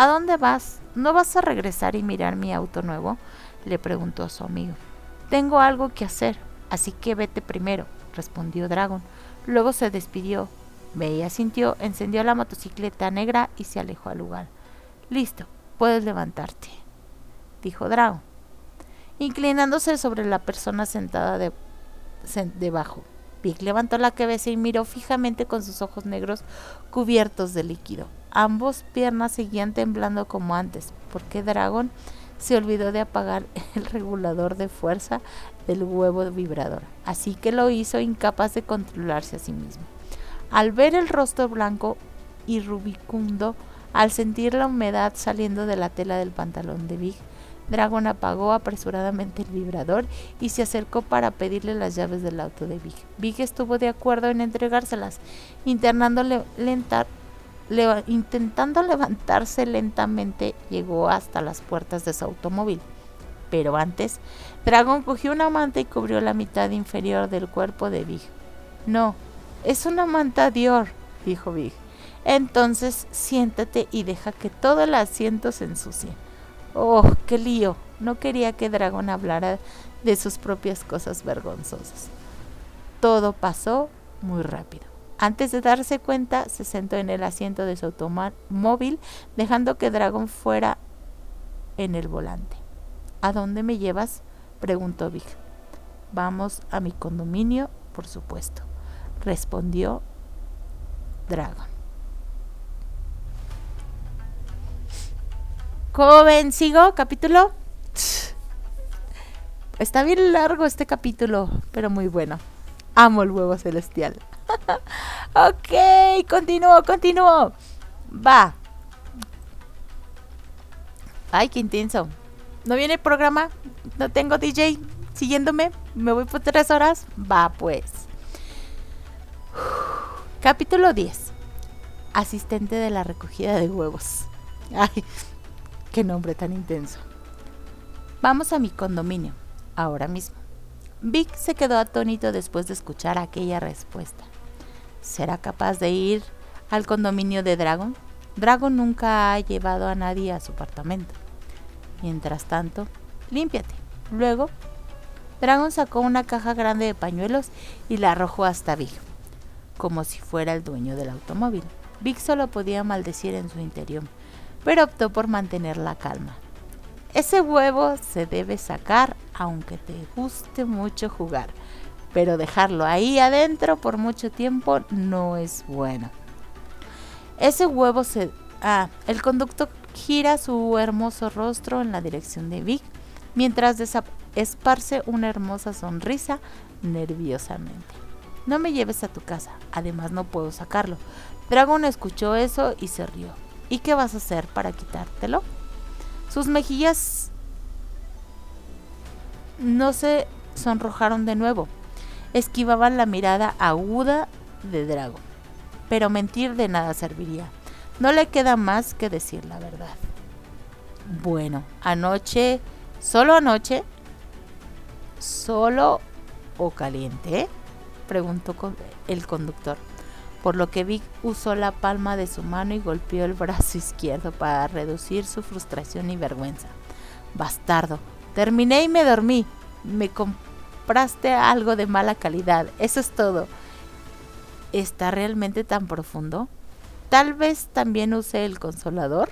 ¿A dónde vas? ¿No vas a regresar y mirar mi auto nuevo? le preguntó a su amigo. Tengo algo que hacer, así que vete primero, respondió Dragon. Luego se despidió. Veía sintió, encendió la motocicleta negra y se alejó al lugar. Listo, puedes levantarte, dijo Dragon, inclinándose sobre la persona sentada de, debajo. Vic levantó la cabeza y miró fijamente con sus ojos negros cubiertos de líquido. Ambos piernas seguían temblando como antes, porque Dragon se olvidó de apagar el regulador de fuerza del huevo vibrador, así que lo hizo incapaz de controlarse a sí mismo. Al ver el rostro blanco y rubicundo, al sentir la humedad saliendo de la tela del pantalón de Big, Dragon apagó apresuradamente el vibrador y se acercó para pedirle las llaves del auto de Big. Big estuvo de acuerdo en entregárselas, internándole intentando levantarse lentamente, llegó hasta las puertas de su automóvil. Pero antes, Dragon cogió una manta y cubrió la mitad inferior del cuerpo de Big. No, es una manta Dior, dijo Big. Entonces siéntate y deja que todo el asiento se ensucie. Oh, qué lío. No quería que Dragon hablara de sus propias cosas vergonzosas. Todo pasó muy rápido. Antes de darse cuenta, se sentó en el asiento de su automóvil, dejando que Dragon fuera en el volante. ¿A dónde me llevas? preguntó Vic. Vamos a mi condominio, por supuesto, respondió Dragon. ¿Cómo ven? ¿Sigo? ¿Capítulo? Está bien largo este capítulo, pero muy bueno. Amo el huevo celestial. Ok, continúo, continúo. Va. Ay, qué intenso. ¿No viene el programa? ¿No tengo DJ siguiéndome? ¿Me voy por tres horas? Va, pues. Capítulo 10. Asistente de la recogida de huevos. Ay, Qué nombre tan intenso. Vamos a mi condominio, ahora mismo. Vic se quedó atónito después de escuchar aquella respuesta. ¿Será capaz de ir al condominio de Dragon? Dragon nunca ha llevado a nadie a su apartamento. Mientras tanto, límpiate. Luego, Dragon sacó una caja grande de pañuelos y la arrojó hasta Vic, como si fuera el dueño del automóvil. Vic solo podía maldecir en su interior pero optó por mantener la calma. Ese huevo se debe sacar aunque te guste mucho jugar, pero dejarlo ahí adentro por mucho tiempo no es bueno. Ese huevo se... Ah, el conductor gira su hermoso rostro en la dirección de Vic mientras esparce una hermosa sonrisa nerviosamente. No me lleves a tu casa, además no puedo sacarlo. Dragon escuchó eso y se rió. ¿Y qué vas a hacer para quitártelo? Sus mejillas no se sonrojaron de nuevo. Esquivaban la mirada aguda de Drago. Pero mentir de nada serviría. No le queda más que decir la verdad. Bueno, anoche, solo anoche, solo o caliente, preguntó el conductor por lo que Vic usó la palma de su mano y golpeó el brazo izquierdo para reducir su frustración y vergüenza. Bastardo, terminé y me dormí. Me compraste algo de mala calidad, eso es todo. ¿Está realmente tan profundo? Tal vez también use el consolador.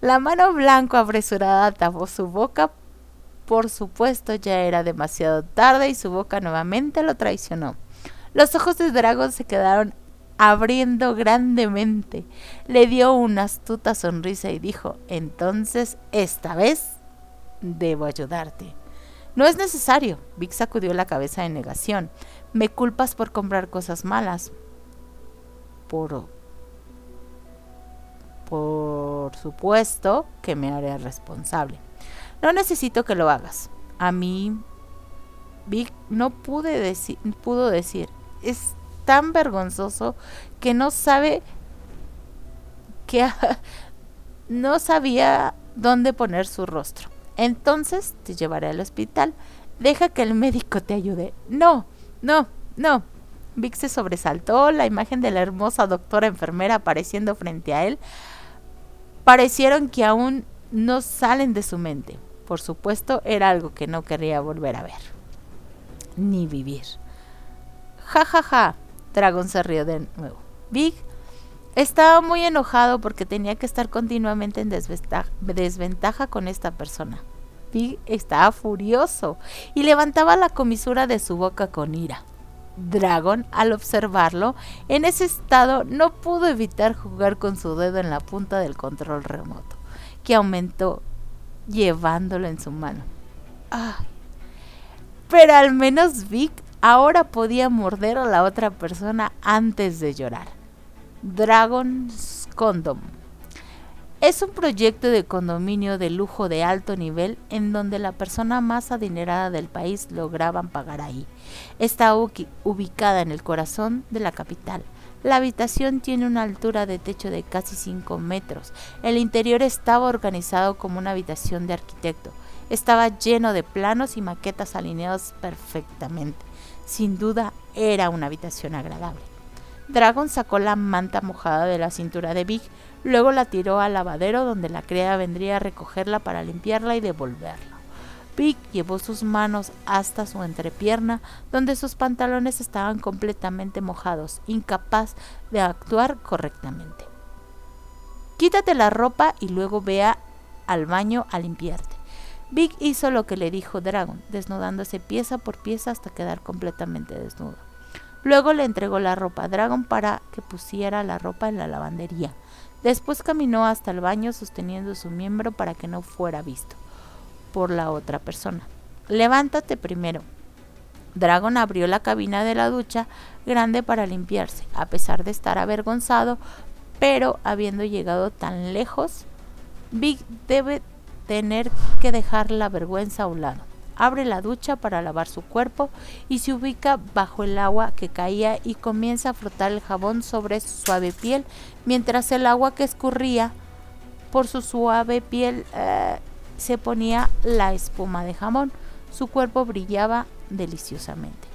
La mano blanco apresurada tapó su boca. Por supuesto, ya era demasiado tarde y su boca nuevamente lo traicionó. Los ojos de Dragon se quedaron abriendo grandemente. Le dio una astuta sonrisa y dijo, entonces esta vez debo ayudarte. No es necesario. Vic sacudió la cabeza en negación. Me culpas por comprar cosas malas. Por... Por supuesto que me haré responsable. No necesito que lo hagas. A mí... Vic no pude decir, pudo decir, es tan vergonzoso que no sabe que no sabía dónde poner su rostro. Entonces te llevaré al hospital. Deja que el médico te ayude. No, no, no. Vic se sobresaltó, la imagen de la hermosa doctora enfermera apareciendo frente a él parecieron que aún no salen de su mente. Por supuesto, era algo que no querría volver a ver, ni vivir. Ja, ja, ja. Dragon se rió de nuevo. Big estaba muy enojado porque tenía que estar continuamente en desventaja, con esta persona. Big estaba furioso y levantaba la comisura de su boca con ira. Dragon, al observarlo, en ese estado no pudo evitar jugar con su dedo en la punta del control remoto, que aumentó llevándolo en su mano. Pero al menos Vic ahora podía morder a la otra persona antes de llorar. Dragon's Condom. Es un proyecto de condominio de lujo de alto nivel en donde la persona más adinerada del país lograban pagar ahí. Está ubicada en el corazón de la capital. La habitación tiene una altura de techo de casi 5 metros. El interior estaba organizado como una habitación de arquitecto. Estaba lleno de planos y maquetas alineados perfectamente. Sin duda era una habitación agradable. Dragon sacó la manta mojada de la cintura de Big Luego la tiró al lavadero donde la criada vendría a recogerla para limpiarla y devolverla. Vic llevó sus manos hasta su entrepierna, donde sus pantalones estaban completamente mojados, incapaz de actuar correctamente. Quítate la ropa y luego vea al baño a limpiarte. Vic hizo lo que le dijo Dragon, desnudándose pieza por pieza hasta quedar completamente desnudo. Luego le entregó la ropa a Dragon para que pusiera la ropa en la lavandería. Después caminó hasta el baño sosteniendo su miembro para que no fuera visto por la otra persona. Levántate primero. Dragon abrió la cabina de la ducha grande para limpiarse, a pesar de estar avergonzado, pero habiendo llegado tan lejos, Big debe tener que dejar la vergüenza a un lado abre la ducha para lavar su cuerpo y se ubica bajo el agua que caía y comienza a frotar el jabón sobre su suave piel mientras el agua que escurría por su suave piel eh, se ponía la espuma de jamón. Su cuerpo brillaba deliciosamente.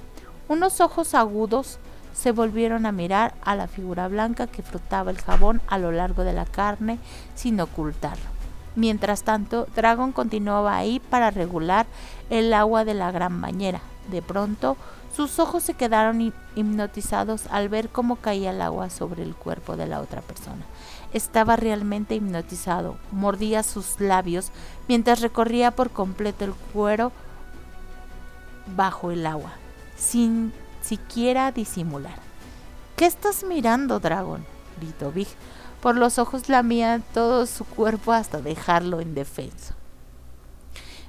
Unos ojos agudos se volvieron a mirar a la figura blanca que frotaba el jabón a lo largo de la carne sin ocultarlo. Mientras tanto, Dragon continuaba ahí para regular el agua de la gran bañera. De pronto, sus ojos se quedaron hipnotizados al ver cómo caía el agua sobre el cuerpo de la otra persona. Estaba realmente hipnotizado. Mordía sus labios mientras recorría por completo el cuero bajo el agua, sin siquiera disimular. ¿Qué estás mirando, Dragon? gritó Big. Por los ojos lamía todo su cuerpo hasta dejarlo indefenso.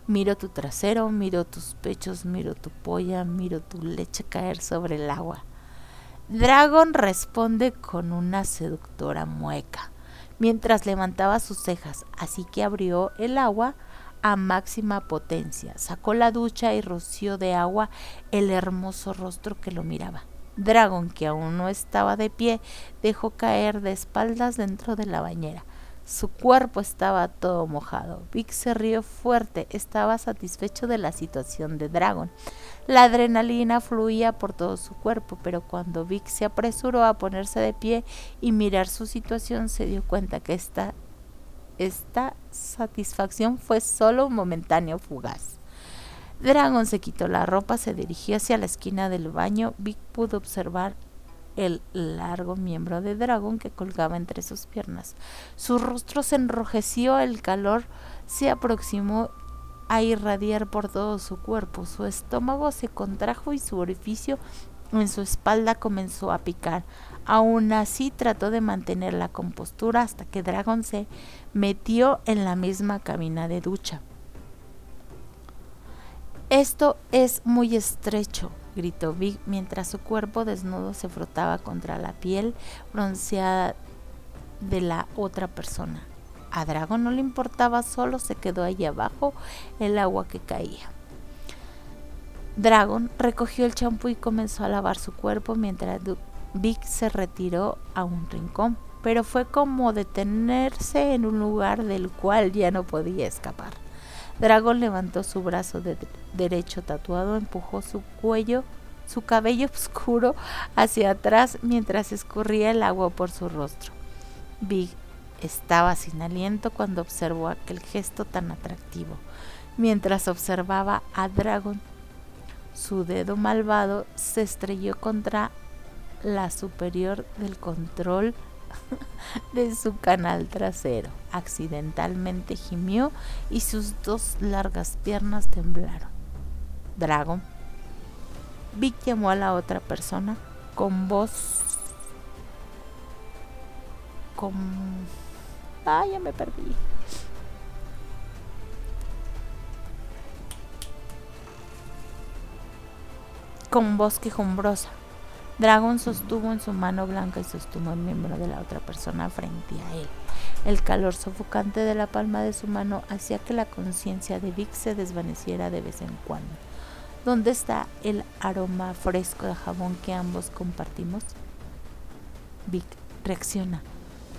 Miro tu trasero, miro tus pechos, miro tu polla, miro tu leche caer sobre el agua. Dragon responde con una seductora mueca, mientras levantaba sus cejas, así que abrió el agua a máxima potencia, sacó la ducha y roció de agua el hermoso rostro que lo miraba. Dragon, que aún no estaba de pie, dejó caer de espaldas dentro de la bañera. Su cuerpo estaba todo mojado. Vic se rió fuerte, estaba satisfecho de la situación de Dragon. La adrenalina fluía por todo su cuerpo, pero cuando Vic se apresuró a ponerse de pie y mirar su situación, se dio cuenta que esta, esta satisfacción fue solo un momentáneo fugaz. Dragon se quitó la ropa, se dirigió hacia la esquina del baño. Vic pudo observar el largo miembro de Dragon que colgaba entre sus piernas. Su rostro se enrojeció, el calor se aproximó a irradiar por todo su cuerpo. Su estómago se contrajo y su orificio en su espalda comenzó a picar. Aún así trató de mantener la compostura hasta que Dragon se metió en la misma cabina de ducha. Esto es muy estrecho, gritó Big mientras su cuerpo desnudo se frotaba contra la piel bronceada de la otra persona. A Dragon no le importaba, solo se quedó allí abajo el agua que caía. Dragon recogió el champú y comenzó a lavar su cuerpo mientras Big se retiró a un rincón pero fue como detenerse en un lugar del cual ya no podía escapar. Dragón levantó su brazo de derecho tatuado, empujó su cuello, su cabello oscuro hacia atrás mientras escurría el agua por su rostro. Big estaba sin aliento cuando observó aquel gesto tan atractivo. Mientras observaba a Dragon, su dedo malvado se estrelló contra la superior del control de su canal trasero. Accidentalmente gimió y sus dos largas piernas temblaron. Dragon. Vic llamó a la otra persona con voz con... Ah, ya me perdí. Con voz quejumbrosa. Dragon sostuvo en su mano blanca y sostuvo el miembro de la otra persona frente a él. El calor sofocante de la palma de su mano hacía que la conciencia de Vic se desvaneciera de vez en cuando. ¿Dónde está el aroma fresco de jabón que ambos compartimos? Vic reacciona.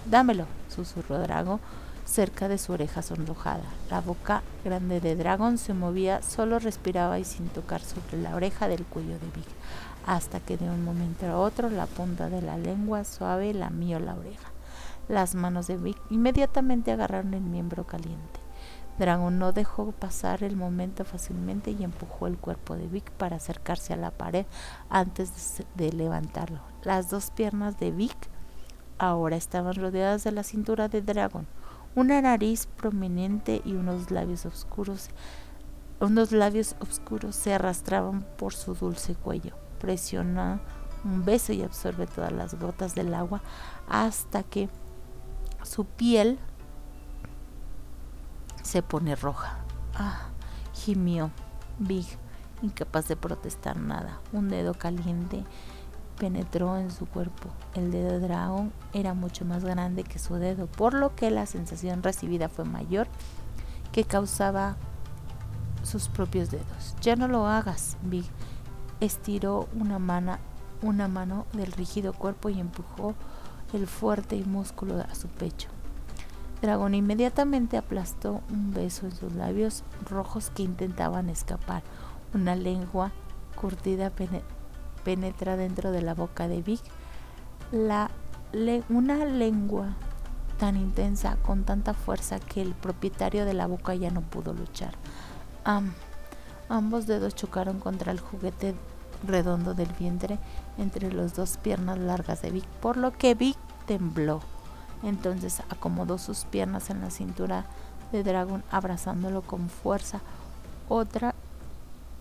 Dámelo, susurró Dragon cerca de su oreja sonrojada. La boca grande de Dragon se movía, solo respiraba y sin tocar sobre la oreja del cuello de Vic, hasta que de un momento a otro la punta de la lengua suave lamió la oreja. Las manos de Vic inmediatamente agarraron el miembro caliente. Dragon no dejó pasar el momento fácilmente y empujó el cuerpo de Vic para acercarse a la pared antes de, levantarlo. Las dos piernas de Vic ahora estaban rodeadas de la cintura de Dragon, una nariz prominente y unos labios oscuros. Unos labios oscuros se arrastraban por su dulce cuello. Presiona un beso y absorbe todas las gotas del agua hasta que su piel se pone roja. Ah, gimió Big, incapaz de protestar nada. Un dedo caliente penetró en su cuerpo. El dedo de dragón era mucho más grande que su dedo, por lo que la sensación recibida fue mayor que causaba sus propios dedos. Ya no lo hagas, Big. Estiró una mano, una mano del rígido cuerpo y empujó el fuerte músculo a su pecho. Dragón inmediatamente aplastó un beso en sus labios rojos que intentaban escapar. Una lengua curtida penetra dentro de la boca de Vic. La una lengua tan intensa, con tanta fuerza que el propietario de la boca ya no pudo luchar. Ambos dedos chocaron contra el juguete redondo del vientre entre las dos piernas largas de Vic, por lo que Vic tembló. Entonces acomodó sus piernas en la cintura de Dragon, abrazándolo con fuerza. Otra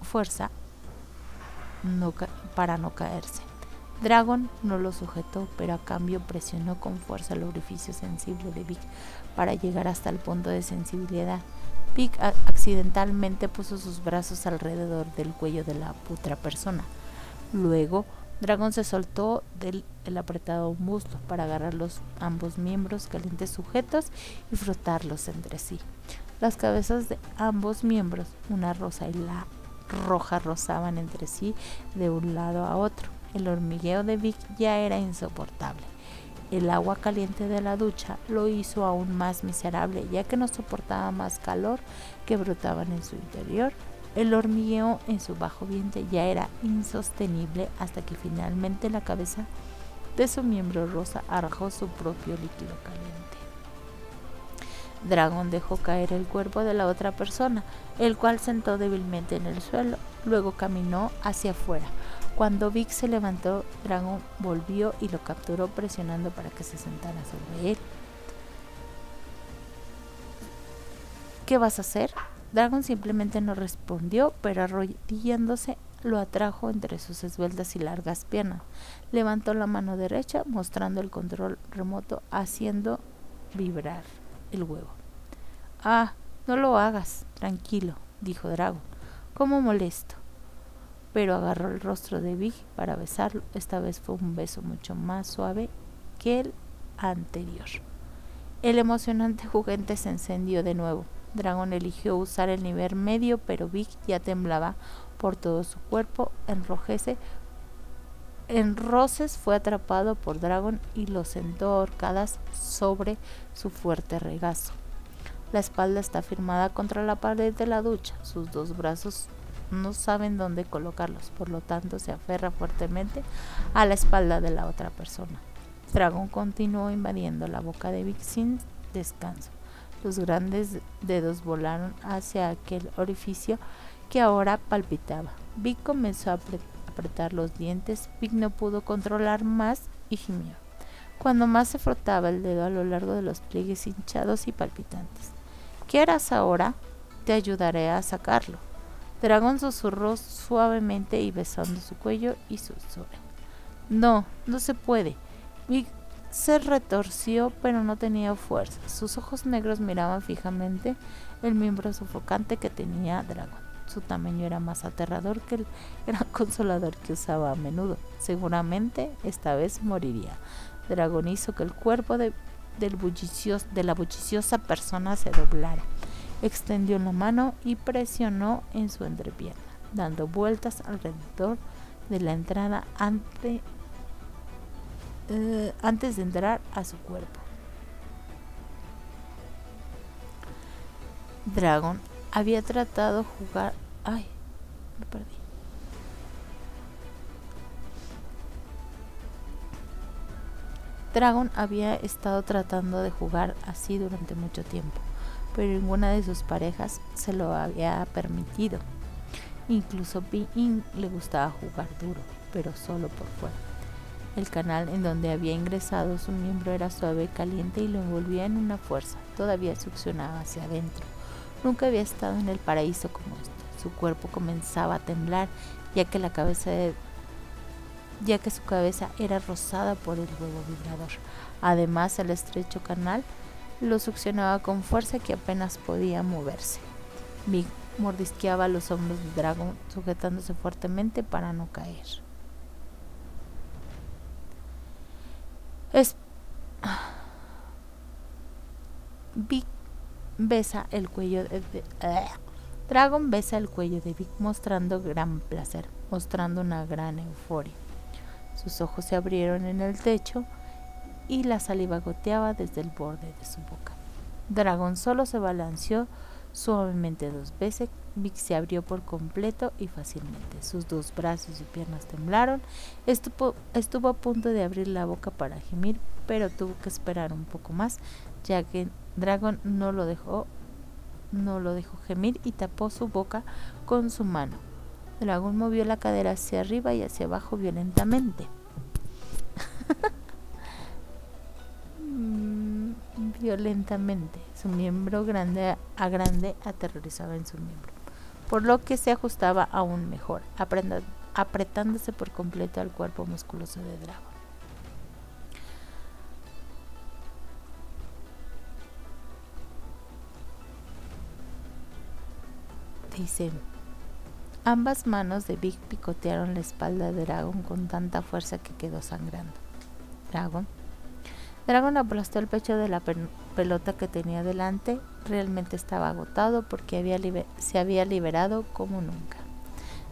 fuerza para no caerse. Dragon no lo sujetó, pero a cambio presionó con fuerza el orificio sensible de Vic para llegar hasta el punto de sensibilidad. Vic accidentalmente puso sus brazos alrededor del cuello de la otra persona. Luego Dragon se soltó del apretado muslo para agarrar los ambos miembros calientes sujetos y frotarlos entre sí. Las cabezas de ambos miembros, una rosa y la roja, rozaban entre sí de un lado a otro. El hormigueo de Vic ya era insoportable. El agua caliente de la ducha lo hizo aún más miserable, ya que no soportaba más calor que brotaban en su interior el hormigueo en su bajo vientre ya era insostenible hasta que finalmente la cabeza de su miembro rosa arrojó su propio líquido caliente. Dragon dejó caer el cuerpo de la otra persona, el cual sentó débilmente en el suelo, luego caminó hacia afuera. Cuando Vic se levantó, Dragon volvió y lo capturó presionando para que se sentara sobre él. ¿Qué vas a hacer? Dragon simplemente no respondió, pero arrodillándose lo atrajo entre sus esbeltas y largas piernas. Levantó la mano derecha, mostrando el control remoto, haciendo vibrar el huevo. Ah, no lo hagas, tranquilo, dijo Dragon. ¿Cómo molesto? Pero agarró el rostro de Big para besarlo. Esta vez fue un beso mucho más suave que el anterior. El emocionante juguete se encendió de nuevo. Dragon eligió usar el nivel medio, pero Vic ya temblaba por todo su cuerpo, enrojece en roces fue atrapado por Dragon y lo sentó ahorcadas sobre su fuerte regazo. La espalda está firmada contra la pared de la ducha. Sus dos brazos no saben dónde colocarlos, por lo tanto se aferra fuertemente a la espalda de la otra persona. Dragon continuó invadiendo la boca de Vic sin descanso. Los grandes dedos volaron hacia aquel orificio que ahora palpitaba. Vic comenzó a apretar los dientes. Vic no pudo controlar más y gimió. Cuando más se frotaba el dedo a lo largo de los pliegues hinchados y palpitantes. ¿Qué harás ahora? Te ayudaré a sacarlo. Dragón susurró suavemente y besando su cuello y sus orejas. No, no se puede. Vic se retorció, pero no tenía fuerza. Sus ojos negros miraban fijamente el miembro sofocante que tenía Dragón. Su tamaño era más aterrador que el gran consolador que usaba a menudo. Seguramente esta vez moriría. Dragón hizo que el cuerpo de, de la bulliciosa persona se doblara. Extendió la mano y presionó en su entrepierna, dando vueltas alrededor de la entrada eh, antes de entrar a su cuerpo. Dragon había tratado jugar... Ay, me perdí. Dragon había estado tratando de jugar así durante mucho tiempo pero ninguna de sus parejas se lo había permitido. Incluso Ping le gustaba jugar duro, pero solo por fuera. El canal en donde había ingresado su miembro era suave y caliente y lo envolvía en una fuerza. Todavía succionaba hacia adentro. Nunca había estado en el paraíso como este. Su cuerpo comenzaba a temblar ya que la cabeza ya que su cabeza era rozada por el huevo vibrador. Además, el estrecho canal lo succionaba con fuerza que apenas podía moverse. Big mordisqueaba los hombros de Dragon, sujetándose fuertemente para no caer. Es... Besa el cuello de... Dragon besa el cuello de Vic mostrando gran placer, mostrando una gran euforia. Sus ojos se abrieron en el techo y la saliva goteaba desde el borde de su boca. Dragón solo se balanceó suavemente dos veces. Vic se abrió por completo y fácilmente. Sus dos brazos y piernas temblaron. Estuvo, estuvo a punto de abrir la boca para gemir, pero tuvo que esperar un poco más, ya que Dragon no lo dejó, no lo dejó gemir y tapó su boca con su mano. Dragón movió la cadera hacia arriba y hacia abajo violentamente. violentamente. Su miembro grande a grande aterrorizaba en su miembro, por lo que se ajustaba aún mejor, apretándose por completo al cuerpo musculoso de Dragon. Dice, ambas manos de Big picotearon la espalda de Dragon con tanta fuerza que quedó sangrando. Dragon Dragon aplastó el pecho de la pelota que tenía delante. Realmente estaba agotado porque se había liberado como nunca.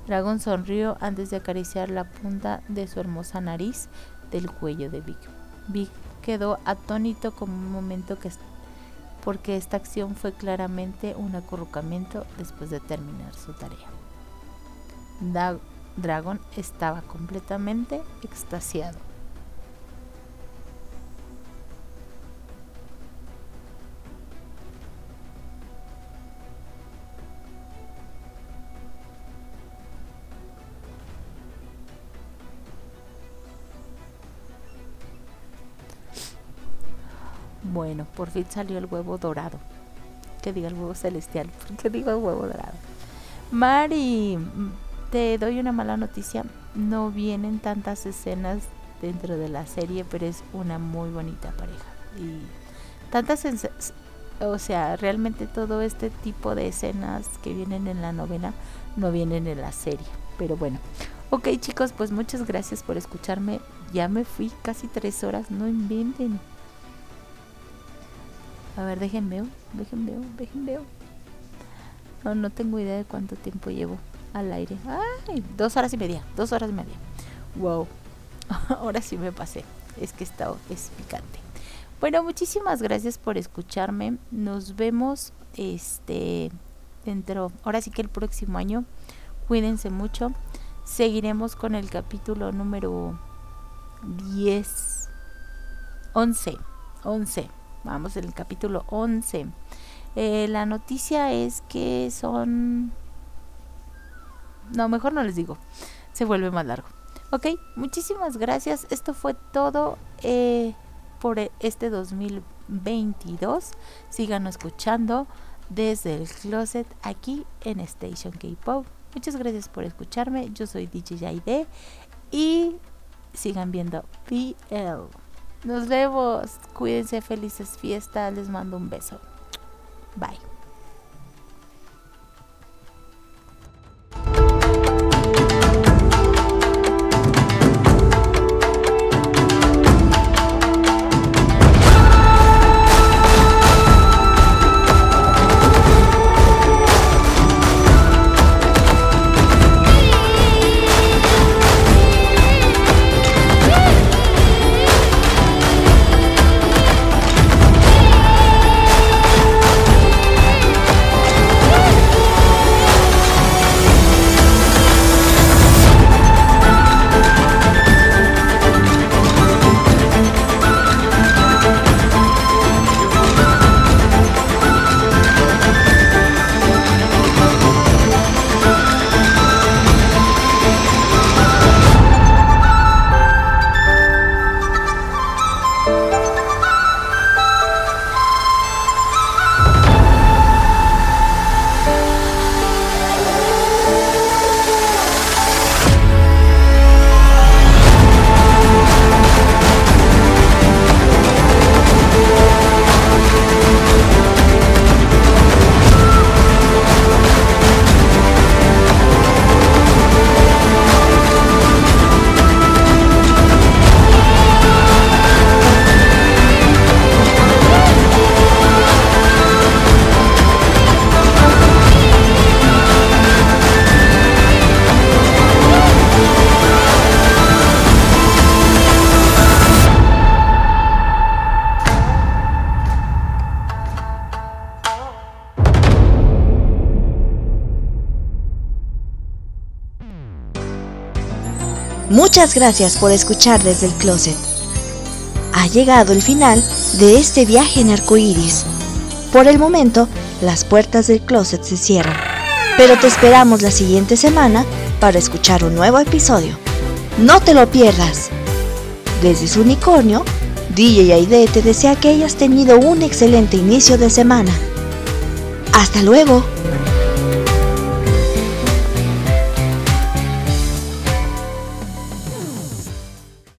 Dragon sonrió antes de acariciar la punta de su hermosa nariz del cuello de Vic. Vic quedó atónito como un momento que porque esta acción fue claramente un acurrucamiento después de terminar su tarea. Dragon estaba completamente extasiado. Bueno, por fin salió el huevo dorado. Que diga el huevo celestial. porque digo el huevo dorado? Mari, te doy una mala noticia. No vienen tantas escenas dentro de la serie, pero es una muy bonita pareja. Y tantas, o sea, realmente todo este tipo de escenas que vienen en la novela no vienen en la serie. Pero bueno, ok chicos, pues muchas gracias por escucharme. Ya me fui casi tres horas, no inventen. A ver, dejen veo, veo. No, no tengo idea de cuánto tiempo llevo al aire. ¡Ay! Dos horas y media, dos horas y media. Wow. Ahora sí me pasé. Es que está es picante. Bueno, muchísimas gracias por escucharme. Nos vemos este dentro, ahora sí que el próximo año. Cuídense mucho. Seguiremos con el capítulo número 10 11. 11. Vamos en el capítulo 11. Eh, la noticia es que son no, mejor no les digo. Se vuelve más largo. Ok, muchísimas gracias. Esto fue todo eh, por e, este 2022. Sigan escuchando desde el closet aquí en Station K-Pop. Muchas gracias por escucharme. Yo soy DJ Yaide y sigan viendo PL. Nos vemos. Cuídense. Felices fiestas. Les mando un beso. Bye. Gracias por escuchar desde el closet. Ha llegado el final de este viaje en arcoíris. Por el momento, las puertas del closet se cierran, pero te esperamos la siguiente semana para escuchar un nuevo episodio. No te lo pierdas. Desde su unicornio, DJ Aide te desea que hayas tenido un excelente inicio de semana. Hasta luego.